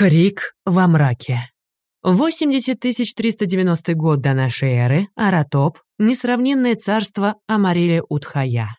Крик во мраке. 80390 год до нашей эры, Аратоп, несравненное царство Амариле Утхая.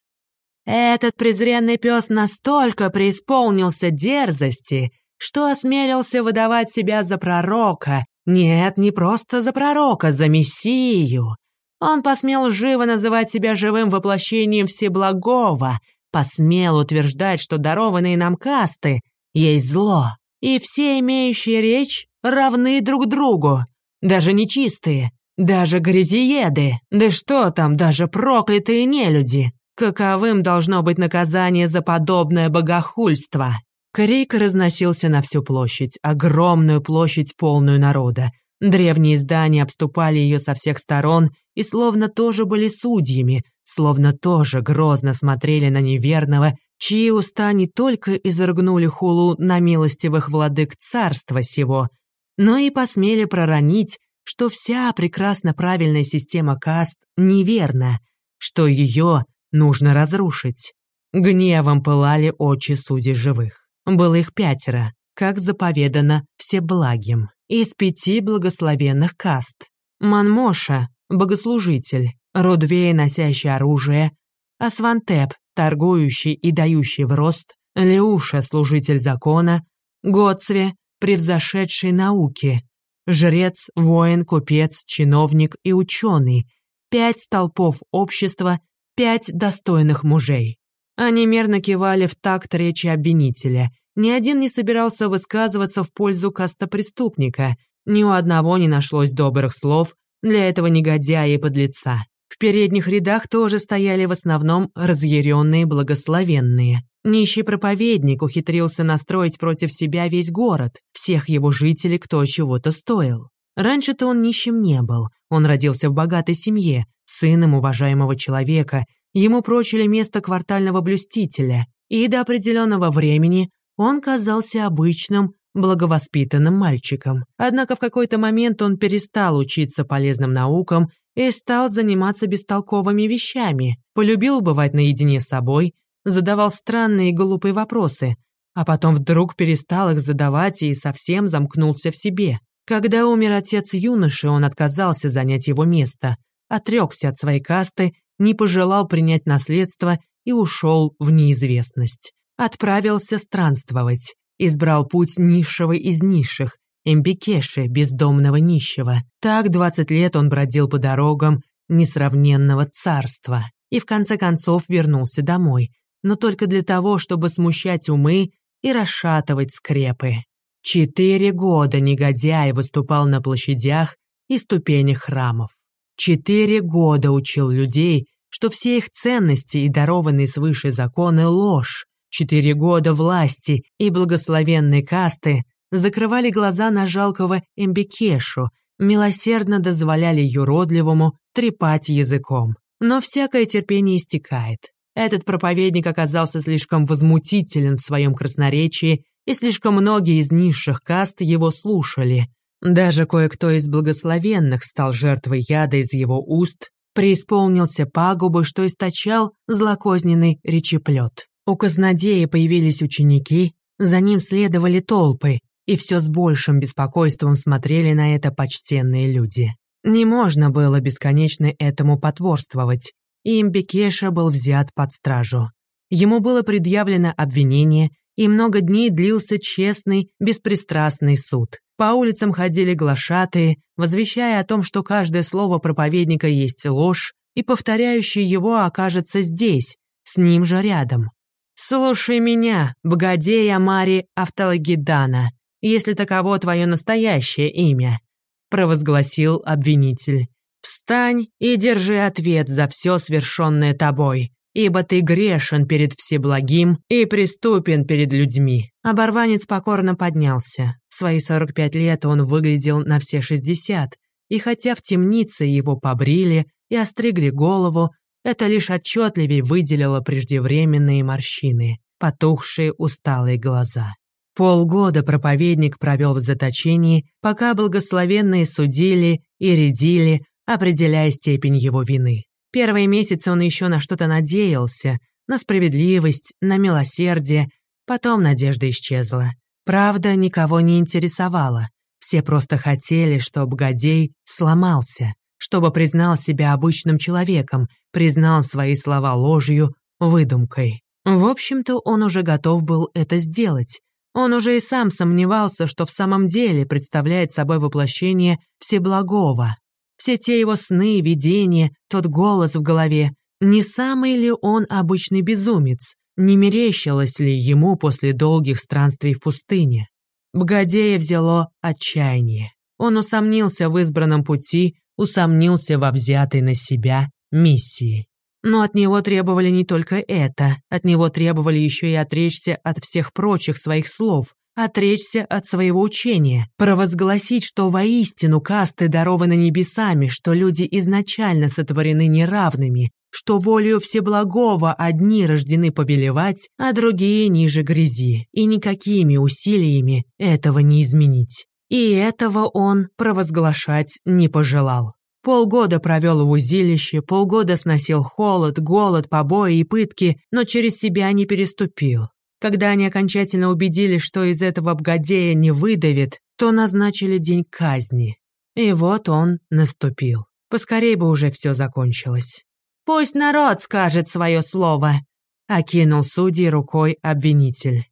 Этот презренный пес настолько преисполнился дерзости, что осмелился выдавать себя за пророка. Нет, не просто за пророка, за мессию. Он посмел живо называть себя живым воплощением Всеблагого, посмел утверждать, что дарованные нам касты есть зло, и все имеющие речь равны друг другу, даже нечистые, даже грязиеды, да что там, даже проклятые нелюди. Каковым должно быть наказание за подобное богохульство? Крик разносился на всю площадь, огромную площадь, полную народа. Древние здания обступали ее со всех сторон и словно тоже были судьями, словно тоже грозно смотрели на неверного, чьи уста не только изрыгнули хулу на милостивых владык царства сего, но и посмели проронить, что вся прекрасно правильная система каст неверна, что ее нужно разрушить. Гневом пылали очи судей живых. Было их пятеро, как заповедано всеблагим, из пяти благословенных каст. Манмоша — богослужитель, Родвей, носящий оружие, Асвантеп, торгующий и дающий в рост, Леуша, служитель закона, Гоцве, превзошедший науки, жрец, воин, купец, чиновник и ученый, пять столпов общества, пять достойных мужей. Они мерно кивали в такт речи обвинителя. Ни один не собирался высказываться в пользу кастопреступника, ни у одного не нашлось добрых слов для этого негодяя и подлеца. В передних рядах тоже стояли в основном разъяренные благословенные. Нищий проповедник ухитрился настроить против себя весь город, всех его жителей, кто чего-то стоил. Раньше-то он нищим не был, он родился в богатой семье, сыном уважаемого человека, ему прочили место квартального блюстителя, и до определенного времени он казался обычным, благовоспитанным мальчиком. Однако в какой-то момент он перестал учиться полезным наукам и стал заниматься бестолковыми вещами, полюбил бывать наедине с собой, задавал странные и глупые вопросы, а потом вдруг перестал их задавать и совсем замкнулся в себе. Когда умер отец юноши, он отказался занять его место, отрекся от своей касты, не пожелал принять наследство и ушел в неизвестность. Отправился странствовать, избрал путь низшего из низших, Эмбикеши, бездомного нищего. Так двадцать лет он бродил по дорогам несравненного царства и в конце концов вернулся домой, но только для того, чтобы смущать умы и расшатывать скрепы. Четыре года негодяй выступал на площадях и ступенях храмов. Четыре года учил людей, что все их ценности и дарованные свыше законы — ложь. Четыре года власти и благословенной касты закрывали глаза на жалкого Эмбекешу, милосердно дозволяли юродливому трепать языком. Но всякое терпение истекает. Этот проповедник оказался слишком возмутителен в своем красноречии, и слишком многие из низших каст его слушали. Даже кое-кто из благословенных стал жертвой яда из его уст, преисполнился пагубы, что источал злокозненный речеплет. У казнодея появились ученики, за ним следовали толпы, и все с большим беспокойством смотрели на это почтенные люди. Не можно было бесконечно этому потворствовать, и Имбекеша был взят под стражу. Ему было предъявлено обвинение, и много дней длился честный, беспристрастный суд. По улицам ходили глашатые, возвещая о том, что каждое слово проповедника есть ложь, и повторяющий его окажется здесь, с ним же рядом. «Слушай меня, Богодея Мари Автологидана, если таково твое настоящее имя», — провозгласил обвинитель. «Встань и держи ответ за все свершенное тобой, ибо ты грешен перед Всеблагим и преступен перед людьми». Оборванец покорно поднялся. В свои 45 лет он выглядел на все 60, и хотя в темнице его побрили и остригли голову, это лишь отчетливее выделило преждевременные морщины, потухшие усталые глаза. Полгода проповедник провел в заточении, пока благословенные судили и рядили, определяя степень его вины. Первые месяцы он еще на что-то надеялся, на справедливость, на милосердие, потом надежда исчезла. Правда, никого не интересовала. Все просто хотели, чтобы Гадей сломался, чтобы признал себя обычным человеком, признал свои слова ложью, выдумкой. В общем-то, он уже готов был это сделать. Он уже и сам сомневался, что в самом деле представляет собой воплощение Всеблагого. Все те его сны, видения, тот голос в голове. Не самый ли он обычный безумец? Не мерещилось ли ему после долгих странствий в пустыне? Бгадея взяло отчаяние. Он усомнился в избранном пути, усомнился во взятой на себя миссии. Но от него требовали не только это, от него требовали еще и отречься от всех прочих своих слов, отречься от своего учения, провозгласить, что воистину касты дарованы небесами, что люди изначально сотворены неравными, что волею Всеблагого одни рождены повелевать, а другие ниже грязи, и никакими усилиями этого не изменить. И этого он провозглашать не пожелал. Полгода провел в узилище, полгода сносил холод, голод, побои и пытки, но через себя не переступил. Когда они окончательно убедились, что из этого обгодея не выдавит, то назначили день казни. И вот он наступил. Поскорей бы уже все закончилось. «Пусть народ скажет свое слово», — окинул судьи рукой обвинитель.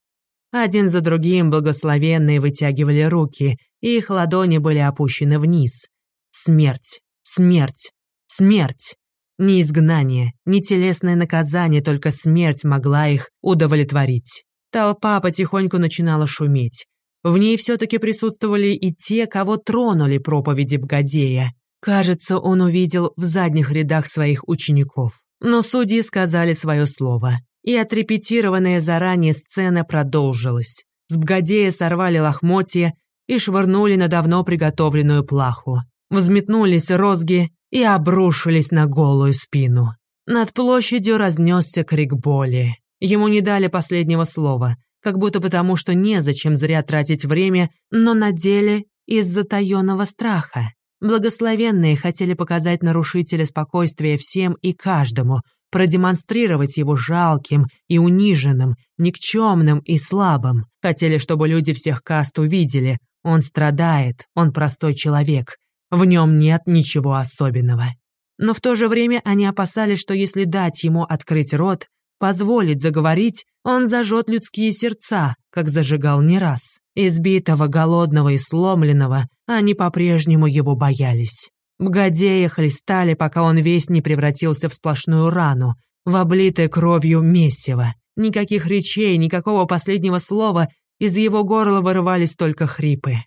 Один за другим благословенные вытягивали руки, и их ладони были опущены вниз. Смерть, смерть, смерть. Ни изгнание, ни телесное наказание, только смерть могла их удовлетворить. Толпа потихоньку начинала шуметь. В ней все-таки присутствовали и те, кого тронули проповеди Бгадея. Кажется, он увидел в задних рядах своих учеников. Но судьи сказали свое слово, и отрепетированная заранее сцена продолжилась. С Бгадея сорвали лохмотья и швырнули на давно приготовленную плаху. Взметнулись розги и обрушились на голую спину. Над площадью разнесся крик боли. Ему не дали последнего слова, как будто потому, что незачем зря тратить время, но на деле из затаенного страха. Благословенные хотели показать нарушителя спокойствия всем и каждому, продемонстрировать его жалким и униженным, никчемным и слабым. Хотели, чтобы люди всех каст увидели. Он страдает, он простой человек. В нем нет ничего особенного. Но в то же время они опасались, что если дать ему открыть рот, позволить заговорить, он зажжет людские сердца, как зажигал не раз. Избитого, голодного и сломленного, они по-прежнему его боялись. Бгадея хлестали, пока он весь не превратился в сплошную рану, в облитое кровью месиво. Никаких речей, никакого последнего слова, из его горла вырывались только хрипы.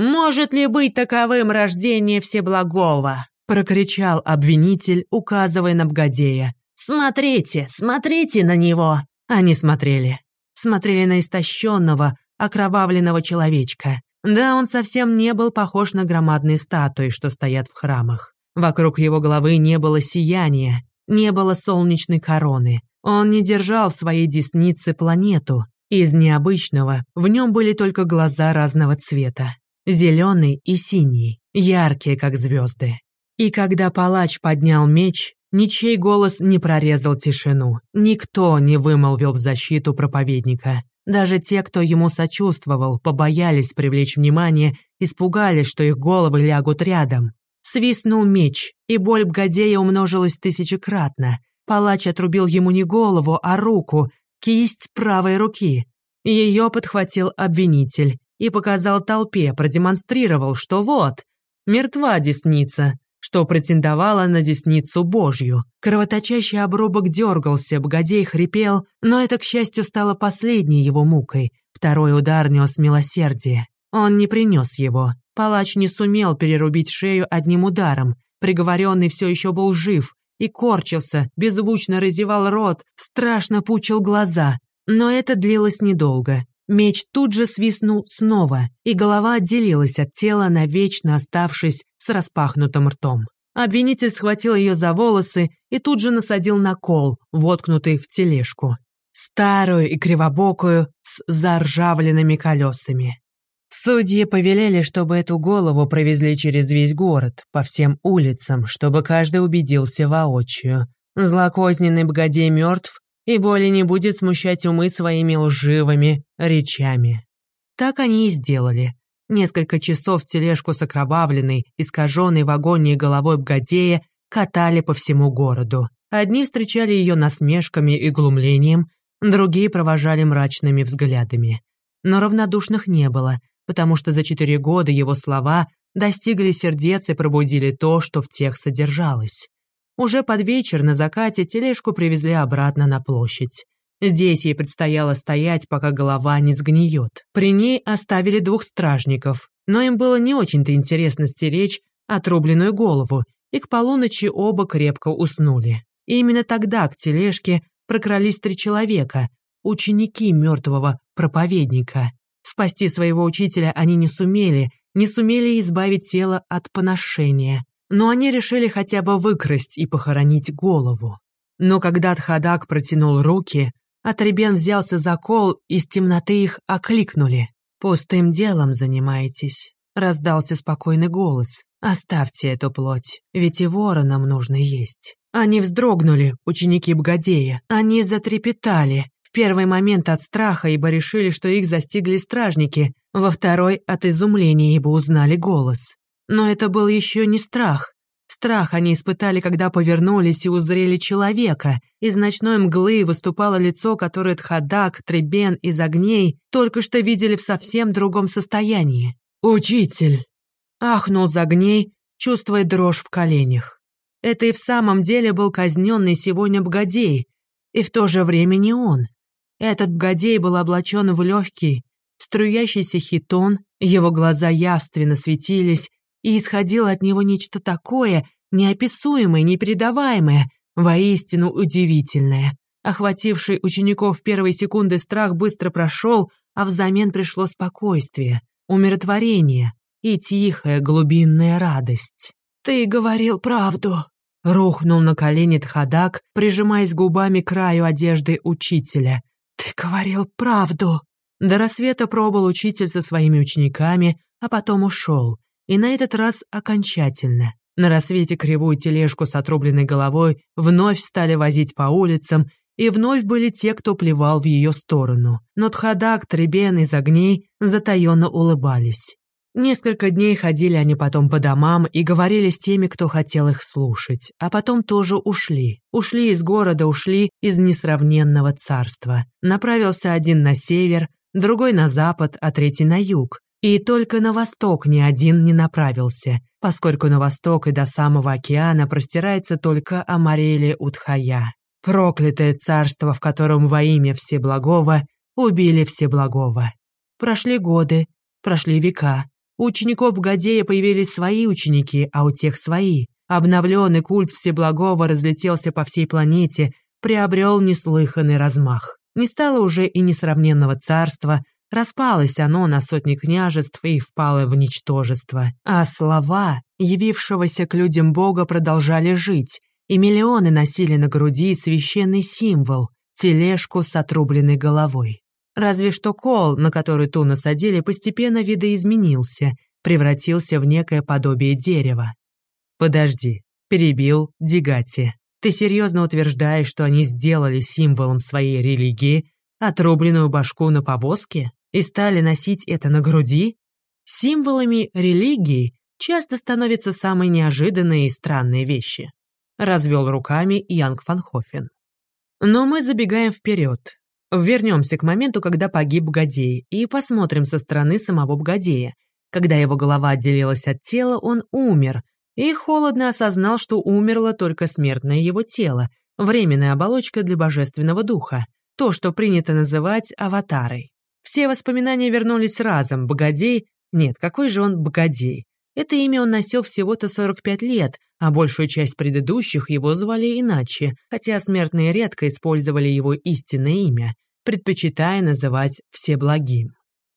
«Может ли быть таковым рождение Всеблагого?» прокричал обвинитель, указывая на Бгадея. «Смотрите, смотрите на него!» Они смотрели. Смотрели на истощенного, окровавленного человечка. Да, он совсем не был похож на громадные статуи, что стоят в храмах. Вокруг его головы не было сияния, не было солнечной короны. Он не держал в своей деснице планету. Из необычного в нем были только глаза разного цвета. Зеленый и синий, яркие, как звезды. И когда палач поднял меч, Ничей голос не прорезал тишину. Никто не вымолвил в защиту проповедника. Даже те, кто ему сочувствовал, побоялись привлечь внимание, испугались, что их головы лягут рядом. Свистнул меч, и боль Бгадея умножилась тысячекратно. Палач отрубил ему не голову, а руку, кисть правой руки. Ее подхватил обвинитель и показал толпе, продемонстрировал, что вот, мертва десница, что претендовала на десницу Божью. Кровоточащий обрубок дергался, Богодей хрипел, но это, к счастью, стало последней его мукой. Второй удар нес милосердие. Он не принес его. Палач не сумел перерубить шею одним ударом. Приговоренный все еще был жив и корчился, беззвучно разевал рот, страшно пучил глаза. Но это длилось недолго. Меч тут же свистнул снова, и голова отделилась от тела, навечно оставшись с распахнутым ртом. Обвинитель схватил ее за волосы и тут же насадил на кол, воткнутый в тележку. Старую и кривобокую, с заржавленными колесами. Судьи повелели, чтобы эту голову провезли через весь город, по всем улицам, чтобы каждый убедился воочию. Злокозненный богадей мертв, и более не будет смущать умы своими лживыми речами. Так они и сделали. Несколько часов тележку с окровавленной, искаженной в агонии головой Бгадея катали по всему городу. Одни встречали ее насмешками и глумлением, другие провожали мрачными взглядами. Но равнодушных не было, потому что за четыре года его слова достигли сердец и пробудили то, что в тех содержалось. Уже под вечер на закате тележку привезли обратно на площадь. Здесь ей предстояло стоять, пока голова не сгниет. При ней оставили двух стражников, но им было не очень-то интересно стеречь отрубленную голову, и к полуночи оба крепко уснули. И именно тогда к тележке прокрались три человека, ученики мертвого проповедника. Спасти своего учителя они не сумели, не сумели избавить тело от поношения, но они решили хотя бы выкрасть и похоронить голову. Но когда Тхадак протянул руки, Атребен взялся за кол, из темноты их окликнули. «Пустым делом занимаетесь», — раздался спокойный голос. «Оставьте эту плоть, ведь и воронам нужно есть». Они вздрогнули, ученики Бгадея. Они затрепетали. В первый момент от страха, ибо решили, что их застигли стражники. Во второй — от изумления, ибо узнали голос. Но это был еще не страх. Страх они испытали, когда повернулись и узрели человека. Из ночной мглы выступало лицо, которое Тхадак, Требен из огней только что видели в совсем другом состоянии. «Учитель!» — ахнул Загней, чувствуя дрожь в коленях. Это и в самом деле был казненный сегодня Бгадей, и в то же время не он. Этот Бгадей был облачен в легкий, струящийся хитон, его глаза явственно светились, и исходило от него нечто такое, неописуемое, непередаваемое, воистину удивительное. Охвативший учеников в первые секунды страх быстро прошел, а взамен пришло спокойствие, умиротворение и тихая глубинная радость. «Ты говорил правду», — рухнул на колени Тхадак, прижимаясь губами к краю одежды учителя. «Ты говорил правду». До рассвета пробыл учитель со своими учениками, а потом ушел, и на этот раз окончательно. На рассвете кривую тележку с отрубленной головой вновь стали возить по улицам, и вновь были те, кто плевал в ее сторону. Но Тхадак, Требен из огней затаенно улыбались. Несколько дней ходили они потом по домам и говорили с теми, кто хотел их слушать, а потом тоже ушли. Ушли из города, ушли из несравненного царства. Направился один на север, другой на запад, а третий на юг. И только на восток ни один не направился, поскольку на восток и до самого океана простирается только Амареле Утхая. Проклятое царство, в котором во имя Всеблагого убили Всеблагого. Прошли годы, прошли века. У учеников Гадея появились свои ученики, а у тех свои. Обновленный культ Всеблагого разлетелся по всей планете, приобрел неслыханный размах. Не стало уже и несравненного царства, Распалось оно на сотни княжеств и впало в ничтожество. А слова, явившегося к людям Бога, продолжали жить, и миллионы носили на груди священный символ — тележку с отрубленной головой. Разве что кол, на который ту насадили, постепенно видоизменился, превратился в некое подобие дерева. «Подожди», — перебил Дигати. «Ты серьезно утверждаешь, что они сделали символом своей религии отрубленную башку на повозке?» И стали носить это на груди, символами религии часто становятся самые неожиданные и странные вещи. Развел руками Янг Фанхофен. Но мы забегаем вперед. Вернемся к моменту, когда погиб Бгадей, и посмотрим со стороны самого Бгадея. Когда его голова отделилась от тела, он умер, и холодно осознал, что умерло только смертное его тело, временная оболочка для божественного духа, то, что принято называть аватарой. Все воспоминания вернулись разом. Богодей... Нет, какой же он Богодей? Это имя он носил всего-то 45 лет, а большую часть предыдущих его звали иначе, хотя смертные редко использовали его истинное имя, предпочитая называть Всеблагим.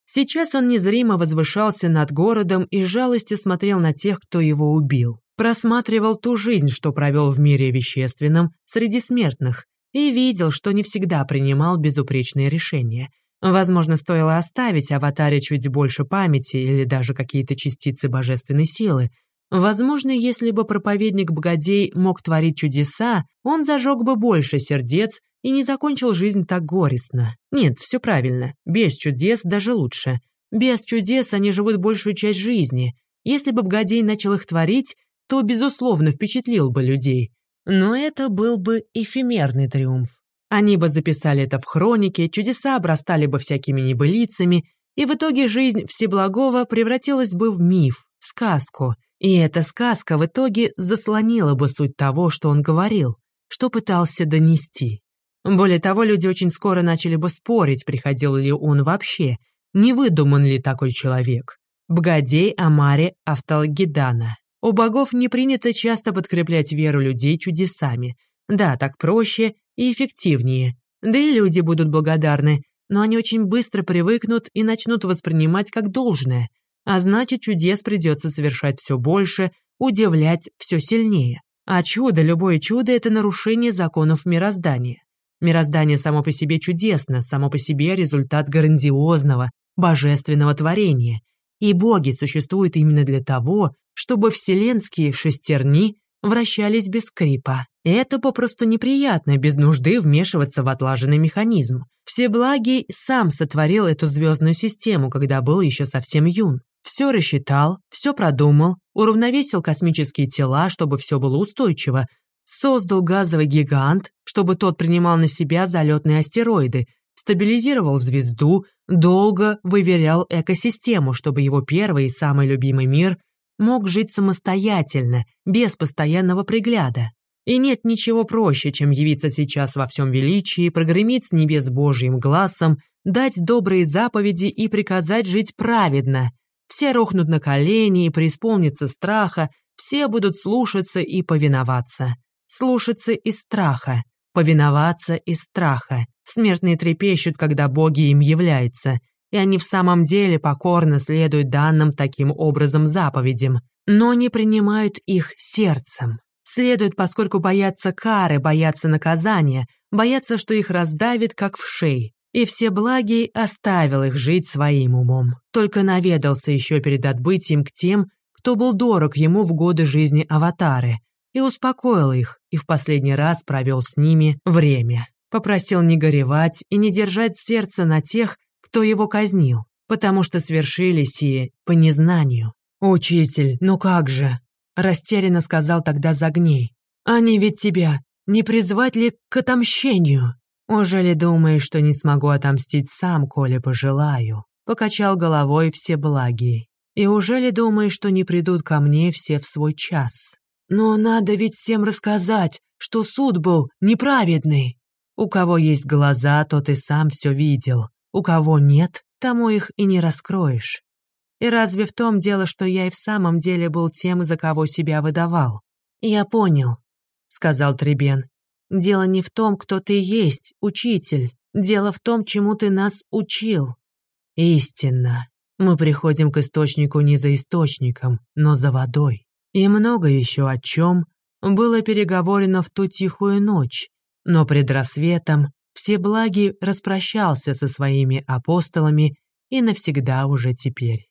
Сейчас он незримо возвышался над городом и жалостью смотрел на тех, кто его убил. Просматривал ту жизнь, что провел в мире вещественном, среди смертных, и видел, что не всегда принимал безупречные решения – Возможно, стоило оставить аватаре чуть больше памяти или даже какие-то частицы божественной силы. Возможно, если бы проповедник Богодей мог творить чудеса, он зажег бы больше сердец и не закончил жизнь так горестно. Нет, все правильно, без чудес даже лучше. Без чудес они живут большую часть жизни. Если бы Бгадей начал их творить, то, безусловно, впечатлил бы людей. Но это был бы эфемерный триумф. Они бы записали это в хронике, чудеса обрастали бы всякими небылицами, и в итоге жизнь Всеблагого превратилась бы в миф, сказку. И эта сказка в итоге заслонила бы суть того, что он говорил, что пытался донести. Более того, люди очень скоро начали бы спорить, приходил ли он вообще, не выдуман ли такой человек. Бгадей Амаре Авталгидана. У богов не принято часто подкреплять веру людей чудесами. Да, так проще и эффективнее. Да и люди будут благодарны, но они очень быстро привыкнут и начнут воспринимать как должное. А значит, чудес придется совершать все больше, удивлять все сильнее. А чудо, любое чудо — это нарушение законов мироздания. Мироздание само по себе чудесно, само по себе результат грандиозного, божественного творения. И боги существуют именно для того, чтобы вселенские шестерни вращались без скрипа. Это попросту неприятно, без нужды вмешиваться в отлаженный механизм. Всеблагий сам сотворил эту звездную систему, когда был еще совсем юн. Все рассчитал, все продумал, уравновесил космические тела, чтобы все было устойчиво, создал газовый гигант, чтобы тот принимал на себя залетные астероиды, стабилизировал звезду, долго выверял экосистему, чтобы его первый и самый любимый мир мог жить самостоятельно, без постоянного пригляда. И нет ничего проще, чем явиться сейчас во всем величии, прогремить с небес Божьим глазом, дать добрые заповеди и приказать жить праведно. Все рухнут на колени и преисполнятся страха, все будут слушаться и повиноваться. Слушаться из страха, повиноваться из страха. Смертные трепещут, когда боги им являются — и они в самом деле покорно следуют данным таким образом заповедям, но не принимают их сердцем. Следуют, поскольку боятся кары, боятся наказания, боятся, что их раздавит, как в шее. И все благий оставил их жить своим умом. Только наведался еще перед отбытием к тем, кто был дорог ему в годы жизни аватары, и успокоил их, и в последний раз провел с ними время. Попросил не горевать и не держать сердце на тех, кто его казнил, потому что свершили сие по незнанию. «Учитель, ну как же?» — растерянно сказал тогда Загней. «Они ведь тебя не призвать ли к отомщению? Уже ли думаешь, что не смогу отомстить сам, коли пожелаю?» Покачал головой все благие. «И уже ли думаешь, что не придут ко мне все в свой час?» «Но надо ведь всем рассказать, что суд был неправедный!» «У кого есть глаза, тот и сам все видел. У кого нет, тому их и не раскроешь. И разве в том дело, что я и в самом деле был тем, за кого себя выдавал? Я понял, сказал Требен. Дело не в том, кто ты есть, учитель. Дело в том, чему ты нас учил. Истинно. Мы приходим к источнику не за источником, но за водой. И много еще о чем было переговорено в ту тихую ночь, но пред рассветом Всеблагий распрощался со своими апостолами и навсегда уже теперь.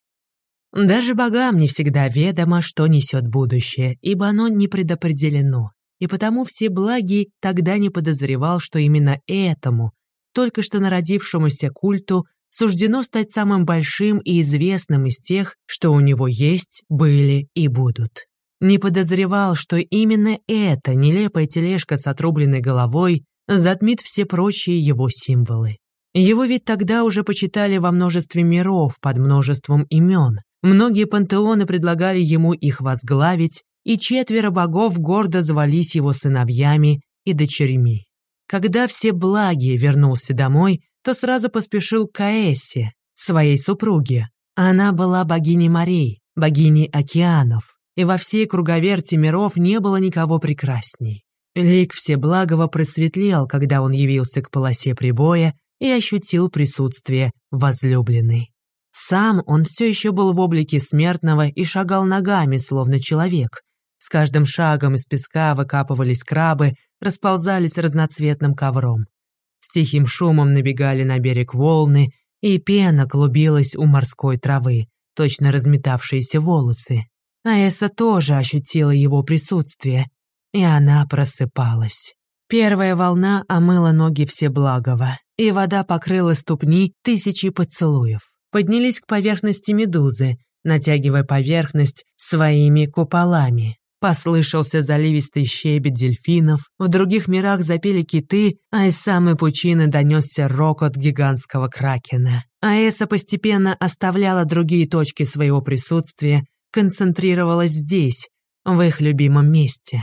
Даже богам не всегда ведомо, что несет будущее, ибо оно не предопределено, и потому Всеблагий тогда не подозревал, что именно этому, только что народившемуся культу, суждено стать самым большим и известным из тех, что у него есть, были и будут. Не подозревал, что именно эта нелепая тележка с отрубленной головой затмит все прочие его символы. Его ведь тогда уже почитали во множестве миров под множеством имен. Многие пантеоны предлагали ему их возглавить, и четверо богов гордо звались его сыновьями и дочерьми. Когда все благие вернулся домой, то сразу поспешил к Аэссе, своей супруге. Она была богиней морей, богиней океанов, и во всей круговерти миров не было никого прекрасней. Лик Всеблагого просветлел, когда он явился к полосе прибоя и ощутил присутствие возлюбленной. Сам он все еще был в облике смертного и шагал ногами, словно человек. С каждым шагом из песка выкапывались крабы, расползались разноцветным ковром. С тихим шумом набегали на берег волны, и пена клубилась у морской травы, точно разметавшиеся волосы. Аэса тоже ощутила его присутствие, и она просыпалась. Первая волна омыла ноги Всеблагова, и вода покрыла ступни тысячи поцелуев. поднялись к поверхности медузы, натягивая поверхность своими куполами. Послышался заливистый щебет дельфинов, в других мирах запели киты, а из самой пучины донесся рокот гигантского кракена. Аэса постепенно оставляла другие точки своего присутствия, концентрировалась здесь, в их любимом месте.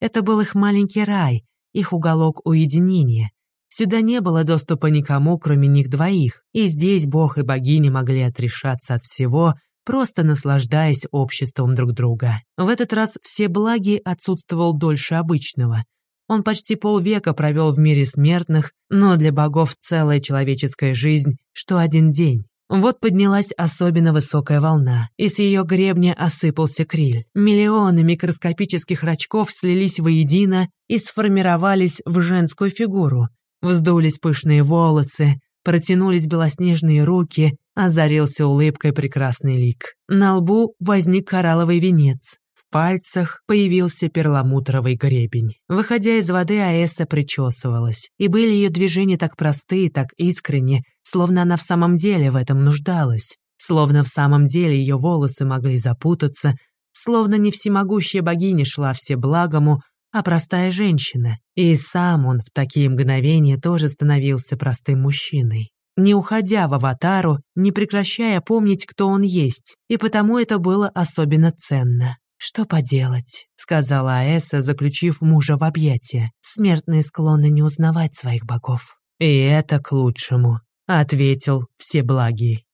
Это был их маленький рай, их уголок уединения. Сюда не было доступа никому, кроме них двоих, и здесь бог и богиня могли отрешаться от всего, просто наслаждаясь обществом друг друга. В этот раз все благи отсутствовал дольше обычного. Он почти полвека провел в мире смертных, но для богов целая человеческая жизнь, что один день. Вот поднялась особенно высокая волна, и с ее гребня осыпался криль. Миллионы микроскопических рачков слились воедино и сформировались в женскую фигуру. Вздулись пышные волосы, протянулись белоснежные руки, озарился улыбкой прекрасный лик. На лбу возник коралловый венец. Пальцах появился перламутровый гребень. Выходя из воды, Аэса причесывалась. И были ее движения так простые, так искренне, словно она в самом деле в этом нуждалась. Словно в самом деле ее волосы могли запутаться, словно не всемогущая богиня шла всеблагому, а простая женщина. И сам он в такие мгновения тоже становился простым мужчиной не уходя в аватару, не прекращая помнить, кто он есть, и потому это было особенно ценно. «Что поделать?» — сказала Аэса, заключив мужа в объятия. «Смертные склонны не узнавать своих богов». «И это к лучшему», — ответил Всеблагий.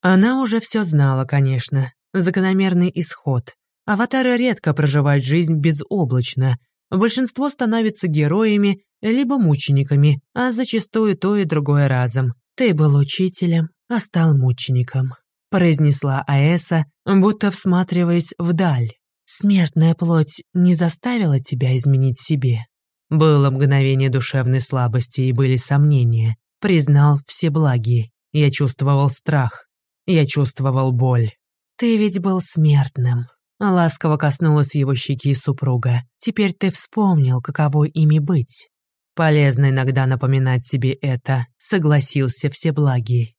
Она уже все знала, конечно. Закономерный исход. Аватары редко проживают жизнь безоблачно. Большинство становится героями либо мучениками, а зачастую то и другое разом. «Ты был учителем, а стал мучеником», — произнесла Аэса, будто всматриваясь вдаль. «Смертная плоть не заставила тебя изменить себе?» Было мгновение душевной слабости и были сомнения. Признал все благи. Я чувствовал страх. Я чувствовал боль. «Ты ведь был смертным», — ласково коснулась его щеки супруга. «Теперь ты вспомнил, каково ими быть. Полезно иногда напоминать себе это, согласился Всеблагий.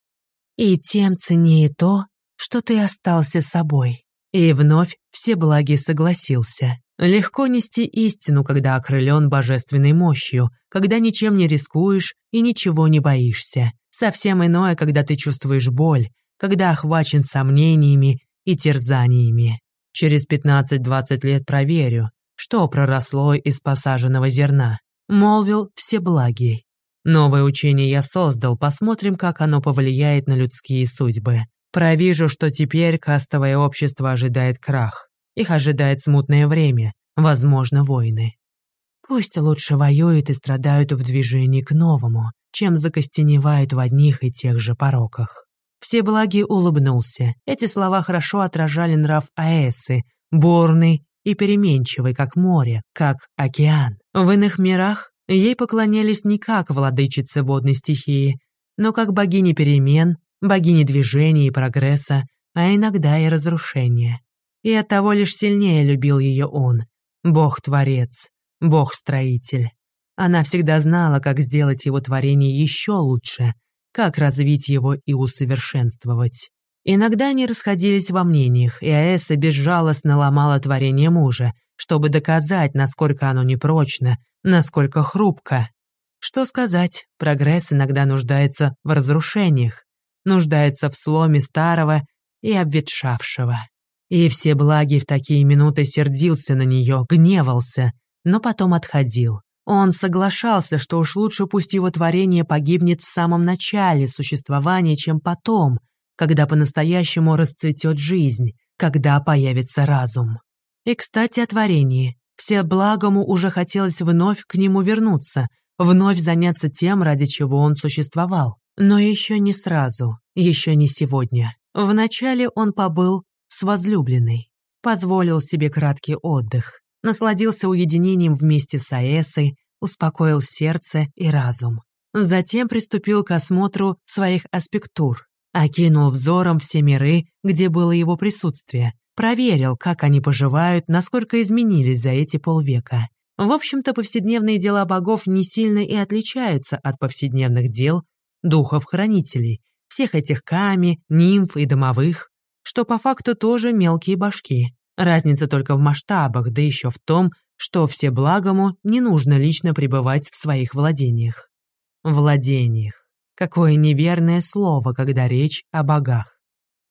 И тем ценнее то, что ты остался собой. И вновь Всеблагий согласился. Легко нести истину, когда окрылен божественной мощью, когда ничем не рискуешь и ничего не боишься. Совсем иное, когда ты чувствуешь боль, когда охвачен сомнениями и терзаниями. Через 15-20 лет проверю, что проросло из посаженного зерна молвил Всеблагий. Новое учение я создал, посмотрим, как оно повлияет на людские судьбы. Провижу, что теперь кастовое общество ожидает крах. Их ожидает смутное время, возможно, войны. Пусть лучше воюют и страдают в движении к новому, чем закостеневают в одних и тех же пороках. Всеблагий улыбнулся. Эти слова хорошо отражали нрав Аэсы, бурный и переменчивый, как море, как океан. В иных мирах ей поклонялись не как владычице водной стихии, но как богине перемен, богине движения и прогресса, а иногда и разрушения. И оттого лишь сильнее любил ее он, бог-творец, бог-строитель. Она всегда знала, как сделать его творение еще лучше, как развить его и усовершенствовать. Иногда они расходились во мнениях, и Аэса безжалостно ломала творение мужа, чтобы доказать, насколько оно непрочно, насколько хрупко. Что сказать, прогресс иногда нуждается в разрушениях, нуждается в сломе старого и обветшавшего. И все благи в такие минуты сердился на нее, гневался, но потом отходил. Он соглашался, что уж лучше пусть его творение погибнет в самом начале существования, чем потом — когда по-настоящему расцветет жизнь, когда появится разум. И, кстати, о творении. Все благому уже хотелось вновь к нему вернуться, вновь заняться тем, ради чего он существовал. Но еще не сразу, еще не сегодня. Вначале он побыл с возлюбленной, позволил себе краткий отдых, насладился уединением вместе с Аэсой, успокоил сердце и разум. Затем приступил к осмотру своих аспектур, Окинул взором все миры, где было его присутствие. Проверил, как они поживают, насколько изменились за эти полвека. В общем-то, повседневные дела богов не сильно и отличаются от повседневных дел духов-хранителей. всех этих ками, нимф и домовых, что по факту тоже мелкие башки. Разница только в масштабах, да еще в том, что все благому не нужно лично пребывать в своих владениях. Владениях. Какое неверное слово, когда речь о богах.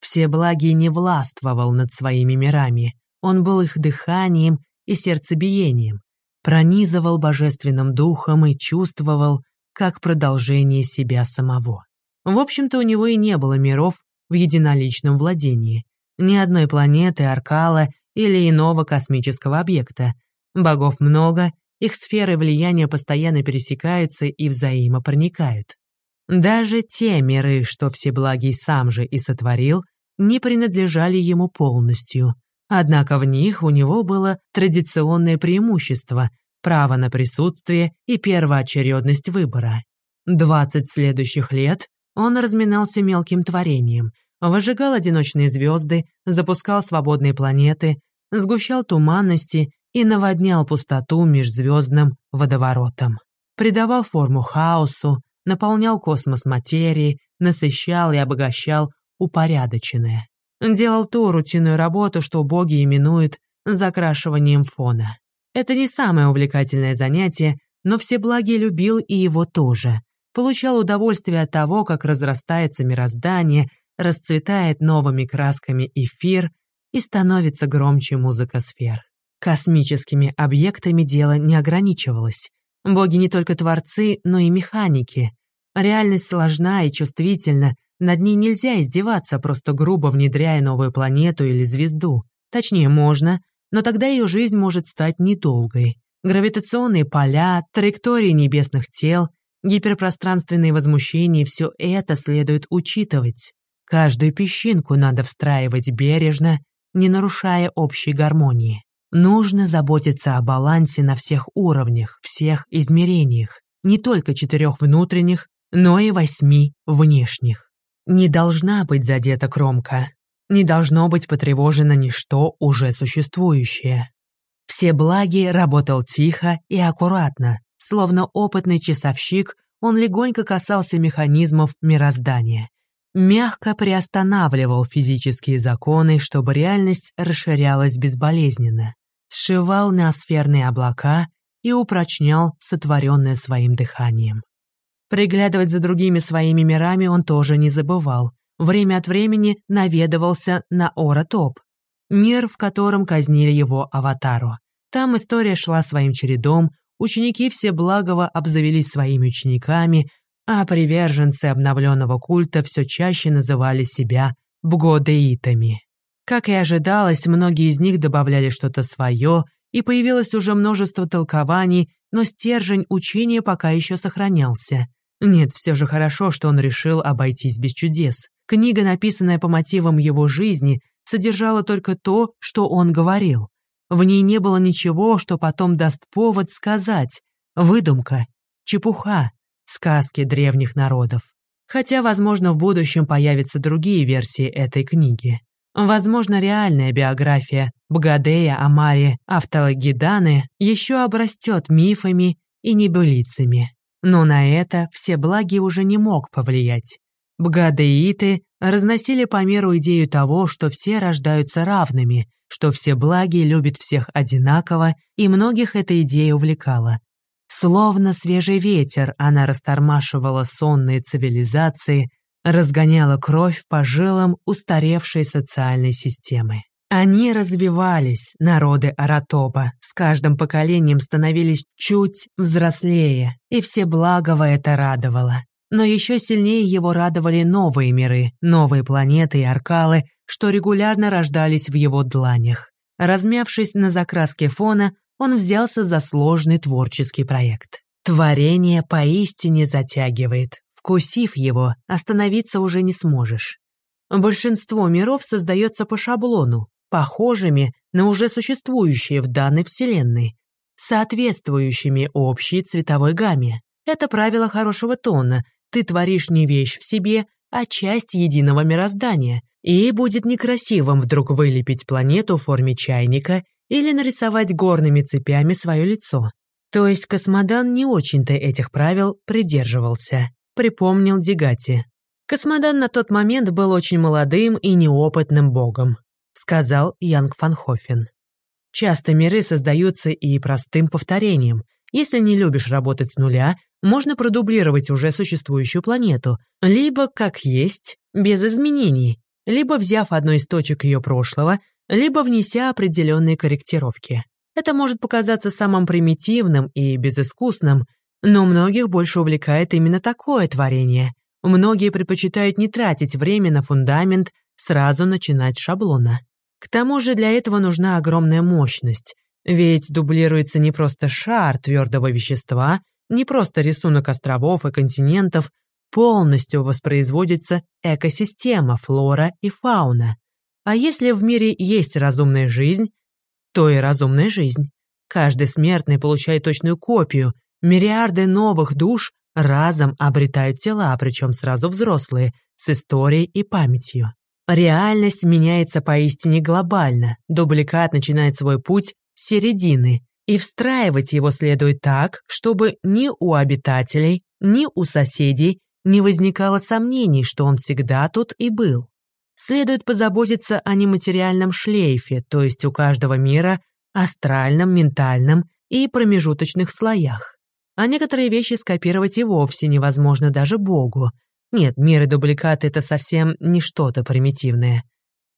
Всеблагий не властвовал над своими мирами, он был их дыханием и сердцебиением, пронизывал божественным духом и чувствовал, как продолжение себя самого. В общем-то, у него и не было миров в единоличном владении, ни одной планеты, аркала или иного космического объекта. Богов много, их сферы влияния постоянно пересекаются и взаимопроникают. Даже те миры, что Всеблагий сам же и сотворил, не принадлежали ему полностью. Однако в них у него было традиционное преимущество – право на присутствие и первоочередность выбора. Двадцать следующих лет он разминался мелким творением, выжигал одиночные звезды, запускал свободные планеты, сгущал туманности и наводнял пустоту межзвездным водоворотом. Придавал форму хаосу, наполнял космос материей, насыщал и обогащал упорядоченное. Делал ту рутинную работу, что боги именуют закрашиванием фона. Это не самое увлекательное занятие, но Всеблагий любил и его тоже. Получал удовольствие от того, как разрастается мироздание, расцветает новыми красками эфир и становится громче музыка сфер. Космическими объектами дело не ограничивалось. Боги не только творцы, но и механики. Реальность сложна и чувствительна, над ней нельзя издеваться, просто грубо внедряя новую планету или звезду. Точнее, можно, но тогда ее жизнь может стать недолгой. Гравитационные поля, траектории небесных тел, гиперпространственные возмущения – все это следует учитывать. Каждую песчинку надо встраивать бережно, не нарушая общей гармонии. Нужно заботиться о балансе на всех уровнях, всех измерениях, не только четырех внутренних, но и восьми внешних. Не должна быть задета кромка, не должно быть потревожено ничто уже существующее. Все благи работал тихо и аккуратно, словно опытный часовщик, он легонько касался механизмов мироздания мягко приостанавливал физические законы, чтобы реальность расширялась безболезненно, сшивал ноосферные облака и упрочнял сотворенное своим дыханием. Приглядывать за другими своими мирами он тоже не забывал. Время от времени наведывался на Ора-Топ, мир, в котором казнили его аватару. Там история шла своим чередом, ученики все благово обзавелись своими учениками, а приверженцы обновленного культа все чаще называли себя бгодеитами. Как и ожидалось, многие из них добавляли что-то свое, и появилось уже множество толкований, но стержень учения пока еще сохранялся. Нет, все же хорошо, что он решил обойтись без чудес. Книга, написанная по мотивам его жизни, содержала только то, что он говорил. В ней не было ничего, что потом даст повод сказать. Выдумка, чепуха, сказки древних народов. Хотя, возможно, в будущем появятся другие версии этой книги. Возможно, реальная биография Бгадея Амари Авталагиданы еще обрастет мифами и небылицами. Но на это все благи уже не мог повлиять. Бгадеиты разносили по миру идею того, что все рождаются равными, что все благи любят всех одинаково, и многих эта идея увлекала. Словно свежий ветер она растормашивала сонные цивилизации, разгоняла кровь по жилам устаревшей социальной системы. Они развивались, народы Аратоба, с каждым поколением становились чуть взрослее, и все благово это радовало. Но еще сильнее его радовали новые миры, новые планеты и аркалы, что регулярно рождались в его дланях. Размявшись на закраске фона, он взялся за сложный творческий проект. Творение поистине затягивает. Вкусив его, остановиться уже не сможешь. Большинство миров создается по шаблону, похожими на уже существующие в данной вселенной, соответствующими общей цветовой гамме. Это правило хорошего тона. Ты творишь не вещь в себе, а часть единого мироздания. И будет некрасивым вдруг вылепить планету в форме чайника или нарисовать горными цепями свое лицо. То есть космодан не очень-то этих правил придерживался, припомнил Дигати. Космодан на тот момент был очень молодым и неопытным богом, сказал Янг Фанхофен. Часто миры создаются и простым повторением. Если не любишь работать с нуля, можно продублировать уже существующую планету, либо как есть, без изменений, либо взяв одну из точек ее прошлого, либо внеся определенные корректировки. Это может показаться самым примитивным и безыскусным, но многих больше увлекает именно такое творение. Многие предпочитают не тратить время на фундамент, сразу начинать шаблона. К тому же для этого нужна огромная мощность, ведь дублируется не просто шар твердого вещества, не просто рисунок островов и континентов, полностью воспроизводится экосистема, флора и фауна. А если в мире есть разумная жизнь, то и разумная жизнь. Каждый смертный получает точную копию, миллиарды новых душ разом обретают тела, причем сразу взрослые, с историей и памятью. Реальность меняется поистине глобально, дубликат начинает свой путь с середины, и встраивать его следует так, чтобы ни у обитателей, ни у соседей не возникало сомнений, что он всегда тут и был. Следует позаботиться о нематериальном шлейфе, то есть у каждого мира астральном, ментальном и промежуточных слоях. А некоторые вещи скопировать и вовсе невозможно даже Богу. Нет, миры дубликаты — это совсем не что-то примитивное.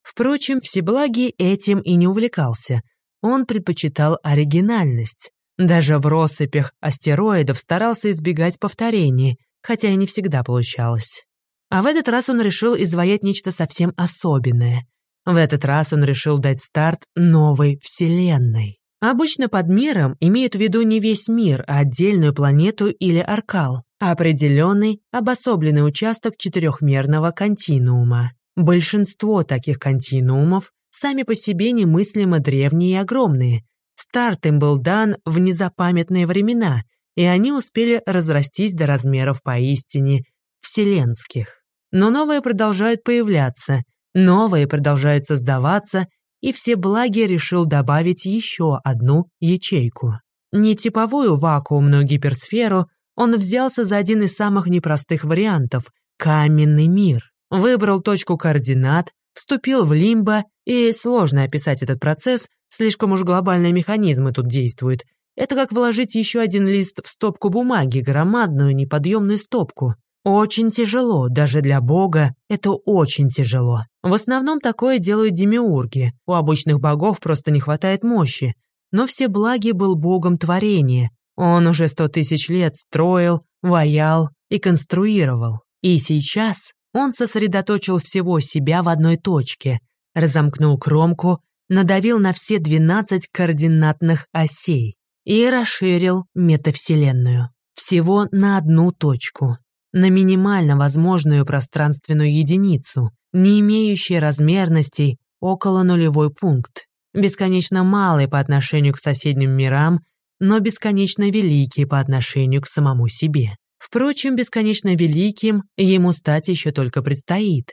Впрочем, Всеблагий этим и не увлекался. Он предпочитал оригинальность. Даже в россыпях астероидов старался избегать повторений, хотя и не всегда получалось. А в этот раз он решил изваять нечто совсем особенное. В этот раз он решил дать старт новой Вселенной. Обычно под миром имеют в виду не весь мир, а отдельную планету или аркал, а определенный, обособленный участок четырехмерного континуума. Большинство таких континуумов сами по себе немыслимо древние и огромные. Старт им был дан в незапамятные времена, и они успели разрастись до размеров поистине вселенских. Но новые продолжают появляться, новые продолжают создаваться, и все благи решил добавить еще одну ячейку. Не типовую вакуумную гиперсферу, он взялся за один из самых непростых вариантов — каменный мир. Выбрал точку координат, вступил в лимбо, и сложно описать этот процесс, слишком уж глобальные механизмы тут действуют. Это как вложить еще один лист в стопку бумаги, громадную неподъемную стопку. Очень тяжело, даже для бога это очень тяжело. В основном такое делают демиурги, у обычных богов просто не хватает мощи. Но Всеблагий был богом творения. Он уже сто тысяч лет строил, ваял и конструировал. И сейчас он сосредоточил всего себя в одной точке, разомкнул кромку, надавил на все 12 координатных осей и расширил метавселенную. Всего на одну точку на минимально возможную пространственную единицу, не имеющей размерностей около нулевой пункт, бесконечно малый по отношению к соседним мирам, но бесконечно великий по отношению к самому себе. Впрочем, бесконечно великим ему стать еще только предстоит.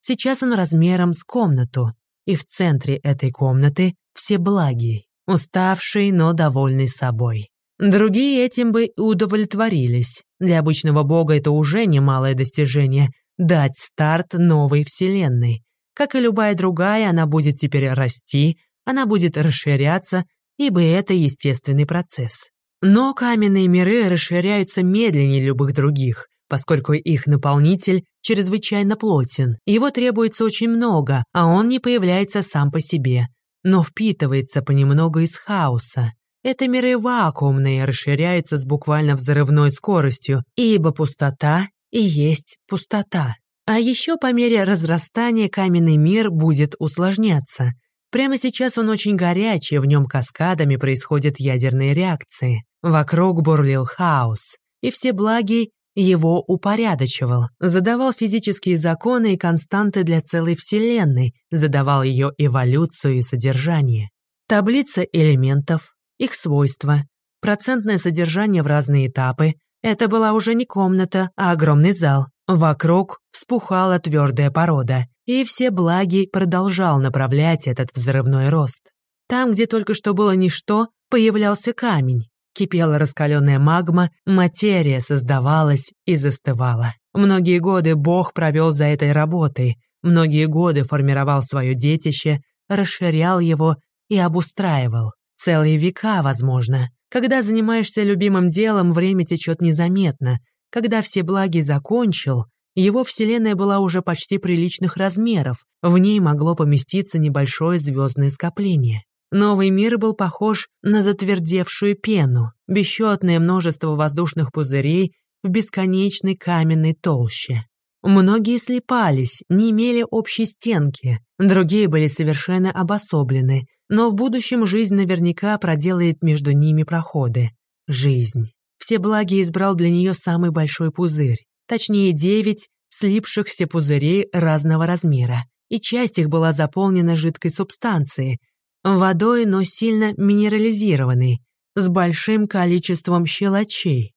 Сейчас он размером с комнату, и в центре этой комнаты все благи, уставший, но довольный собой. Другие этим бы удовлетворились. Для обычного бога это уже немалое достижение — дать старт новой вселенной. Как и любая другая, она будет теперь расти, она будет расширяться, ибо это естественный процесс. Но каменные миры расширяются медленнее любых других, поскольку их наполнитель чрезвычайно плотен. Его требуется очень много, а он не появляется сам по себе, но впитывается понемногу из хаоса. Это миры вакуумные, расширяются с буквально взрывной скоростью, ибо пустота и есть пустота. А еще по мере разрастания каменный мир будет усложняться. Прямо сейчас он очень горячий, в нем каскадами происходят ядерные реакции. Вокруг бурлил хаос, и все благи его упорядочивал, задавал физические законы и константы для целой Вселенной, задавал ее эволюцию и содержание. Таблица элементов, их свойства, процентное содержание в разные этапы. Это была уже не комната, а огромный зал. Вокруг вспухала твердая порода, и все благи продолжал направлять этот взрывной рост. Там, где только что было ничто, появлялся камень. Кипела раскаленная магма, материя создавалась и застывала. Многие годы Бог провел за этой работой, многие годы формировал свое детище, расширял его и обустраивал. Целые века, возможно. Когда занимаешься любимым делом, время течет незаметно. Когда все благи закончил, его вселенная была уже почти приличных размеров, в ней могло поместиться небольшое звездное скопление. Новый мир был похож на затвердевшую пену, бесчетное множество воздушных пузырей в бесконечной каменной толще. Многие слепались, не имели общей стенки, другие были совершенно обособлены, но в будущем жизнь наверняка проделает между ними проходы. Жизнь. Все благи избрал для нее самый большой пузырь, точнее девять слипшихся пузырей разного размера, и часть их была заполнена жидкой субстанцией, водой, но сильно минерализированной, с большим количеством щелочей.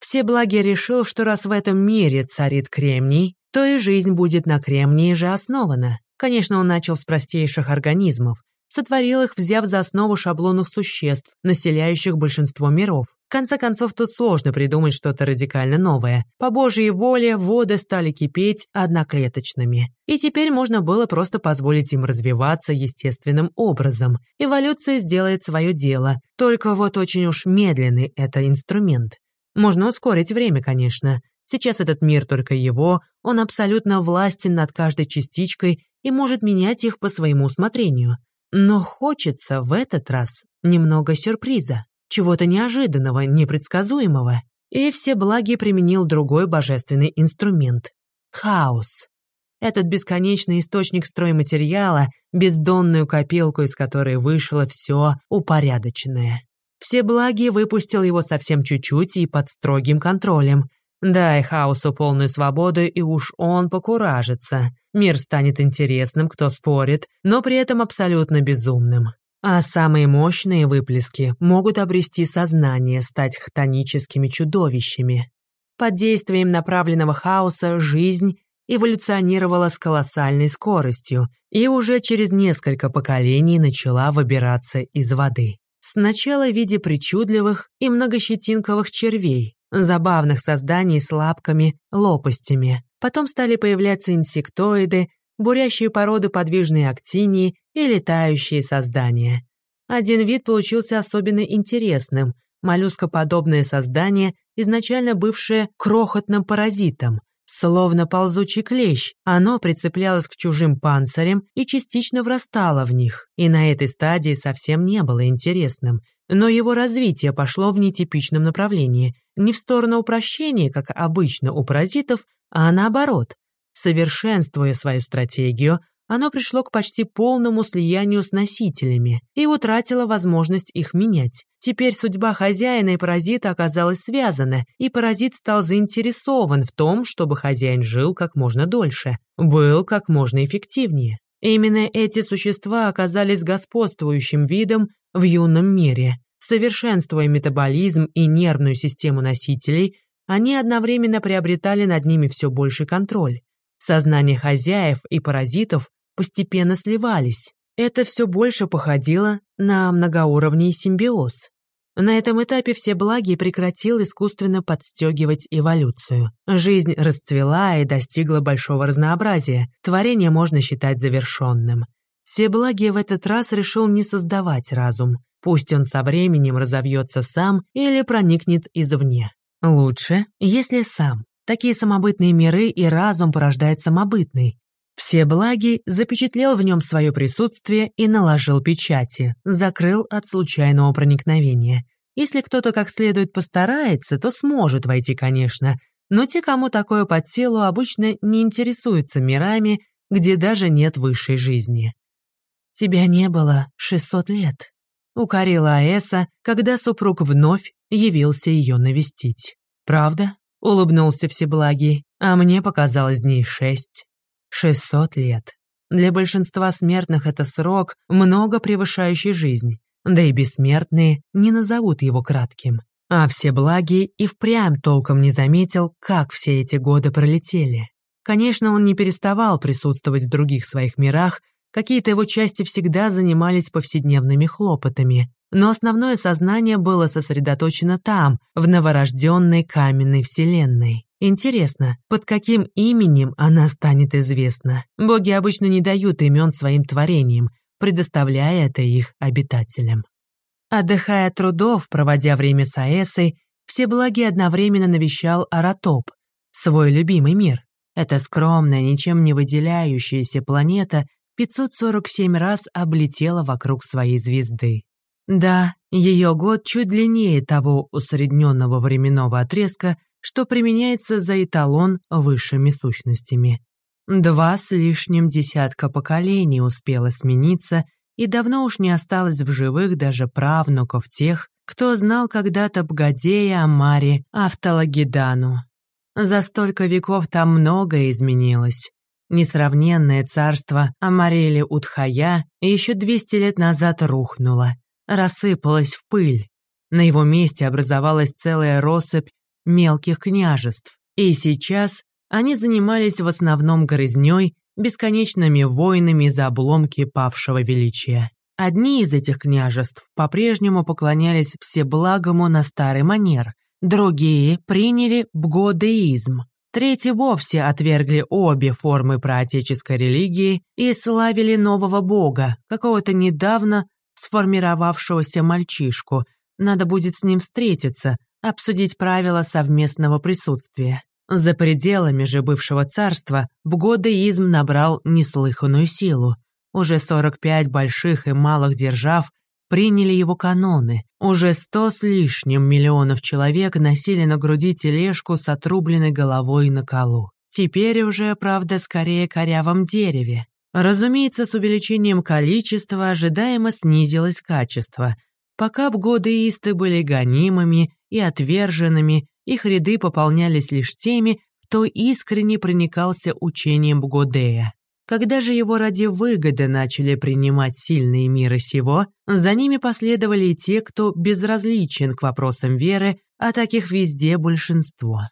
Все благи решил, что раз в этом мире царит кремний, то и жизнь будет на кремнии же основана. Конечно, он начал с простейших организмов, сотворил их, взяв за основу шаблонных существ, населяющих большинство миров. В конце концов, тут сложно придумать что-то радикально новое. По божьей воле воды стали кипеть одноклеточными. И теперь можно было просто позволить им развиваться естественным образом. Эволюция сделает свое дело, только вот очень уж медленный это инструмент. Можно ускорить время, конечно. Сейчас этот мир только его, он абсолютно властен над каждой частичкой и может менять их по своему усмотрению. Но хочется в этот раз немного сюрприза, чего-то неожиданного, непредсказуемого. И все благи применил другой божественный инструмент — хаос. Этот бесконечный источник стройматериала, бездонную копилку, из которой вышло все упорядоченное. Все благи выпустил его совсем чуть-чуть и под строгим контролем, Дай хаосу полную свободу, и уж он покуражится. Мир станет интересным, кто спорит, но при этом абсолютно безумным. А самые мощные выплески могут обрести сознание, стать хтоническими чудовищами. Под действием направленного хаоса жизнь эволюционировала с колоссальной скоростью и уже через несколько поколений начала выбираться из воды. Сначала в виде причудливых и многощетинковых червей, забавных созданий с лапками, лопастями. Потом стали появляться инсектоиды, бурящие породы подвижной актинии и летающие создания. Один вид получился особенно интересным – моллюскоподобное создание, изначально бывшее крохотным паразитом. Словно ползучий клещ, оно прицеплялось к чужим панцирям и частично врастало в них, и на этой стадии совсем не было интересным – но его развитие пошло в нетипичном направлении, не в сторону упрощения, как обычно у паразитов, а наоборот. Совершенствуя свою стратегию, оно пришло к почти полному слиянию с носителями и утратило возможность их менять. Теперь судьба хозяина и паразита оказалась связана, и паразит стал заинтересован в том, чтобы хозяин жил как можно дольше, был как можно эффективнее. Именно эти существа оказались господствующим видом в юном мире. Совершенствуя метаболизм и нервную систему носителей, они одновременно приобретали над ними все больший контроль. Сознание хозяев и паразитов постепенно сливались. Это все больше походило на многоуровневый симбиоз. На этом этапе все благи прекратил искусственно подстегивать эволюцию. Жизнь расцвела и достигла большого разнообразия. Творение можно считать завершенным. Всеблагий в этот раз решил не создавать разум. Пусть он со временем разовьется сам или проникнет извне. Лучше, если сам. Такие самобытные миры и разум порождает самобытный. Всеблагий запечатлел в нем свое присутствие и наложил печати, закрыл от случайного проникновения. Если кто-то как следует постарается, то сможет войти, конечно, но те, кому такое под силу, обычно не интересуются мирами, где даже нет высшей жизни. «Тебя не было 600 лет», — укорила Аэса, когда супруг вновь явился ее навестить. «Правда?» — улыбнулся Всеблагий, а мне показалось дней шесть. Шестьсот лет. Для большинства смертных это срок, много превышающий жизнь, да и бессмертные не назовут его кратким. А Всеблагий и впрямь толком не заметил, как все эти годы пролетели. Конечно, он не переставал присутствовать в других своих мирах, Какие-то его части всегда занимались повседневными хлопотами. но основное сознание было сосредоточено там, в новорожденной каменной вселенной. Интересно, под каким именем она станет известна? Боги обычно не дают имен своим творениям, предоставляя это их обитателям. Отдыхая от трудов, проводя время с Аэсой, все благи одновременно навещал Аратоп, свой любимый мир. Эта скромная, ничем не выделяющаяся планета 547 раз облетела вокруг своей звезды. Да, ее год чуть длиннее того усредненного временного отрезка, что применяется за эталон высшими сущностями. Два с лишним десятка поколений успело смениться, и давно уж не осталось в живых даже правнуков тех, кто знал когда-то Бгадея Амари Автологидану. За столько веков там многое изменилось. Несравненное царство Амарели Утхая еще 200 лет назад рухнуло, рассыпалось в пыль. На его месте образовалась целая россыпь мелких княжеств, и сейчас они занимались в основном грызнёй, бесконечными войнами за обломки павшего величия. Одни из этих княжеств по-прежнему поклонялись всеблагому на старый манер, другие приняли бгодеизм, третьи вовсе отвергли обе формы праотеческой религии и славили нового бога, какого-то недавно сформировавшегося мальчишку. Надо будет с ним встретиться, обсудить правила совместного присутствия. За пределами же бывшего царства бгодеизм набрал неслыханную силу. Уже 45 больших и малых держав приняли его каноны. Уже сто с лишним миллионов человек носили на груди тележку с отрубленной головой на колу. Теперь уже, правда, скорее корявом дереве. Разумеется, с увеличением количества ожидаемо снизилось качество. Пока бгодеисты были гонимыми и отверженными, их ряды пополнялись лишь теми, кто искренне проникался учением Бгодея. Когда же его ради выгоды начали принимать сильные миры сего, за ними последовали и те, кто безразличен к вопросам веры, а таких везде большинство.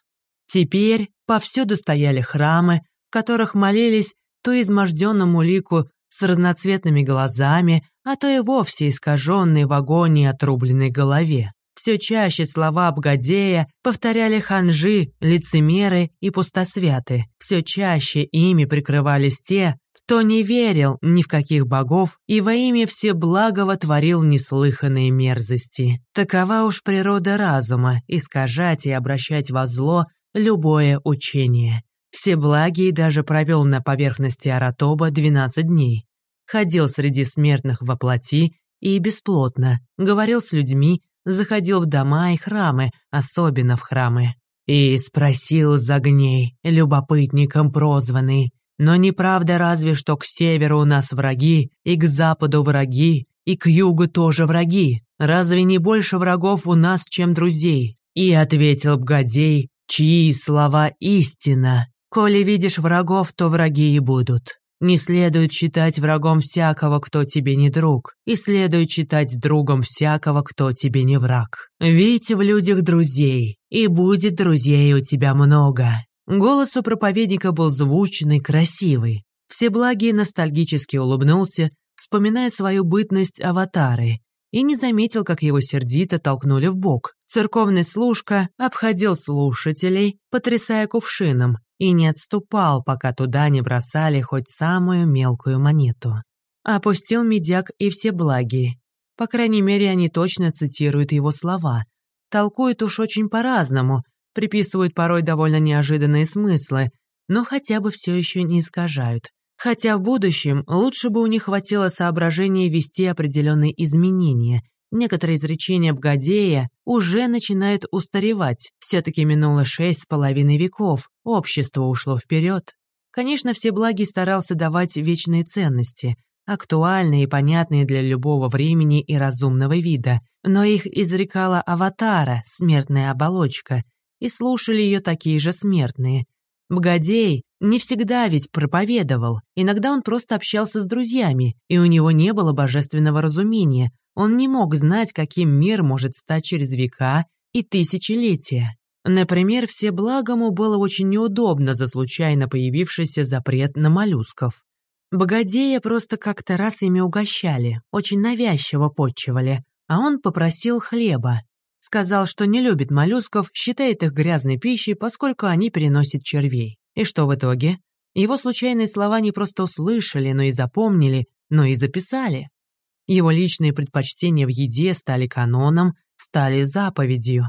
Теперь повсюду стояли храмы, в которых молились то изможденному лику с разноцветными глазами, а то и вовсе искаженной в агонии отрубленной голове. Все чаще слова Бгадея повторяли ханжи, лицемеры и пустосвяты. Все чаще ими прикрывались те, кто не верил ни в каких богов и во имя Всеблагого творил неслыханные мерзости. Такова уж природа разума — искажать и обращать во зло любое учение. Всеблагий даже провел на поверхности Аратоба 12 дней. Ходил среди смертных во плоти и бесплотно, говорил с людьми, заходил в дома и храмы, особенно в храмы. И спросил Загней, любопытником прозванный, но неправда разве что к северу у нас враги, и к западу враги, и к югу тоже враги. Разве не больше врагов у нас, чем друзей? И ответил Бгадей, чьи слова истина. Коли видишь врагов, то враги и будут. Не следует считать врагом всякого, кто тебе не друг, и следует считать другом всякого, кто тебе не враг. Видь в людях друзей, и будет друзей у тебя много». Голос у проповедника был звучный, красивый. Всеблагий ностальгически улыбнулся, вспоминая свою бытность аватары, и не заметил, как его сердито толкнули в бок. Церковный служка обходил слушателей, потрясая кувшином, и не отступал, пока туда не бросали хоть самую мелкую монету. Опустил медяк и все благи. По крайней мере, они точно цитируют его слова. Толкуют уж очень по-разному, приписывают порой довольно неожиданные смыслы, но хотя бы все еще не искажают. Хотя в будущем лучше бы у них хватило соображения вести определенные изменения. Некоторые изречения Бгадея уже начинают устаревать. Все-таки минуло шесть с половиной веков, общество ушло вперед. Конечно, все благи старался давать вечные ценности, актуальные и понятные для любого времени и разумного вида, но их изрекала аватара, смертная оболочка, и слушали ее такие же смертные. Бгадей не всегда ведь проповедовал, иногда он просто общался с друзьями, и у него не было божественного разумения, он не мог знать, каким мир может стать через века и тысячелетия. Например, Всеблагому было очень неудобно за случайно появившийся запрет на моллюсков. Богодея просто как-то раз ими угощали, очень навязчиво подчивали. а он попросил хлеба. Сказал, что не любит моллюсков, считает их грязной пищей, поскольку они переносят червей. И что в итоге? Его случайные слова не просто услышали, но и запомнили, но и записали. Его личные предпочтения в еде стали каноном, стали заповедью,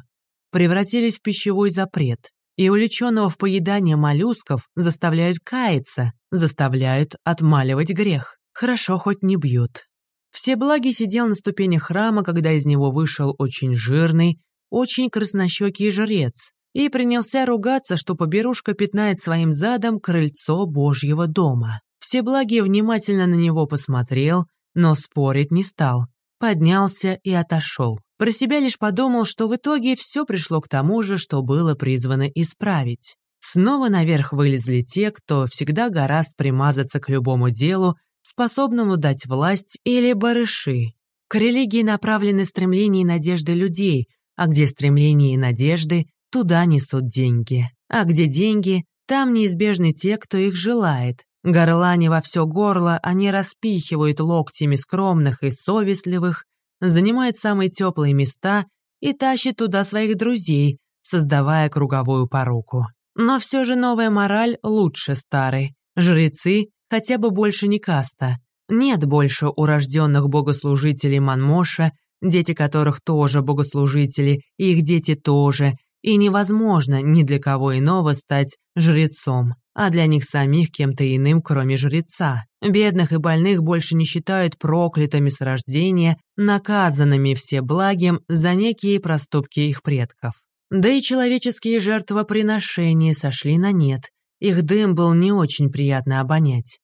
превратились в пищевой запрет. И увлеченного в поедание моллюсков заставляют каяться, заставляют отмаливать грех. Хорошо, хоть не бьют. Все благи сидел на ступенях храма, когда из него вышел очень жирный, очень краснощекий жрец, и принялся ругаться, что поберушка пятнает своим задом крыльцо Божьего дома. Все благи внимательно на него посмотрел, но спорить не стал. Поднялся и отошел. Про себя лишь подумал, что в итоге все пришло к тому же, что было призвано исправить. Снова наверх вылезли те, кто всегда гораст примазаться к любому делу, способному дать власть или барыши. К религии направлены стремления и надежды людей, а где стремления и надежды, туда несут деньги. А где деньги, там неизбежны те, кто их желает. Горлане во все горло, они распихивают локтями скромных и совестливых, занимают самые теплые места и тащат туда своих друзей, создавая круговую поруку. Но все же новая мораль лучше старой. Жрецы хотя бы больше не каста. Нет больше урожденных богослужителей Манмоша, дети которых тоже богослужители, и их дети тоже, и невозможно ни для кого иного стать жрецом, а для них самих кем-то иным, кроме жреца. Бедных и больных больше не считают проклятыми с рождения, наказанными все благим за некие проступки их предков. Да и человеческие жертвоприношения сошли на нет, их дым был не очень приятно обонять.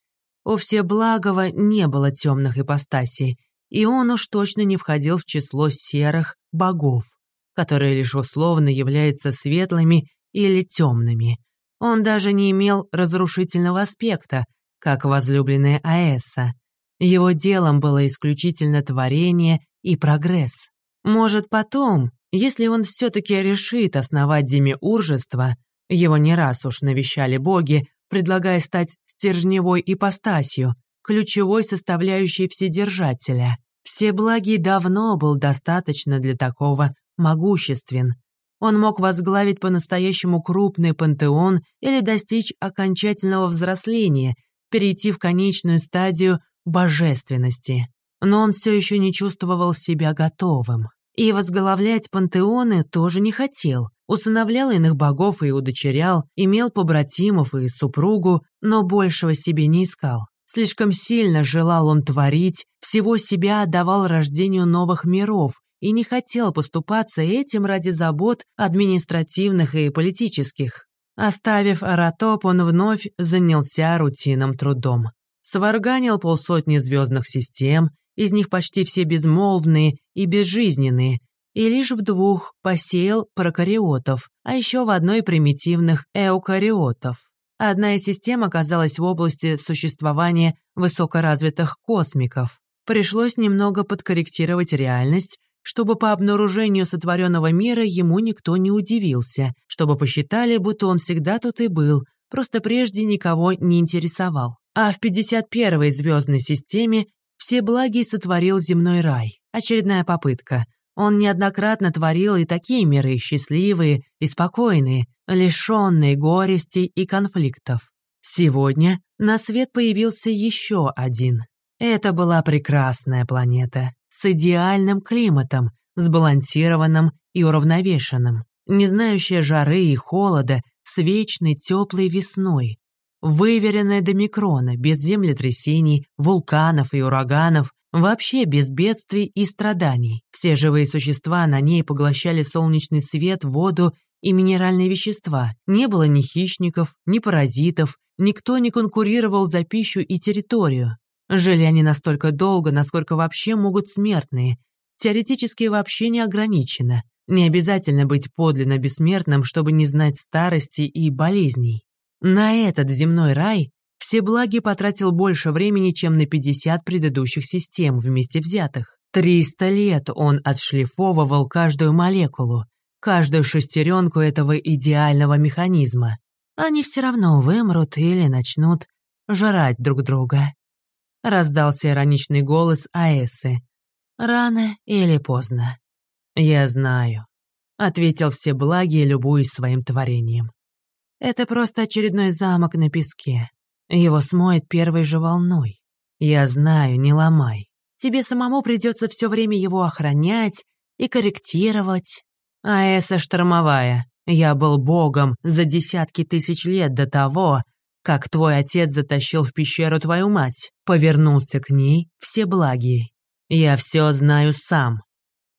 У Всеблагого не было темных ипостасей, и он уж точно не входил в число серых богов, которые лишь условно являются светлыми или темными. Он даже не имел разрушительного аспекта, как возлюбленная Аэса. Его делом было исключительно творение и прогресс. Может, потом, если он все-таки решит основать демиуржество, его не раз уж навещали боги, предлагая стать стержневой ипостасью, ключевой составляющей Вседержателя. Всеблагий давно был достаточно для такого могуществен. Он мог возглавить по-настоящему крупный пантеон или достичь окончательного взросления, перейти в конечную стадию божественности. Но он все еще не чувствовал себя готовым. И возглавлять пантеоны тоже не хотел. Усыновлял иных богов и удочерял, имел побратимов и супругу, но большего себе не искал. Слишком сильно желал он творить, всего себя отдавал рождению новых миров и не хотел поступаться этим ради забот административных и политических. Оставив Аратоп, он вновь занялся рутинным трудом. Сварганил полсотни звездных систем, из них почти все безмолвные и безжизненные, и лишь в двух посеял прокариотов, а еще в одной примитивных эукариотов. Одна из систем оказалась в области существования высокоразвитых космиков. Пришлось немного подкорректировать реальность, чтобы по обнаружению сотворенного мира ему никто не удивился, чтобы посчитали, будто он всегда тут и был, просто прежде никого не интересовал. А в 51-й звездной системе все благи сотворил земной рай. Очередная попытка. Он неоднократно творил и такие миры, счастливые и спокойные, лишенные горестей и конфликтов. Сегодня на свет появился еще один. Это была прекрасная планета с идеальным климатом, сбалансированным и уравновешенным, не знающая жары и холода, с вечной теплой весной, выверенная до микрона, без землетрясений, вулканов и ураганов, вообще без бедствий и страданий. Все живые существа на ней поглощали солнечный свет, воду и минеральные вещества. Не было ни хищников, ни паразитов, никто не конкурировал за пищу и территорию. Жили они настолько долго, насколько вообще могут смертные. Теоретически вообще не ограничено. Не обязательно быть подлинно бессмертным, чтобы не знать старости и болезней. На этот земной рай все благи потратил больше времени, чем на 50 предыдущих систем вместе взятых. 300 лет он отшлифовывал каждую молекулу, каждую шестеренку этого идеального механизма. Они все равно вымрут или начнут жрать друг друга. Раздался ироничный голос Аэсы. Рано или поздно. Я знаю, ответил все благие, любуясь своим творением. Это просто очередной замок на песке. Его смоет первой же волной. Я знаю, не ломай. Тебе самому придется все время его охранять и корректировать. А эса штормовая. Я был богом за десятки тысяч лет до того, как твой отец затащил в пещеру твою мать. Повернулся к ней все благие. Я все знаю сам.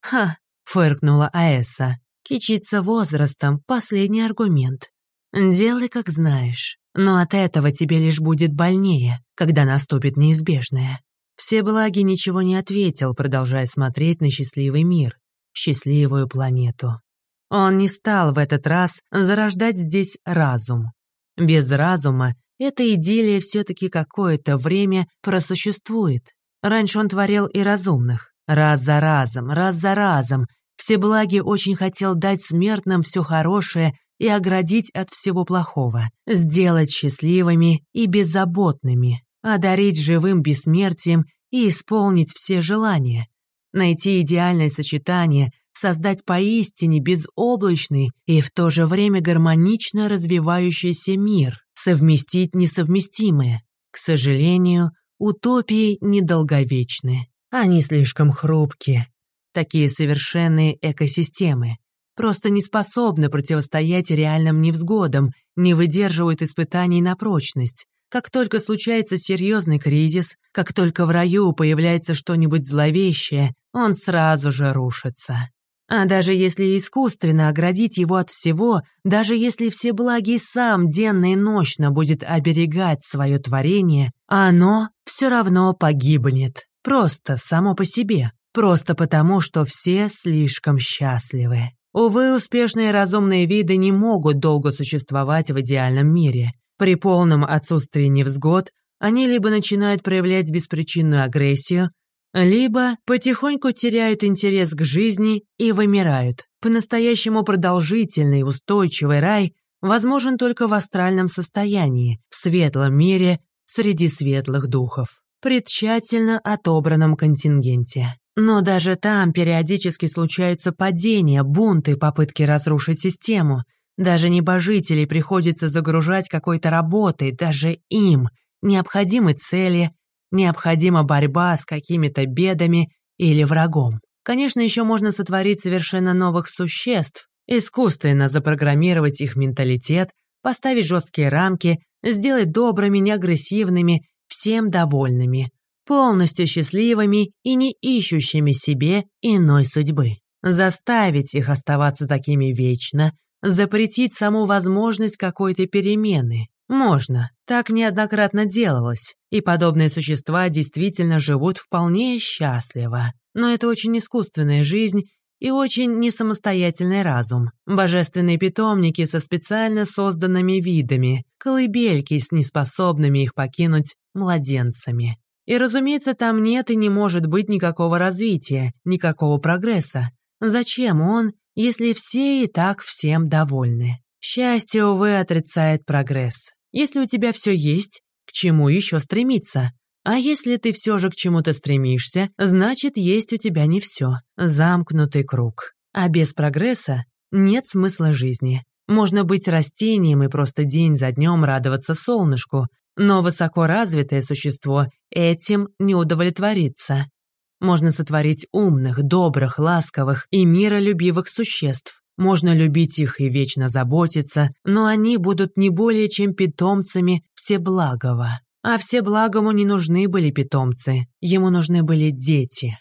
Ха, фыркнула Аэса. Кичиться возрастом — последний аргумент. Делай, как знаешь. Но от этого тебе лишь будет больнее, когда наступит неизбежное. Всеблагий ничего не ответил, продолжая смотреть на счастливый мир, счастливую планету. Он не стал в этот раз зарождать здесь разум. Без разума эта идиллия все-таки какое-то время просуществует. Раньше он творил и разумных. Раз за разом, раз за разом. Всеблагий очень хотел дать смертным все хорошее и оградить от всего плохого, сделать счастливыми и беззаботными, одарить живым бессмертием и исполнить все желания, найти идеальное сочетание, создать поистине безоблачный и в то же время гармонично развивающийся мир, совместить несовместимое. К сожалению, утопии недолговечны. Они слишком хрупкие. Такие совершенные экосистемы просто не способны противостоять реальным невзгодам, не выдерживают испытаний на прочность. Как только случается серьезный кризис, как только в раю появляется что-нибудь зловещее, он сразу же рушится. А даже если искусственно оградить его от всего, даже если все благи сам денно и ночно будет оберегать свое творение, оно все равно погибнет. Просто само по себе. Просто потому, что все слишком счастливы. Увы, успешные разумные виды не могут долго существовать в идеальном мире. При полном отсутствии невзгод они либо начинают проявлять беспричинную агрессию, либо потихоньку теряют интерес к жизни и вымирают. По-настоящему продолжительный устойчивый рай возможен только в астральном состоянии, в светлом мире, среди светлых духов, при тщательно отобранном контингенте. Но даже там периодически случаются падения, бунты, попытки разрушить систему. Даже небожителей приходится загружать какой-то работой, даже им необходимы цели, необходима борьба с какими-то бедами или врагом. Конечно, еще можно сотворить совершенно новых существ, искусственно запрограммировать их менталитет, поставить жесткие рамки, сделать добрыми, неагрессивными, всем довольными полностью счастливыми и не ищущими себе иной судьбы. Заставить их оставаться такими вечно, запретить саму возможность какой-то перемены. Можно, так неоднократно делалось, и подобные существа действительно живут вполне счастливо. Но это очень искусственная жизнь и очень несамостоятельный разум. Божественные питомники со специально созданными видами, колыбельки с неспособными их покинуть младенцами. И, разумеется, там нет и не может быть никакого развития, никакого прогресса. Зачем он, если все и так всем довольны? Счастье, увы, отрицает прогресс. Если у тебя все есть, к чему еще стремиться? А если ты все же к чему-то стремишься, значит, есть у тебя не все. Замкнутый круг. А без прогресса нет смысла жизни. Можно быть растением и просто день за днем радоваться солнышку, но высокоразвитое существо этим не удовлетворится. Можно сотворить умных, добрых, ласковых и миролюбивых существ. Можно любить их и вечно заботиться, но они будут не более чем питомцами Всеблагого. А Всеблагому не нужны были питомцы, ему нужны были дети.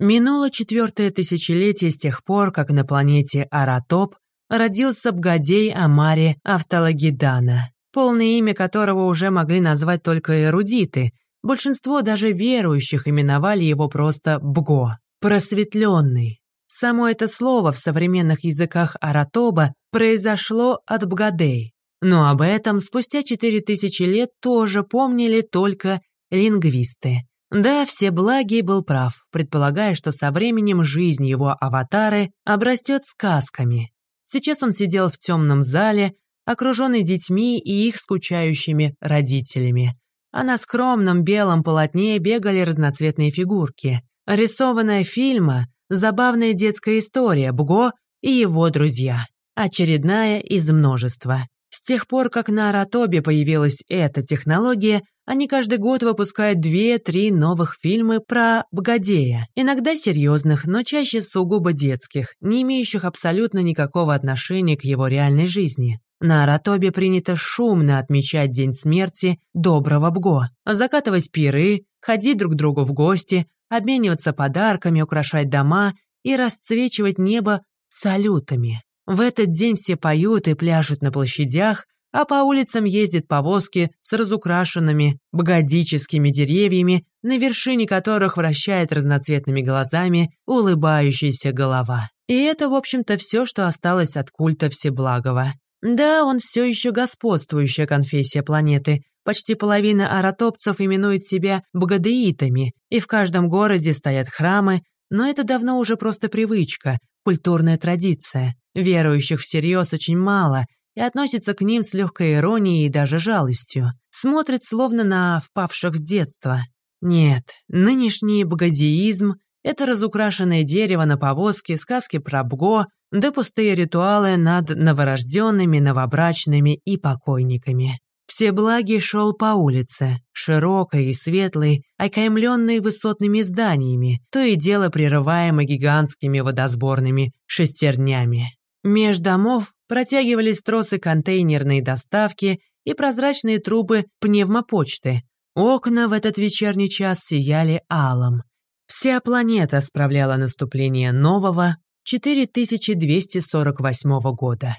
Минуло четвертое тысячелетие с тех пор, как на планете Аратоп родился Бгадей Амари Автологидана полное имя которого уже могли назвать только эрудиты. Большинство даже верующих именовали его просто Бго, просветленный. Само это слово в современных языках Аратоба произошло от Бгадей, но об этом спустя четыре тысячи лет тоже помнили только лингвисты. Да, все благий был прав, предполагая, что со временем жизнь его аватары обрастет сказками. Сейчас он сидел в темном зале, окруженный детьми и их скучающими родителями. А на скромном белом полотне бегали разноцветные фигурки. Рисованная фильма — забавная детская история Бго и его друзья. Очередная из множества. С тех пор, как на Аратобе появилась эта технология, они каждый год выпускают две-три новых фильмы про богадея, иногда серьезных, но чаще сугубо детских, не имеющих абсолютно никакого отношения к его реальной жизни. На Аратобе принято шумно отмечать день смерти доброго Бго, закатывать пиры, ходить друг к другу в гости, обмениваться подарками, украшать дома и расцвечивать небо салютами. В этот день все поют и пляшут на площадях, а по улицам ездят повозки с разукрашенными богодическими деревьями, на вершине которых вращает разноцветными глазами улыбающаяся голова. И это, в общем-то, все, что осталось от культа Всеблагого. Да, он все еще господствующая конфессия планеты. Почти половина аратопцев именует себя богодеитами, и в каждом городе стоят храмы, но это давно уже просто привычка, культурная традиция. Верующих всерьез очень мало, и относится к ним с легкой иронией и даже жалостью. Смотрит словно на впавших в детство. Нет, нынешний богодеизм — это разукрашенное дерево на повозке, сказки про Бго, да пустые ритуалы над новорожденными, новобрачными и покойниками. Всеблагий шел по улице, широкой и светлой, окаймленной высотными зданиями, то и дело прерываемо гигантскими водосборными шестернями. Меж домов протягивались тросы контейнерной доставки и прозрачные трубы пневмопочты. Окна в этот вечерний час сияли алом. Вся планета справляла наступление нового 4248 года.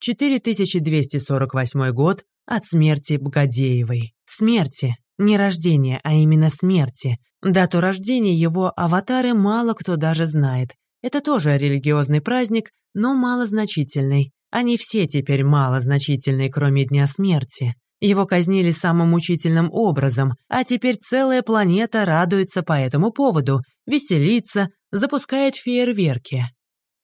4248 год от смерти Богодеевой. Смерти, не рождения, а именно смерти. Дату рождения его аватары мало кто даже знает. Это тоже религиозный праздник, но малозначительный. Они все теперь малозначительные, кроме Дня смерти. Его казнили самым мучительным образом, а теперь целая планета радуется по этому поводу, веселится, запускает фейерверки.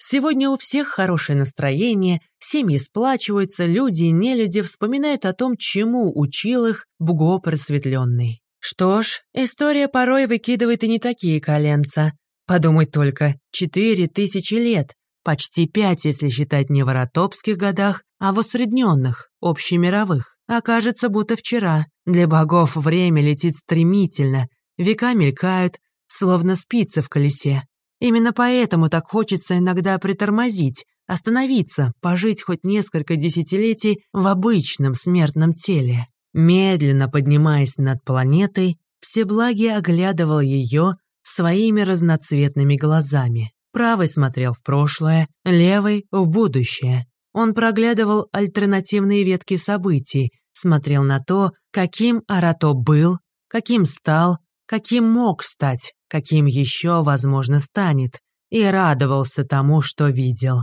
Сегодня у всех хорошее настроение, семьи сплачиваются, люди и нелюди вспоминают о том, чему учил их Бго просветленный. Что ж, история порой выкидывает и не такие коленца. Подумать только, четыре тысячи лет, Почти пять, если считать не в аратопских годах, а в усредненных, общемировых. Окажется, будто вчера. Для богов время летит стремительно, века мелькают, словно спицы в колесе. Именно поэтому так хочется иногда притормозить, остановиться, пожить хоть несколько десятилетий в обычном смертном теле. Медленно поднимаясь над планетой, Всеблагий оглядывал ее своими разноцветными глазами. Правый смотрел в прошлое, левый — в будущее. Он проглядывал альтернативные ветки событий, смотрел на то, каким Арато был, каким стал, каким мог стать, каким еще, возможно, станет, и радовался тому, что видел.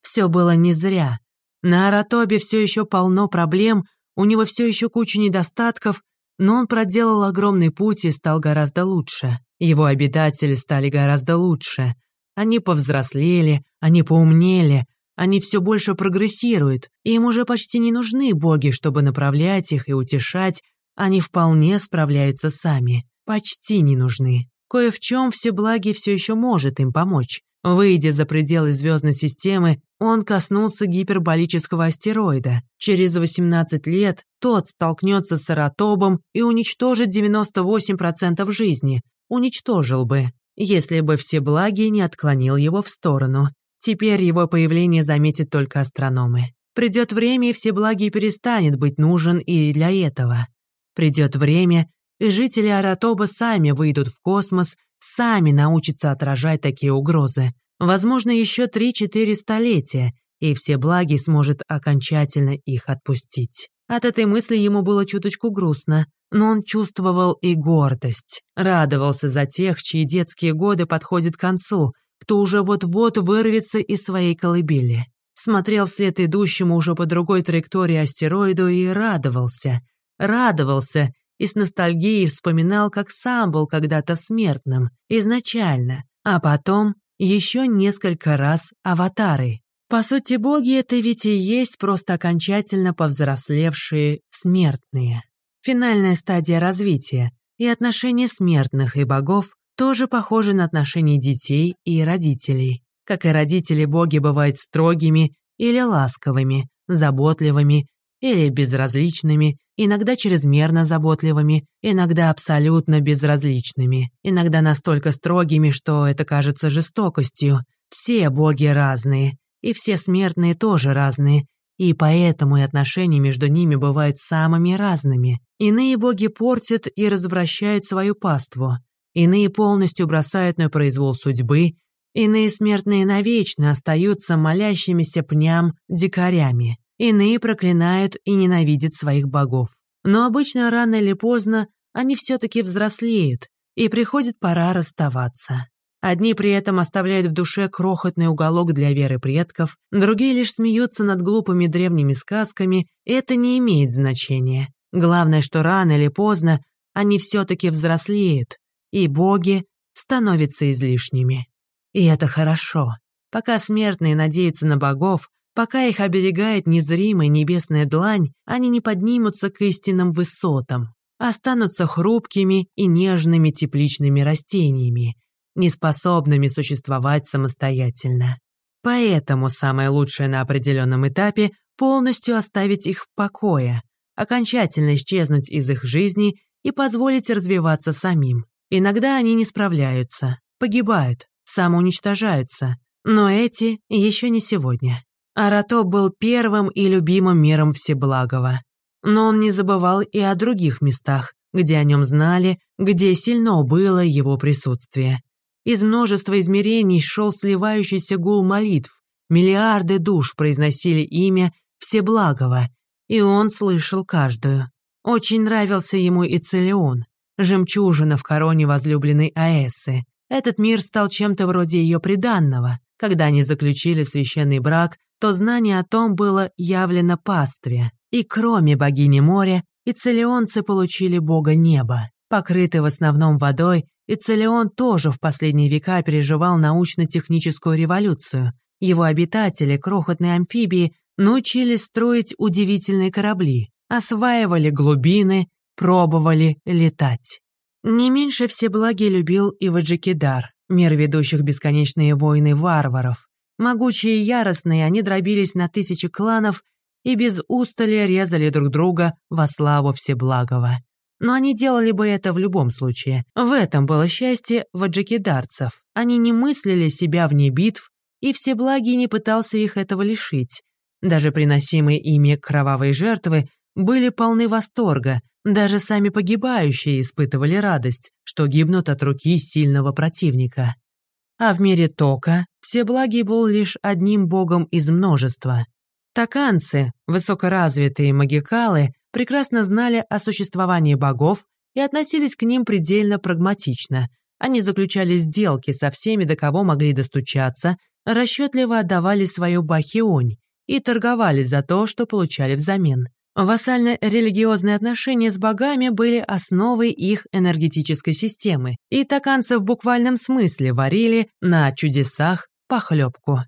Все было не зря. На Аратобе все еще полно проблем, у него все еще куча недостатков, но он проделал огромный путь и стал гораздо лучше. Его обитатели стали гораздо лучше. Они повзрослели, они поумнели, они все больше прогрессируют, и им уже почти не нужны боги, чтобы направлять их и утешать, они вполне справляются сами. Почти не нужны. Кое в чем все благи все еще может им помочь. Выйдя за пределы звездной системы, он коснулся гиперболического астероида. Через 18 лет тот столкнется с Саратобом и уничтожит 98% жизни. Уничтожил бы если бы Всеблагий не отклонил его в сторону. Теперь его появление заметят только астрономы. Придет время, и Всеблагий перестанет быть нужен и для этого. Придет время, и жители Аратоба сами выйдут в космос, сами научатся отражать такие угрозы. Возможно, еще 3-4 столетия, и Всеблагий сможет окончательно их отпустить. От этой мысли ему было чуточку грустно, но он чувствовал и гордость. Радовался за тех, чьи детские годы подходят к концу, кто уже вот-вот вырвется из своей колыбели. Смотрел вслед идущему уже по другой траектории астероиду и радовался. Радовался и с ностальгией вспоминал, как сам был когда-то смертным, изначально, а потом еще несколько раз аватары. По сути, боги это ведь и есть просто окончательно повзрослевшие смертные. Финальная стадия развития, и отношения смертных и богов тоже похожи на отношения детей и родителей. Как и родители, боги бывают строгими или ласковыми, заботливыми или безразличными, иногда чрезмерно заботливыми, иногда абсолютно безразличными, иногда настолько строгими, что это кажется жестокостью. Все боги разные, и все смертные тоже разные, и поэтому и отношения между ними бывают самыми разными. Иные боги портят и развращают свою паству, иные полностью бросают на произвол судьбы, иные смертные навечно остаются молящимися пням дикарями, иные проклинают и ненавидят своих богов. Но обычно рано или поздно они все-таки взрослеют, и приходит пора расставаться. Одни при этом оставляют в душе крохотный уголок для веры предков, другие лишь смеются над глупыми древними сказками, и это не имеет значения. Главное, что рано или поздно они все-таки взрослеют, и боги становятся излишними. И это хорошо. Пока смертные надеются на богов, пока их оберегает незримая небесная длань, они не поднимутся к истинным высотам, останутся хрупкими и нежными тепличными растениями, неспособными существовать самостоятельно. Поэтому самое лучшее на определенном этапе — полностью оставить их в покое, окончательно исчезнуть из их жизни и позволить развиваться самим. Иногда они не справляются, погибают, самоуничтожаются, но эти еще не сегодня. Арато был первым и любимым миром Всеблагого. Но он не забывал и о других местах, где о нем знали, где сильно было его присутствие. Из множества измерений шел сливающийся гул молитв. Миллиарды душ произносили имя Всеблагого, и он слышал каждую. Очень нравился ему и Целион, жемчужина в короне возлюбленной Аэсы. Этот мир стал чем-то вроде ее приданного. Когда они заключили священный брак, то знание о том было явлено пастве. И кроме богини моря, и целионцы получили бога неба. Покрытый в основном водой, и Целион тоже в последние века переживал научно-техническую революцию. Его обитатели, крохотные амфибии, научились строить удивительные корабли, осваивали глубины, пробовали летать. Не меньше все благи любил и Ваджикидар, мир ведущих бесконечные войны варваров. Могучие и яростные, они дробились на тысячи кланов и без устали резали друг друга во славу Всеблагого но они делали бы это в любом случае. В этом было счастье ваджикидарцев. Они не мыслили себя вне битв, и Всеблагий не пытался их этого лишить. Даже приносимые ими кровавые жертвы были полны восторга, даже сами погибающие испытывали радость, что гибнут от руки сильного противника. А в мире Тока Всеблагий был лишь одним богом из множества. Токанцы, высокоразвитые магикалы, прекрасно знали о существовании богов и относились к ним предельно прагматично. Они заключали сделки со всеми, до кого могли достучаться, расчетливо отдавали свою бахионь и торговали за то, что получали взамен. Вассально-религиозные отношения с богами были основой их энергетической системы, и токанцы в буквальном смысле варили на чудесах похлебку.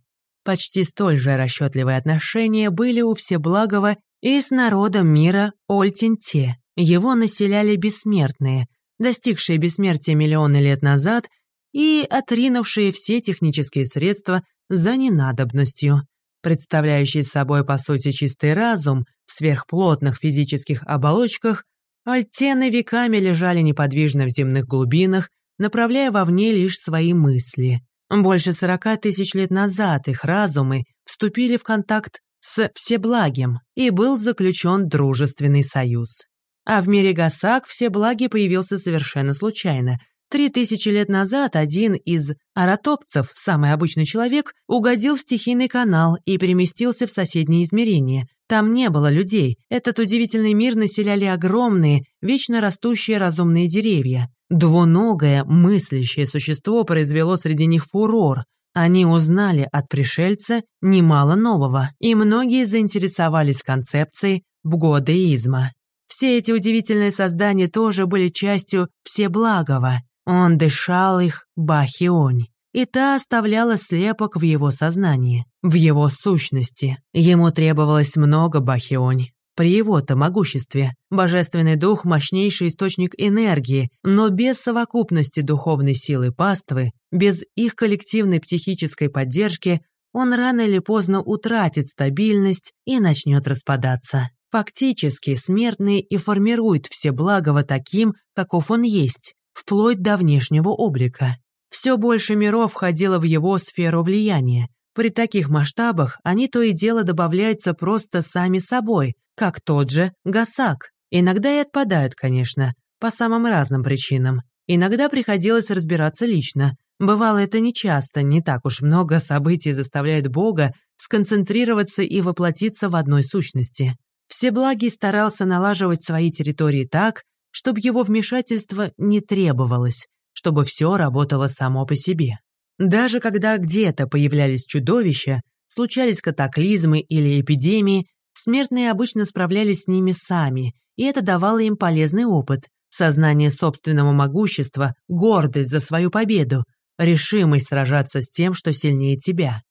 Почти столь же расчетливые отношения были у Всеблагого и с народом мира Ольтинте. Его населяли бессмертные, достигшие бессмертия миллионы лет назад и отринувшие все технические средства за ненадобностью, представляющие собой по сути чистый разум сверхплотных физических оболочках, альтены веками лежали неподвижно в земных глубинах, направляя вовне лишь свои мысли. Больше сорока тысяч лет назад их разумы вступили в контакт с Всеблагим, и был заключен дружественный союз. А в мире Гасак Всеблагий появился совершенно случайно. Три тысячи лет назад один из аратопцев, самый обычный человек, угодил в стихийный канал и переместился в соседнее измерение. Там не было людей. Этот удивительный мир населяли огромные, вечно растущие разумные деревья. Двуногое, мыслящее существо произвело среди них фурор, они узнали от пришельца немало нового, и многие заинтересовались концепцией бгодеизма. Все эти удивительные создания тоже были частью Всеблагого. Он дышал их Бахионь, и та оставляла слепок в его сознании, в его сущности. Ему требовалось много Бахионь. При его-то могуществе божественный дух – мощнейший источник энергии, но без совокупности духовной силы паствы, без их коллективной психической поддержки, он рано или поздно утратит стабильность и начнет распадаться. Фактически, смертный и формирует все благо таким, каков он есть, вплоть до внешнего облика. Все больше миров входило в его сферу влияния. При таких масштабах они то и дело добавляются просто сами собой, как тот же Гасак. Иногда и отпадают, конечно, по самым разным причинам. Иногда приходилось разбираться лично. Бывало это нечасто, не так уж много событий заставляет Бога сконцентрироваться и воплотиться в одной сущности. Всеблагий старался налаживать свои территории так, чтобы его вмешательство не требовалось, чтобы все работало само по себе. Даже когда где-то появлялись чудовища, случались катаклизмы или эпидемии, смертные обычно справлялись с ними сами, и это давало им полезный опыт, сознание собственного могущества, гордость за свою победу, решимость сражаться с тем, что сильнее тебя.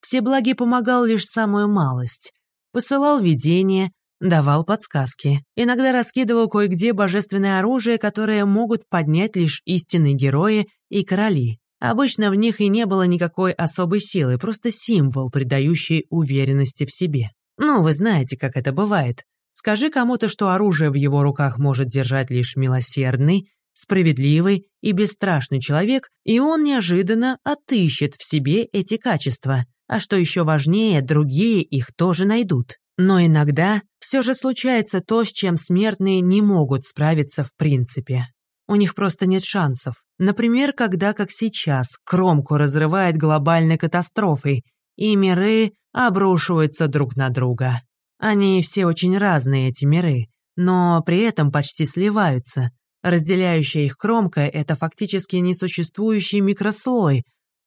Всеблагий помогал лишь самую малость. Посылал видения, давал подсказки. Иногда раскидывал кое-где божественное оружие, которое могут поднять лишь истинные герои и короли. Обычно в них и не было никакой особой силы, просто символ, придающий уверенности в себе. Ну, вы знаете, как это бывает. Скажи кому-то, что оружие в его руках может держать лишь милосердный, справедливый и бесстрашный человек, и он неожиданно отыщет в себе эти качества. А что еще важнее, другие их тоже найдут. Но иногда все же случается то, с чем смертные не могут справиться в принципе. У них просто нет шансов. Например, когда, как сейчас, кромку разрывает глобальной катастрофой, и миры обрушиваются друг на друга. Они все очень разные, эти миры, но при этом почти сливаются. Разделяющая их кромка — это фактически несуществующий микрослой,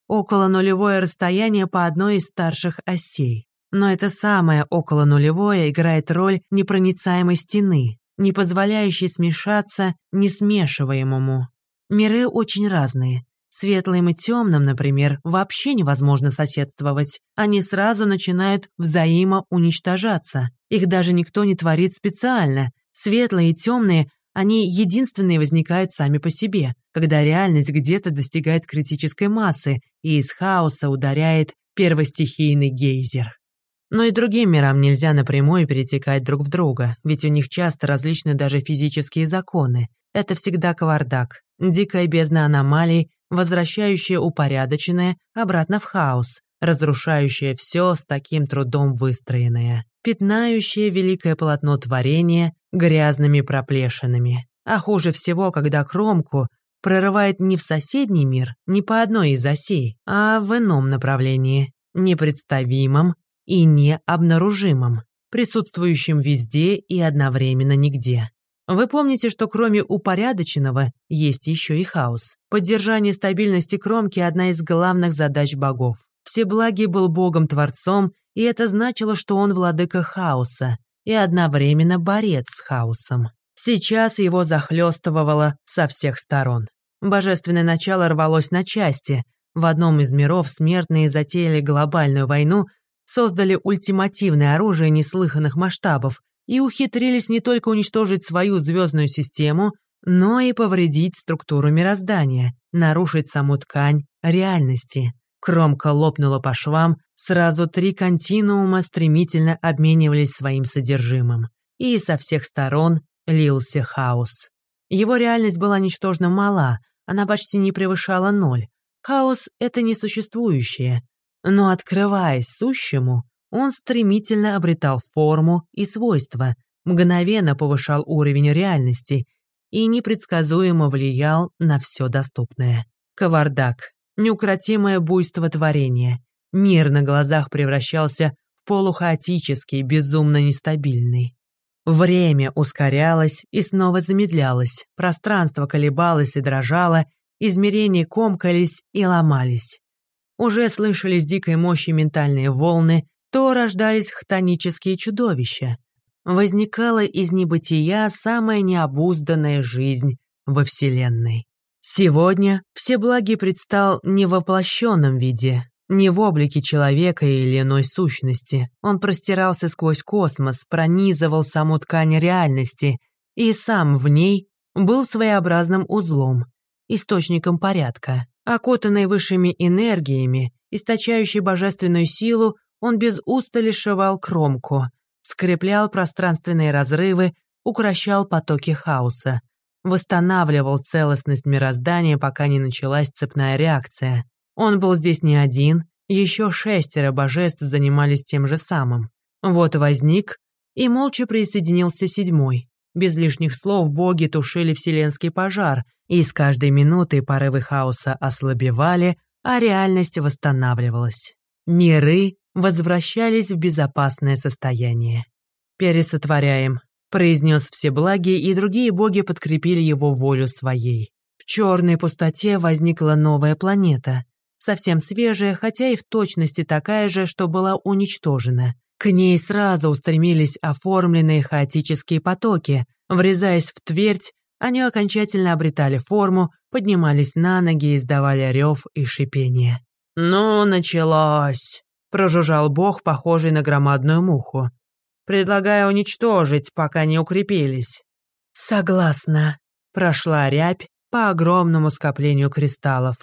около нулевое расстояние по одной из старших осей. Но это самое около нулевое играет роль непроницаемой стены, не позволяющей смешаться несмешиваемому. Миры очень разные. Светлым и темным, например, вообще невозможно соседствовать. Они сразу начинают взаимоуничтожаться. Их даже никто не творит специально. Светлые и темные, они единственные возникают сами по себе, когда реальность где-то достигает критической массы и из хаоса ударяет первостихийный гейзер. Но и другим мирам нельзя напрямую перетекать друг в друга, ведь у них часто различны даже физические законы. Это всегда кавардак, дикая бездна аномалий, возвращающая упорядоченное обратно в хаос, разрушающая все с таким трудом выстроенное, пятнающее великое полотно творения грязными проплешинами. А хуже всего, когда кромку прорывает не в соседний мир, не по одной из осей, а в ином направлении, непредставимом и необнаружимым, присутствующим везде и одновременно нигде. Вы помните, что кроме упорядоченного есть еще и хаос. Поддержание стабильности кромки – одна из главных задач богов. Всеблагий был богом-творцом, и это значило, что он владыка хаоса и одновременно борец с хаосом. Сейчас его захлестывало со всех сторон. Божественное начало рвалось на части. В одном из миров смертные затеяли глобальную войну создали ультимативное оружие неслыханных масштабов и ухитрились не только уничтожить свою звездную систему, но и повредить структуру мироздания, нарушить саму ткань реальности. Кромка лопнула по швам, сразу три континуума стремительно обменивались своим содержимым. И со всех сторон лился хаос. Его реальность была ничтожно мала, она почти не превышала ноль. Хаос — это несуществующее, но открываясь сущему, он стремительно обретал форму и свойства, мгновенно повышал уровень реальности и непредсказуемо влиял на все доступное. Кавардак, неукротимое буйство творения. Мир на глазах превращался в полухаотический, безумно нестабильный. Время ускорялось и снова замедлялось, пространство колебалось и дрожало, измерения комкались и ломались. Уже слышались дикой мощи ментальные волны, то рождались хтонические чудовища. Возникала из небытия самая необузданная жизнь во Вселенной. Сегодня Всеблагий предстал не в воплощенном виде, Не в облике человека или иной сущности. Он простирался сквозь космос, пронизывал саму ткань реальности и сам в ней был своеобразным узлом, источником порядка. Окутанный высшими энергиями, источающий божественную силу, он без устали шивал кромку, скреплял пространственные разрывы, укращал потоки хаоса, восстанавливал целостность мироздания, пока не началась цепная реакция. Он был здесь не один, еще шестеро божеств занимались тем же самым. Вот возник, и молча присоединился седьмой. Без лишних слов боги тушили вселенский пожар, и с каждой минутой порывы хаоса ослабевали, а реальность восстанавливалась. Миры возвращались в безопасное состояние. «Пересотворяем», — произнес Всеблагий, и другие боги подкрепили его волю своей. В черной пустоте возникла новая планета, совсем свежая, хотя и в точности такая же, что была уничтожена. К ней сразу устремились оформленные хаотические потоки. Врезаясь в твердь, они окончательно обретали форму, поднимались на ноги и издавали рев и шипение. «Ну, началось!» — прожужжал бог, похожий на громадную муху. «Предлагаю уничтожить, пока не укрепились». «Согласна», — прошла рябь по огромному скоплению кристаллов.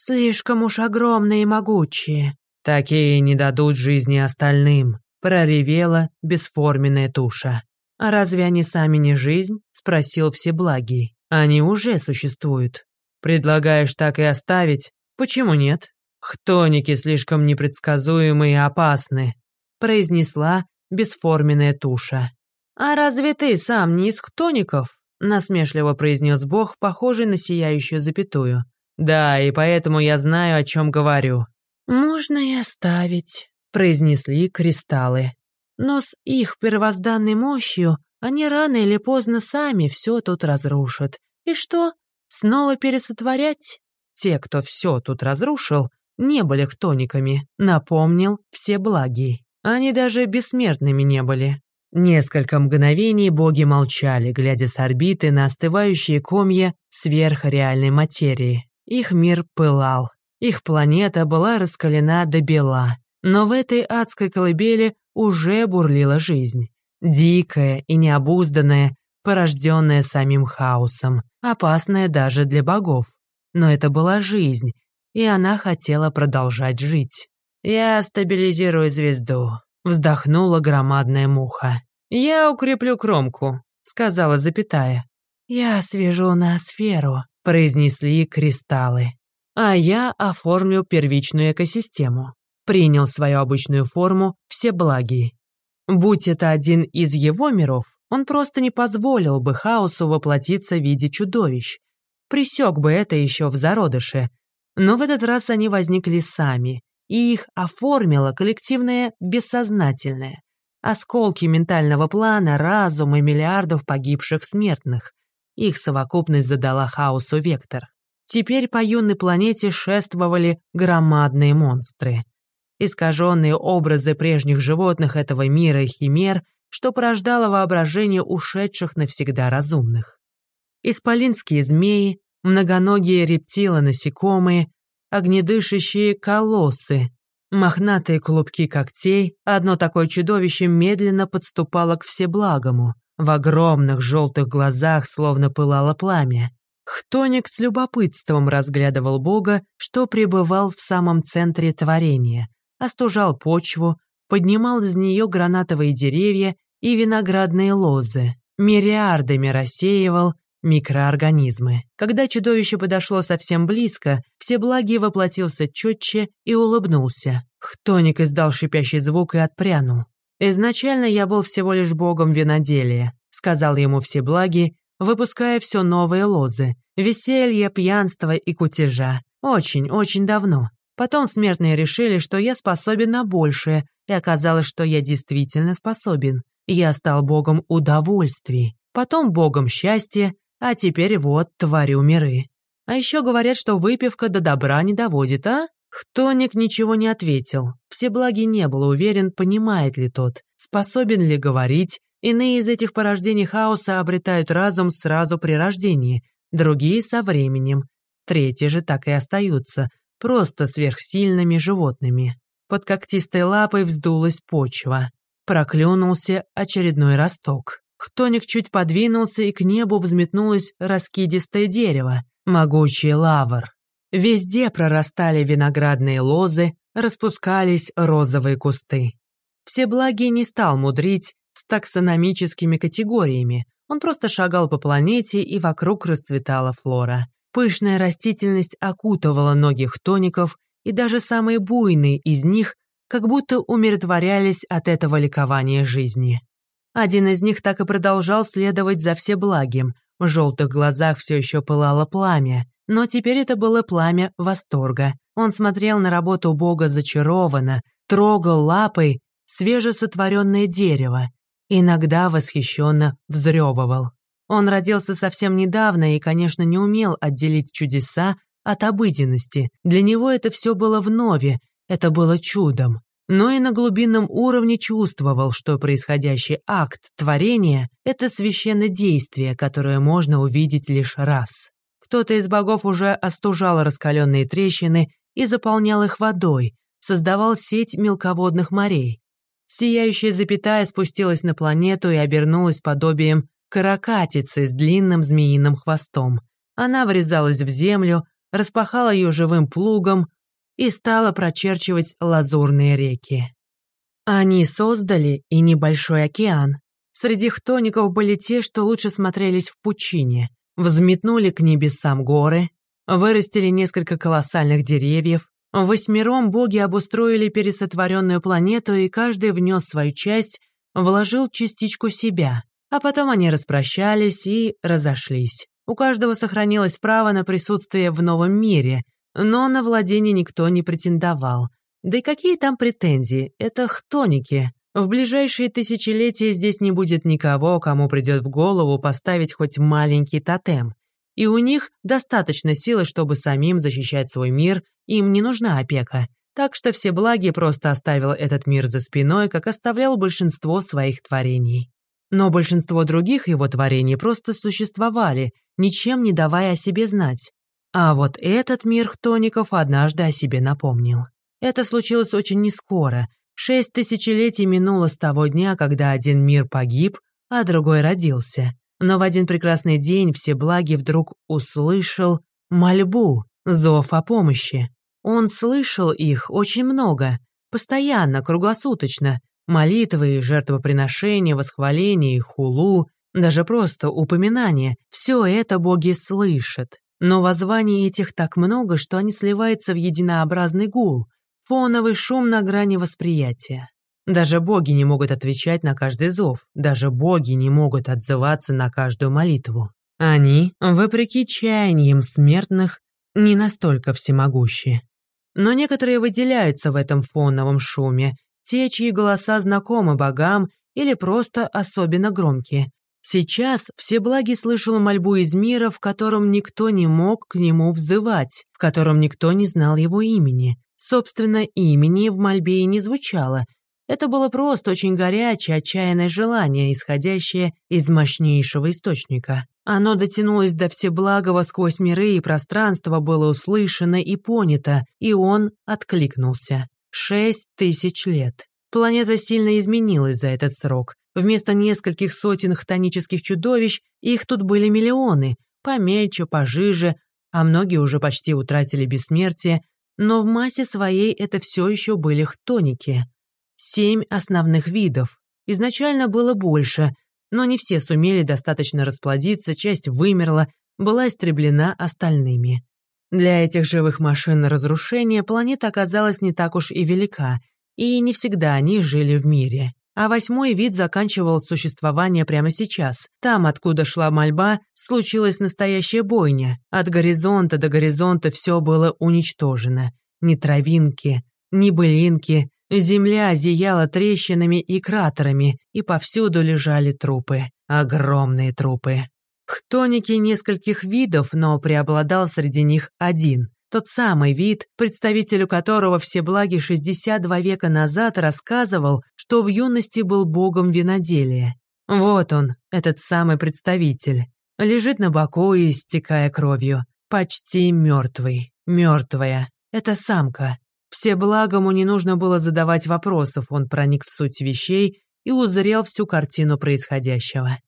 Слишком уж огромные и могучие. Такие не дадут жизни остальным, проревела бесформенная туша. А разве они сами не жизнь? Спросил Всеблагий. Они уже существуют. Предлагаешь так и оставить? Почему нет? Хтоники слишком непредсказуемы и опасны, произнесла бесформенная туша. «А разве ты сам не из хтоников?» насмешливо произнес бог, похожий на сияющую запятую. «Да, и поэтому я знаю, о чем говорю». «Можно и оставить», — произнесли кристаллы. «Но с их первозданной мощью они рано или поздно сами все тут разрушат. И что, снова пересотворять?» Те, кто все тут разрушил, не были хтониками, напомнил все благие. Они даже бессмертными не были. Несколько мгновений боги молчали, глядя с орбиты на остывающие комья сверхреальной материи. Их мир пылал. Их планета была раскалена до бела. Но в этой адской колыбели уже бурлила жизнь. Дикая и необузданная, порожденная самим хаосом, опасная даже для богов. Но это была жизнь, и она хотела продолжать жить. «Я стабилизирую звезду», — вздохнула громадная муха. «Я укреплю кромку», — сказала запятая. «Я свяжу на сферу», произнесли кристаллы. А я оформлю первичную экосистему. Принял свою обычную форму все благие. Будь это один из его миров, он просто не позволил бы хаосу воплотиться в виде чудовищ. Присек бы это еще в зародыше. Но в этот раз они возникли сами, и их оформило коллективное бессознательное. Осколки ментального плана, разума миллиардов погибших смертных. Их совокупность задала хаосу вектор. Теперь по юной планете шествовали громадные монстры. Искаженные образы прежних животных этого мира и химер, что порождало воображение ушедших навсегда разумных. Исполинские змеи, многоногие рептилы-насекомые, огнедышащие колоссы, мохнатые клубки когтей, одно такое чудовище медленно подступало к всеблагому — в огромных желтых глазах словно пылало пламя. Хтоник с любопытством разглядывал Бога, что пребывал в самом центре творения, остужал почву, поднимал из нее гранатовые деревья и виноградные лозы, мириардами рассеивал микроорганизмы. Когда чудовище подошло совсем близко, Всеблагий воплотился четче и улыбнулся. Хтоник издал шипящий звук и отпрянул. «Изначально я был всего лишь богом виноделия», — сказал ему Всеблаги, выпуская все новые лозы, веселье, пьянство и кутежа. Очень-очень давно. Потом смертные решили, что я способен на большее, и оказалось, что я действительно способен. Я стал богом удовольствий, потом богом счастья, а теперь вот творю миры. А еще говорят, что выпивка до добра не доводит, а? Хтоник ничего не ответил. Всеблагий не был уверен, понимает ли тот, способен ли говорить. Иные из этих порождений хаоса обретают разум сразу при рождении, другие — со временем. Третьи же так и остаются, просто сверхсильными животными. Под когтистой лапой вздулась почва. Проклюнулся очередной росток. Хтоник чуть подвинулся, и к небу взметнулось раскидистое дерево, могучий лавр. Везде прорастали виноградные лозы, распускались розовые кусты. Всеблагий не стал мудрить с таксономическими категориями, он просто шагал по планете, и вокруг расцветала флора. Пышная растительность окутывала многих тоников, и даже самые буйные из них как будто умиротворялись от этого ликования жизни. Один из них так и продолжал следовать за всеблагим. В желтых глазах все еще пылало пламя, но теперь это было пламя восторга. Он смотрел на работу Бога зачарованно, трогал лапой свежесотворенное дерево, иногда восхищенно взрёвывал. Он родился совсем недавно и, конечно, не умел отделить чудеса от обыденности. Для него это все было вновь, это было чудом но и на глубинном уровне чувствовал, что происходящий акт творения — это священное действие, которое можно увидеть лишь раз. Кто-то из богов уже остужал раскаленные трещины и заполнял их водой, создавал сеть мелководных морей. Сияющая запятая спустилась на планету и обернулась подобием каракатицы с длинным змеиным хвостом. Она врезалась в землю, распахала ее живым плугом, и стала прочерчивать лазурные реки. Они создали и небольшой океан. Среди хтоников были те, что лучше смотрелись в пучине, взметнули к небесам горы, вырастили несколько колоссальных деревьев, восьмером боги обустроили пересотворенную планету, и каждый внес свою часть, вложил частичку себя, а потом они распрощались и разошлись. У каждого сохранилось право на присутствие в новом мире, но на владение никто не претендовал. Да и какие там претензии? Это хтоники. В ближайшие тысячелетия здесь не будет никого, кому придет в голову поставить хоть маленький тотем. И у них достаточно силы, чтобы самим защищать свой мир, им не нужна опека. Так что все благи просто оставил этот мир за спиной, как оставлял большинство своих творений. Но большинство других его творений просто существовали, ничем не давая о себе знать. А вот этот мир хтоников однажды о себе напомнил. Это случилось очень нескоро. Шесть тысячелетий минуло с того дня, когда один мир погиб, а другой родился. Но в один прекрасный день все благи вдруг услышал мольбу, зов о помощи. Он слышал их очень много, постоянно, круглосуточно. Молитвы, жертвоприношения, восхваления и хулу, даже просто упоминания – все это боги слышат. Но воззваний этих так много, что они сливаются в единообразный гул, фоновый шум на грани восприятия. Даже боги не могут отвечать на каждый зов, даже боги не могут отзываться на каждую молитву. Они, вопреки чаяниям смертных, не настолько всемогущи. Но некоторые выделяются в этом фоновом шуме, те, чьи голоса знакомы богам или просто особенно громкие, Сейчас Всеблагий слышал мольбу из мира, в котором никто не мог к нему взывать, в котором никто не знал его имени. Собственно, имени в мольбе и не звучало. Это было просто очень горячее, отчаянное желание, исходящее из мощнейшего источника. Оно дотянулось до Всеблагого сквозь миры и пространство, было услышано и понято, и он откликнулся. Шесть тысяч лет. Планета сильно изменилась за этот срок. Вместо нескольких сотен хтонических чудовищ их тут были миллионы, помельче, пожиже, а многие уже почти утратили бессмертие, но в массе своей это все еще были хтоники. Семь основных видов. Изначально было больше, но не все сумели достаточно расплодиться, часть вымерла, была истреблена остальными. Для этих живых машин разрушения планета оказалась не так уж и велика, и не всегда они жили в мире а восьмой вид заканчивал существование прямо сейчас. Там, откуда шла мольба, случилась настоящая бойня. От горизонта до горизонта все было уничтожено. Ни травинки, ни былинки. Земля зияла трещинами и кратерами, и повсюду лежали трупы. Огромные трупы. Хтоники нескольких видов, но преобладал среди них один. Тот самый вид, представителю которого все благи 62 века назад рассказывал, что в юности был богом виноделия. Вот он, этот самый представитель. Лежит на боку и истекая кровью. Почти мертвый. Мертвая. Это самка. Все благому не нужно было задавать вопросов, он проник в суть вещей и узрел всю картину происходящего.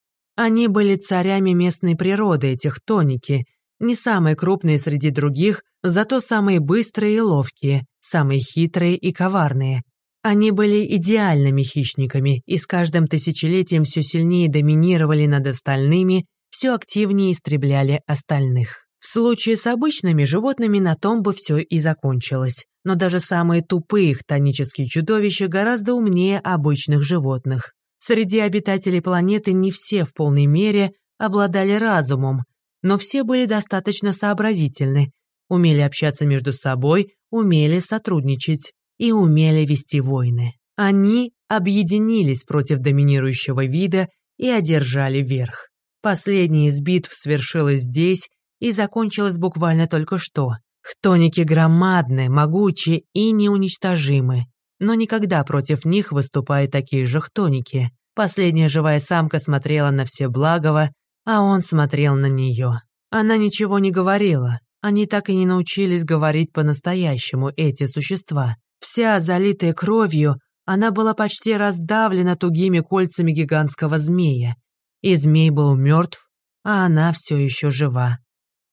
Они были царями местной природы, этих тоники, не самые крупные среди других, зато самые быстрые и ловкие, самые хитрые и коварные. Они были идеальными хищниками и с каждым тысячелетием все сильнее доминировали над остальными, все активнее истребляли остальных. В случае с обычными животными на том бы все и закончилось. Но даже самые тупые хтонические чудовища гораздо умнее обычных животных. Среди обитателей планеты не все в полной мере обладали разумом, но все были достаточно сообразительны, умели общаться между собой, умели сотрудничать и умели вести войны. Они объединились против доминирующего вида и одержали верх. Последняя из битв свершилась здесь и закончилась буквально только что. Хтоники громадны, могучи и неуничтожимы. Но никогда против них выступают такие же хтоники. Последняя живая самка смотрела на все благого, а он смотрел на нее. Она ничего не говорила. Они так и не научились говорить по-настоящему, эти существа. Вся залитая кровью, она была почти раздавлена тугими кольцами гигантского змея. И змей был мертв, а она все еще жива.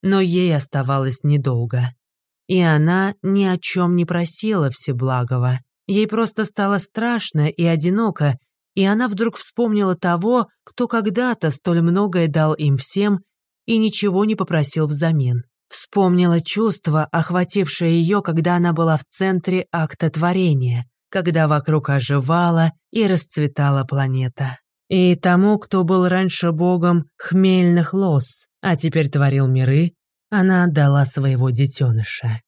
Но ей оставалось недолго. И она ни о чем не просила Всеблагого. Ей просто стало страшно и одиноко, и она вдруг вспомнила того, кто когда-то столь многое дал им всем и ничего не попросил взамен. Вспомнила чувство, охватившее ее, когда она была в центре акта творения, когда вокруг оживала и расцветала планета. И тому, кто был раньше богом хмельных лос, а теперь творил миры, она отдала своего детеныша.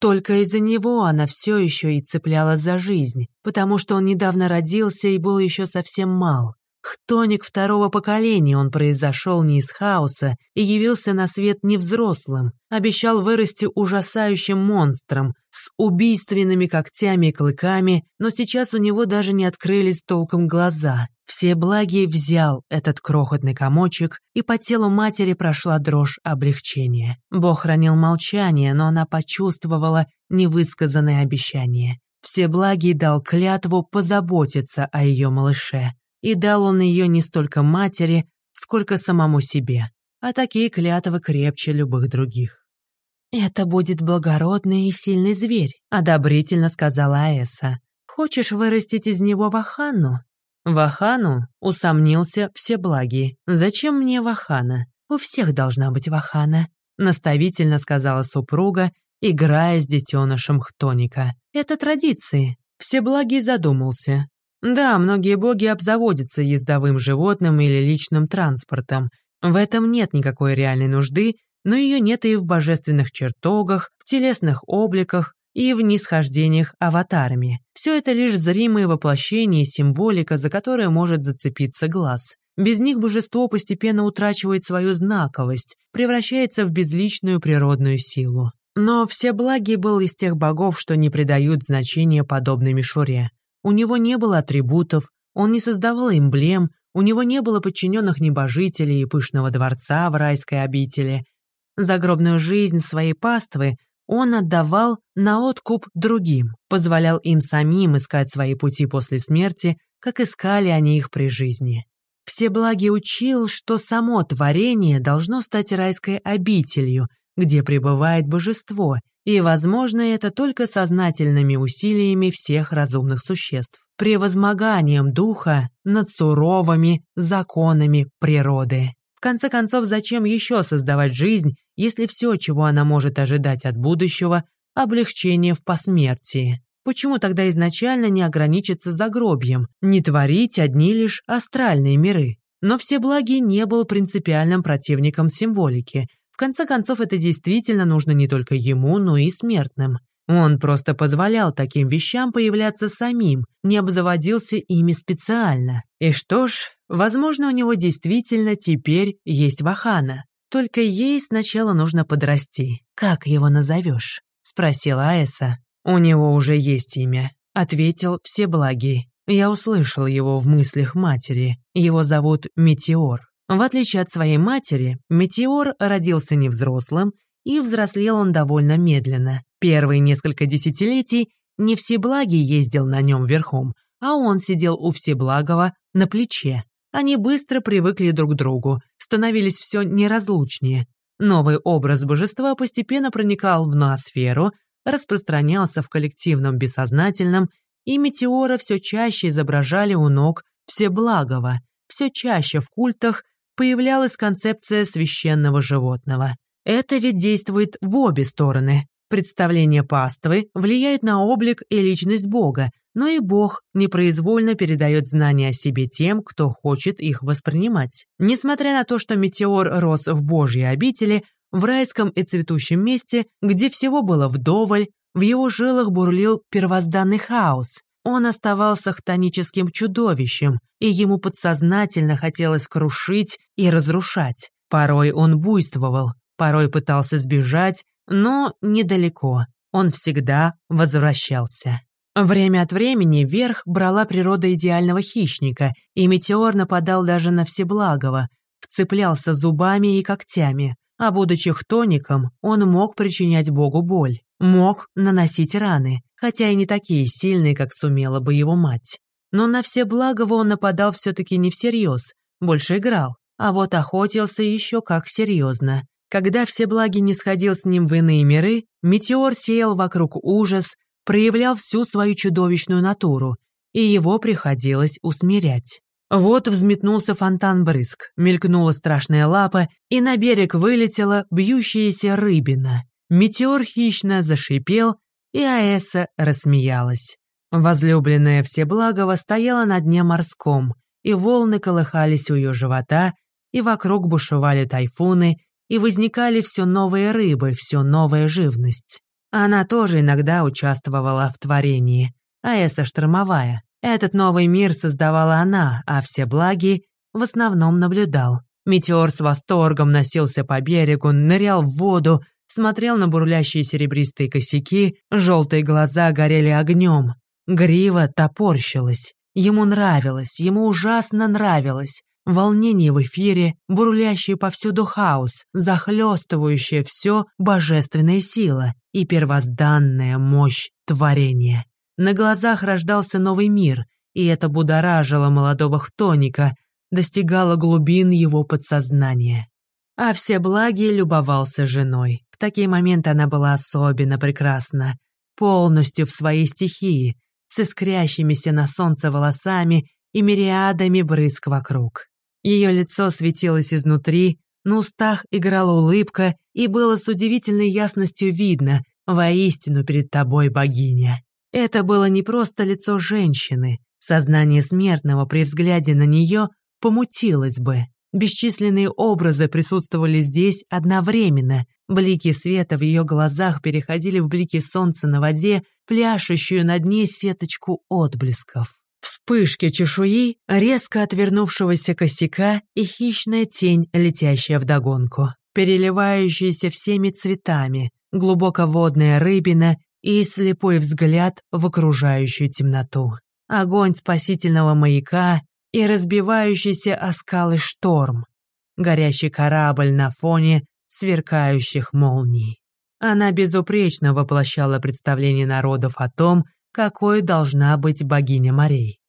Только из-за него она все еще и цеплялась за жизнь, потому что он недавно родился и был еще совсем мал. Хтоник второго поколения он произошел не из хаоса и явился на свет невзрослым, обещал вырасти ужасающим монстром с убийственными когтями и клыками, но сейчас у него даже не открылись толком глаза. Все благи взял этот крохотный комочек, и по телу матери прошла дрожь облегчения. Бог хранил молчание, но она почувствовала невысказанное обещание. Все благи дал клятву позаботиться о ее малыше. И дал он ее не столько матери, сколько самому себе. А такие клятвы крепче любых других. «Это будет благородный и сильный зверь», — одобрительно сказала Аэса. «Хочешь вырастить из него вахану?» «Вахану?» — усомнился Всеблагий. «Зачем мне вахана? У всех должна быть вахана», — наставительно сказала супруга, играя с детенышем Хтоника. «Это традиции». Всеблагий задумался. Да, многие боги обзаводятся ездовым животным или личным транспортом. В этом нет никакой реальной нужды, но ее нет и в божественных чертогах, в телесных обликах и в нисхождениях аватарами. Все это лишь зримые воплощения символика, за которое может зацепиться глаз. Без них божество постепенно утрачивает свою знаковость, превращается в безличную природную силу. Но все благи был из тех богов, что не придают значения подобной мишуре. У него не было атрибутов, он не создавал эмблем, у него не было подчиненных небожителей и пышного дворца в райской обители. Загробную жизнь своей паствы он отдавал на откуп другим, позволял им самим искать свои пути после смерти, как искали они их при жизни. Все благи учил, что само творение должно стать райской обителью, где пребывает божество, и возможно это только сознательными усилиями всех разумных существ, превозмоганием духа над суровыми законами природы. В конце концов, зачем еще создавать жизнь, если все, чего она может ожидать от будущего, облегчение в посмертии? Почему тогда изначально не ограничиться загробьем, не творить одни лишь астральные миры? Но все благи не был принципиальным противником символики, конце концов, это действительно нужно не только ему, но и смертным. Он просто позволял таким вещам появляться самим, не обзаводился ими специально. И что ж, возможно, у него действительно теперь есть Вахана. Только ей сначала нужно подрасти. «Как его назовешь?» — спросила Аэса. «У него уже есть имя», — ответил Всеблагий. Я услышал его в мыслях матери. Его зовут Метеор. В отличие от своей матери, Метеор родился невзрослым, и взрослел он довольно медленно. Первые несколько десятилетий не Всеблагий ездил на нем верхом, а он сидел у Всеблагого на плече. Они быстро привыкли друг к другу, становились все неразлучнее. Новый образ божества постепенно проникал в ноосферу, распространялся в коллективном бессознательном, и метеора все чаще изображали у ног Всеблагого, все чаще в культах появлялась концепция священного животного. Это ведь действует в обе стороны. Представления паствы влияют на облик и личность Бога, но и Бог непроизвольно передает знания о себе тем, кто хочет их воспринимать. Несмотря на то, что метеор рос в Божьей обители, в райском и цветущем месте, где всего было вдоволь, в его жилах бурлил первозданный хаос. Он оставался хтоническим чудовищем, и ему подсознательно хотелось крушить и разрушать. Порой он буйствовал, порой пытался сбежать, но недалеко. Он всегда возвращался. Время от времени вверх брала природа идеального хищника, и метеор нападал даже на Всеблагого, вцеплялся зубами и когтями, а будучи хтоником, он мог причинять Богу боль, мог наносить раны, хотя и не такие сильные, как сумела бы его мать. Но на Всеблагого он нападал все-таки не всерьез, больше играл, а вот охотился еще как серьезно. Когда все благи не сходил с ним в иные миры, метеор сеял вокруг ужас, проявлял всю свою чудовищную натуру, и его приходилось усмирять. Вот взметнулся фонтан брызг, мелькнула страшная лапа, и на берег вылетела бьющаяся рыбина. Метеор хищно зашипел, и Аэса рассмеялась. Возлюбленная Всеблагова стояла на дне морском, и волны колыхались у ее живота, и вокруг бушевали тайфуны, и возникали все новые рыбы, все новая живность. Она тоже иногда участвовала в творении, а Эса штормовая. Этот новый мир создавала она, а все благи в основном наблюдал. Метеор с восторгом носился по берегу, нырял в воду, смотрел на бурлящие серебристые косяки, желтые глаза горели огнем, грива топорщилась. Ему нравилось, ему ужасно нравилось. Волнение в эфире, бурлящий повсюду хаос, захлестывающая все божественная сила и первозданная мощь творения. На глазах рождался новый мир, и это будоражило молодого хтоника, достигало глубин его подсознания. А все благи любовался женой. В такие моменты она была особенно прекрасна, полностью в своей стихии, с искрящимися на солнце волосами и мириадами брызг вокруг. Ее лицо светилось изнутри, на устах играла улыбка, и было с удивительной ясностью видно, воистину перед тобой богиня. Это было не просто лицо женщины, сознание смертного при взгляде на нее помутилось бы. Бесчисленные образы присутствовали здесь одновременно. Блики света в ее глазах переходили в блики солнца на воде, пляшущую на дне сеточку отблесков. Вспышки чешуи, резко отвернувшегося косяка и хищная тень, летящая вдогонку, переливающаяся всеми цветами, глубоководная рыбина и слепой взгляд в окружающую темноту. Огонь спасительного маяка и разбивающийся о скалы шторм. Горящий корабль на фоне сверкающих молний. Она безупречно воплощала представление народов о том, какой должна быть богиня морей.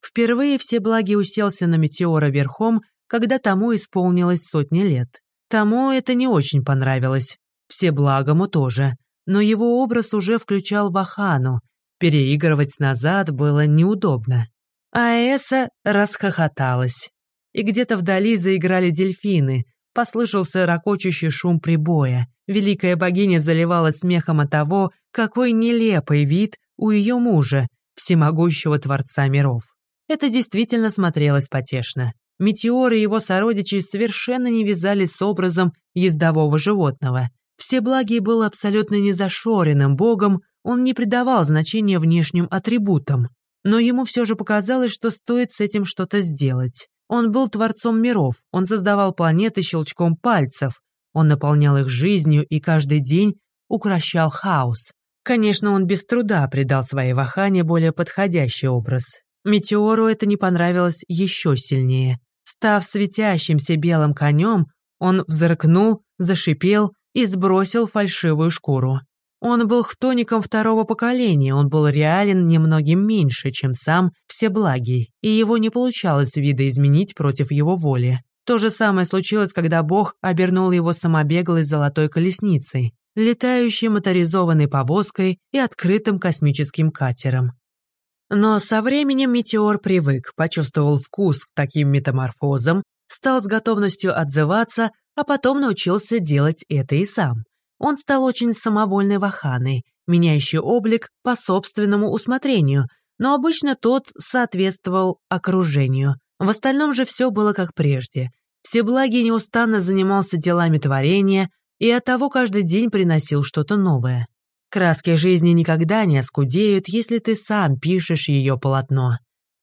Впервые все благи уселся на метеора верхом, когда тому исполнилось сотни лет. Тому это не очень понравилось, все благому тоже, но его образ уже включал Вахану, переигрывать назад было неудобно. А Эса расхохоталась. И где-то вдали заиграли дельфины, послышался ракочущий шум прибоя. Великая богиня заливалась смехом от того, какой нелепый вид у ее мужа, всемогущего Творца миров. Это действительно смотрелось потешно. Метеоры и его сородичи совершенно не вязались с образом ездового животного. Всеблагий был абсолютно незашоренным богом, он не придавал значения внешним атрибутам. Но ему все же показалось, что стоит с этим что-то сделать. Он был творцом миров, он создавал планеты щелчком пальцев, он наполнял их жизнью и каждый день укращал хаос. Конечно, он без труда придал своей Вахане более подходящий образ. Метеору это не понравилось еще сильнее. Став светящимся белым конем, он взрыкнул, зашипел и сбросил фальшивую шкуру. Он был хтоником второго поколения, он был реален немногим меньше, чем сам Всеблагий, и его не получалось видоизменить против его воли. То же самое случилось, когда Бог обернул его самобеглой золотой колесницей, летающей моторизованной повозкой и открытым космическим катером. Но со временем Метеор привык, почувствовал вкус к таким метаморфозам, стал с готовностью отзываться, а потом научился делать это и сам. Он стал очень самовольной ваханой, меняющей облик по собственному усмотрению, но обычно тот соответствовал окружению. В остальном же все было как прежде. Всеблагий неустанно занимался делами творения и оттого каждый день приносил что-то новое. Краски жизни никогда не оскудеют, если ты сам пишешь ее полотно.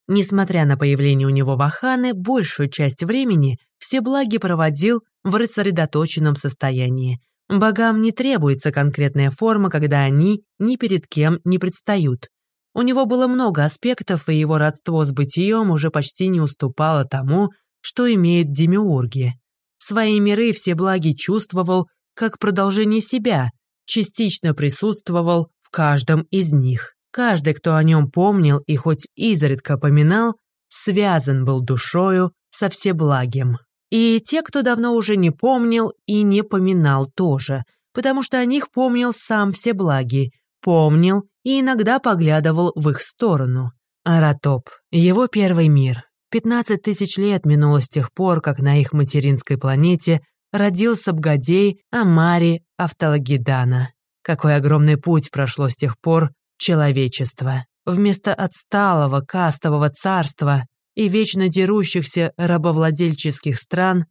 Несмотря на появление у него ваханы, большую часть времени Всеблагий проводил в рассредоточенном состоянии – Богам не требуется конкретная форма, когда они ни перед кем не предстают. У него было много аспектов, и его родство с бытием уже почти не уступало тому, что имеют демиурги. Свои миры все благи чувствовал, как продолжение себя, частично присутствовал в каждом из них. Каждый, кто о нем помнил и хоть изредка поминал, связан был душою со всеблагим. И те, кто давно уже не помнил и не поминал тоже, потому что о них помнил сам Всеблагий, помнил и иногда поглядывал в их сторону. Аратоп, его первый мир. 15 тысяч лет минуло с тех пор, как на их материнской планете родился Бгадей Амари Автологидана. Какой огромный путь прошло с тех пор человечество. Вместо отсталого кастового царства и вечно дерущихся рабовладельческих стран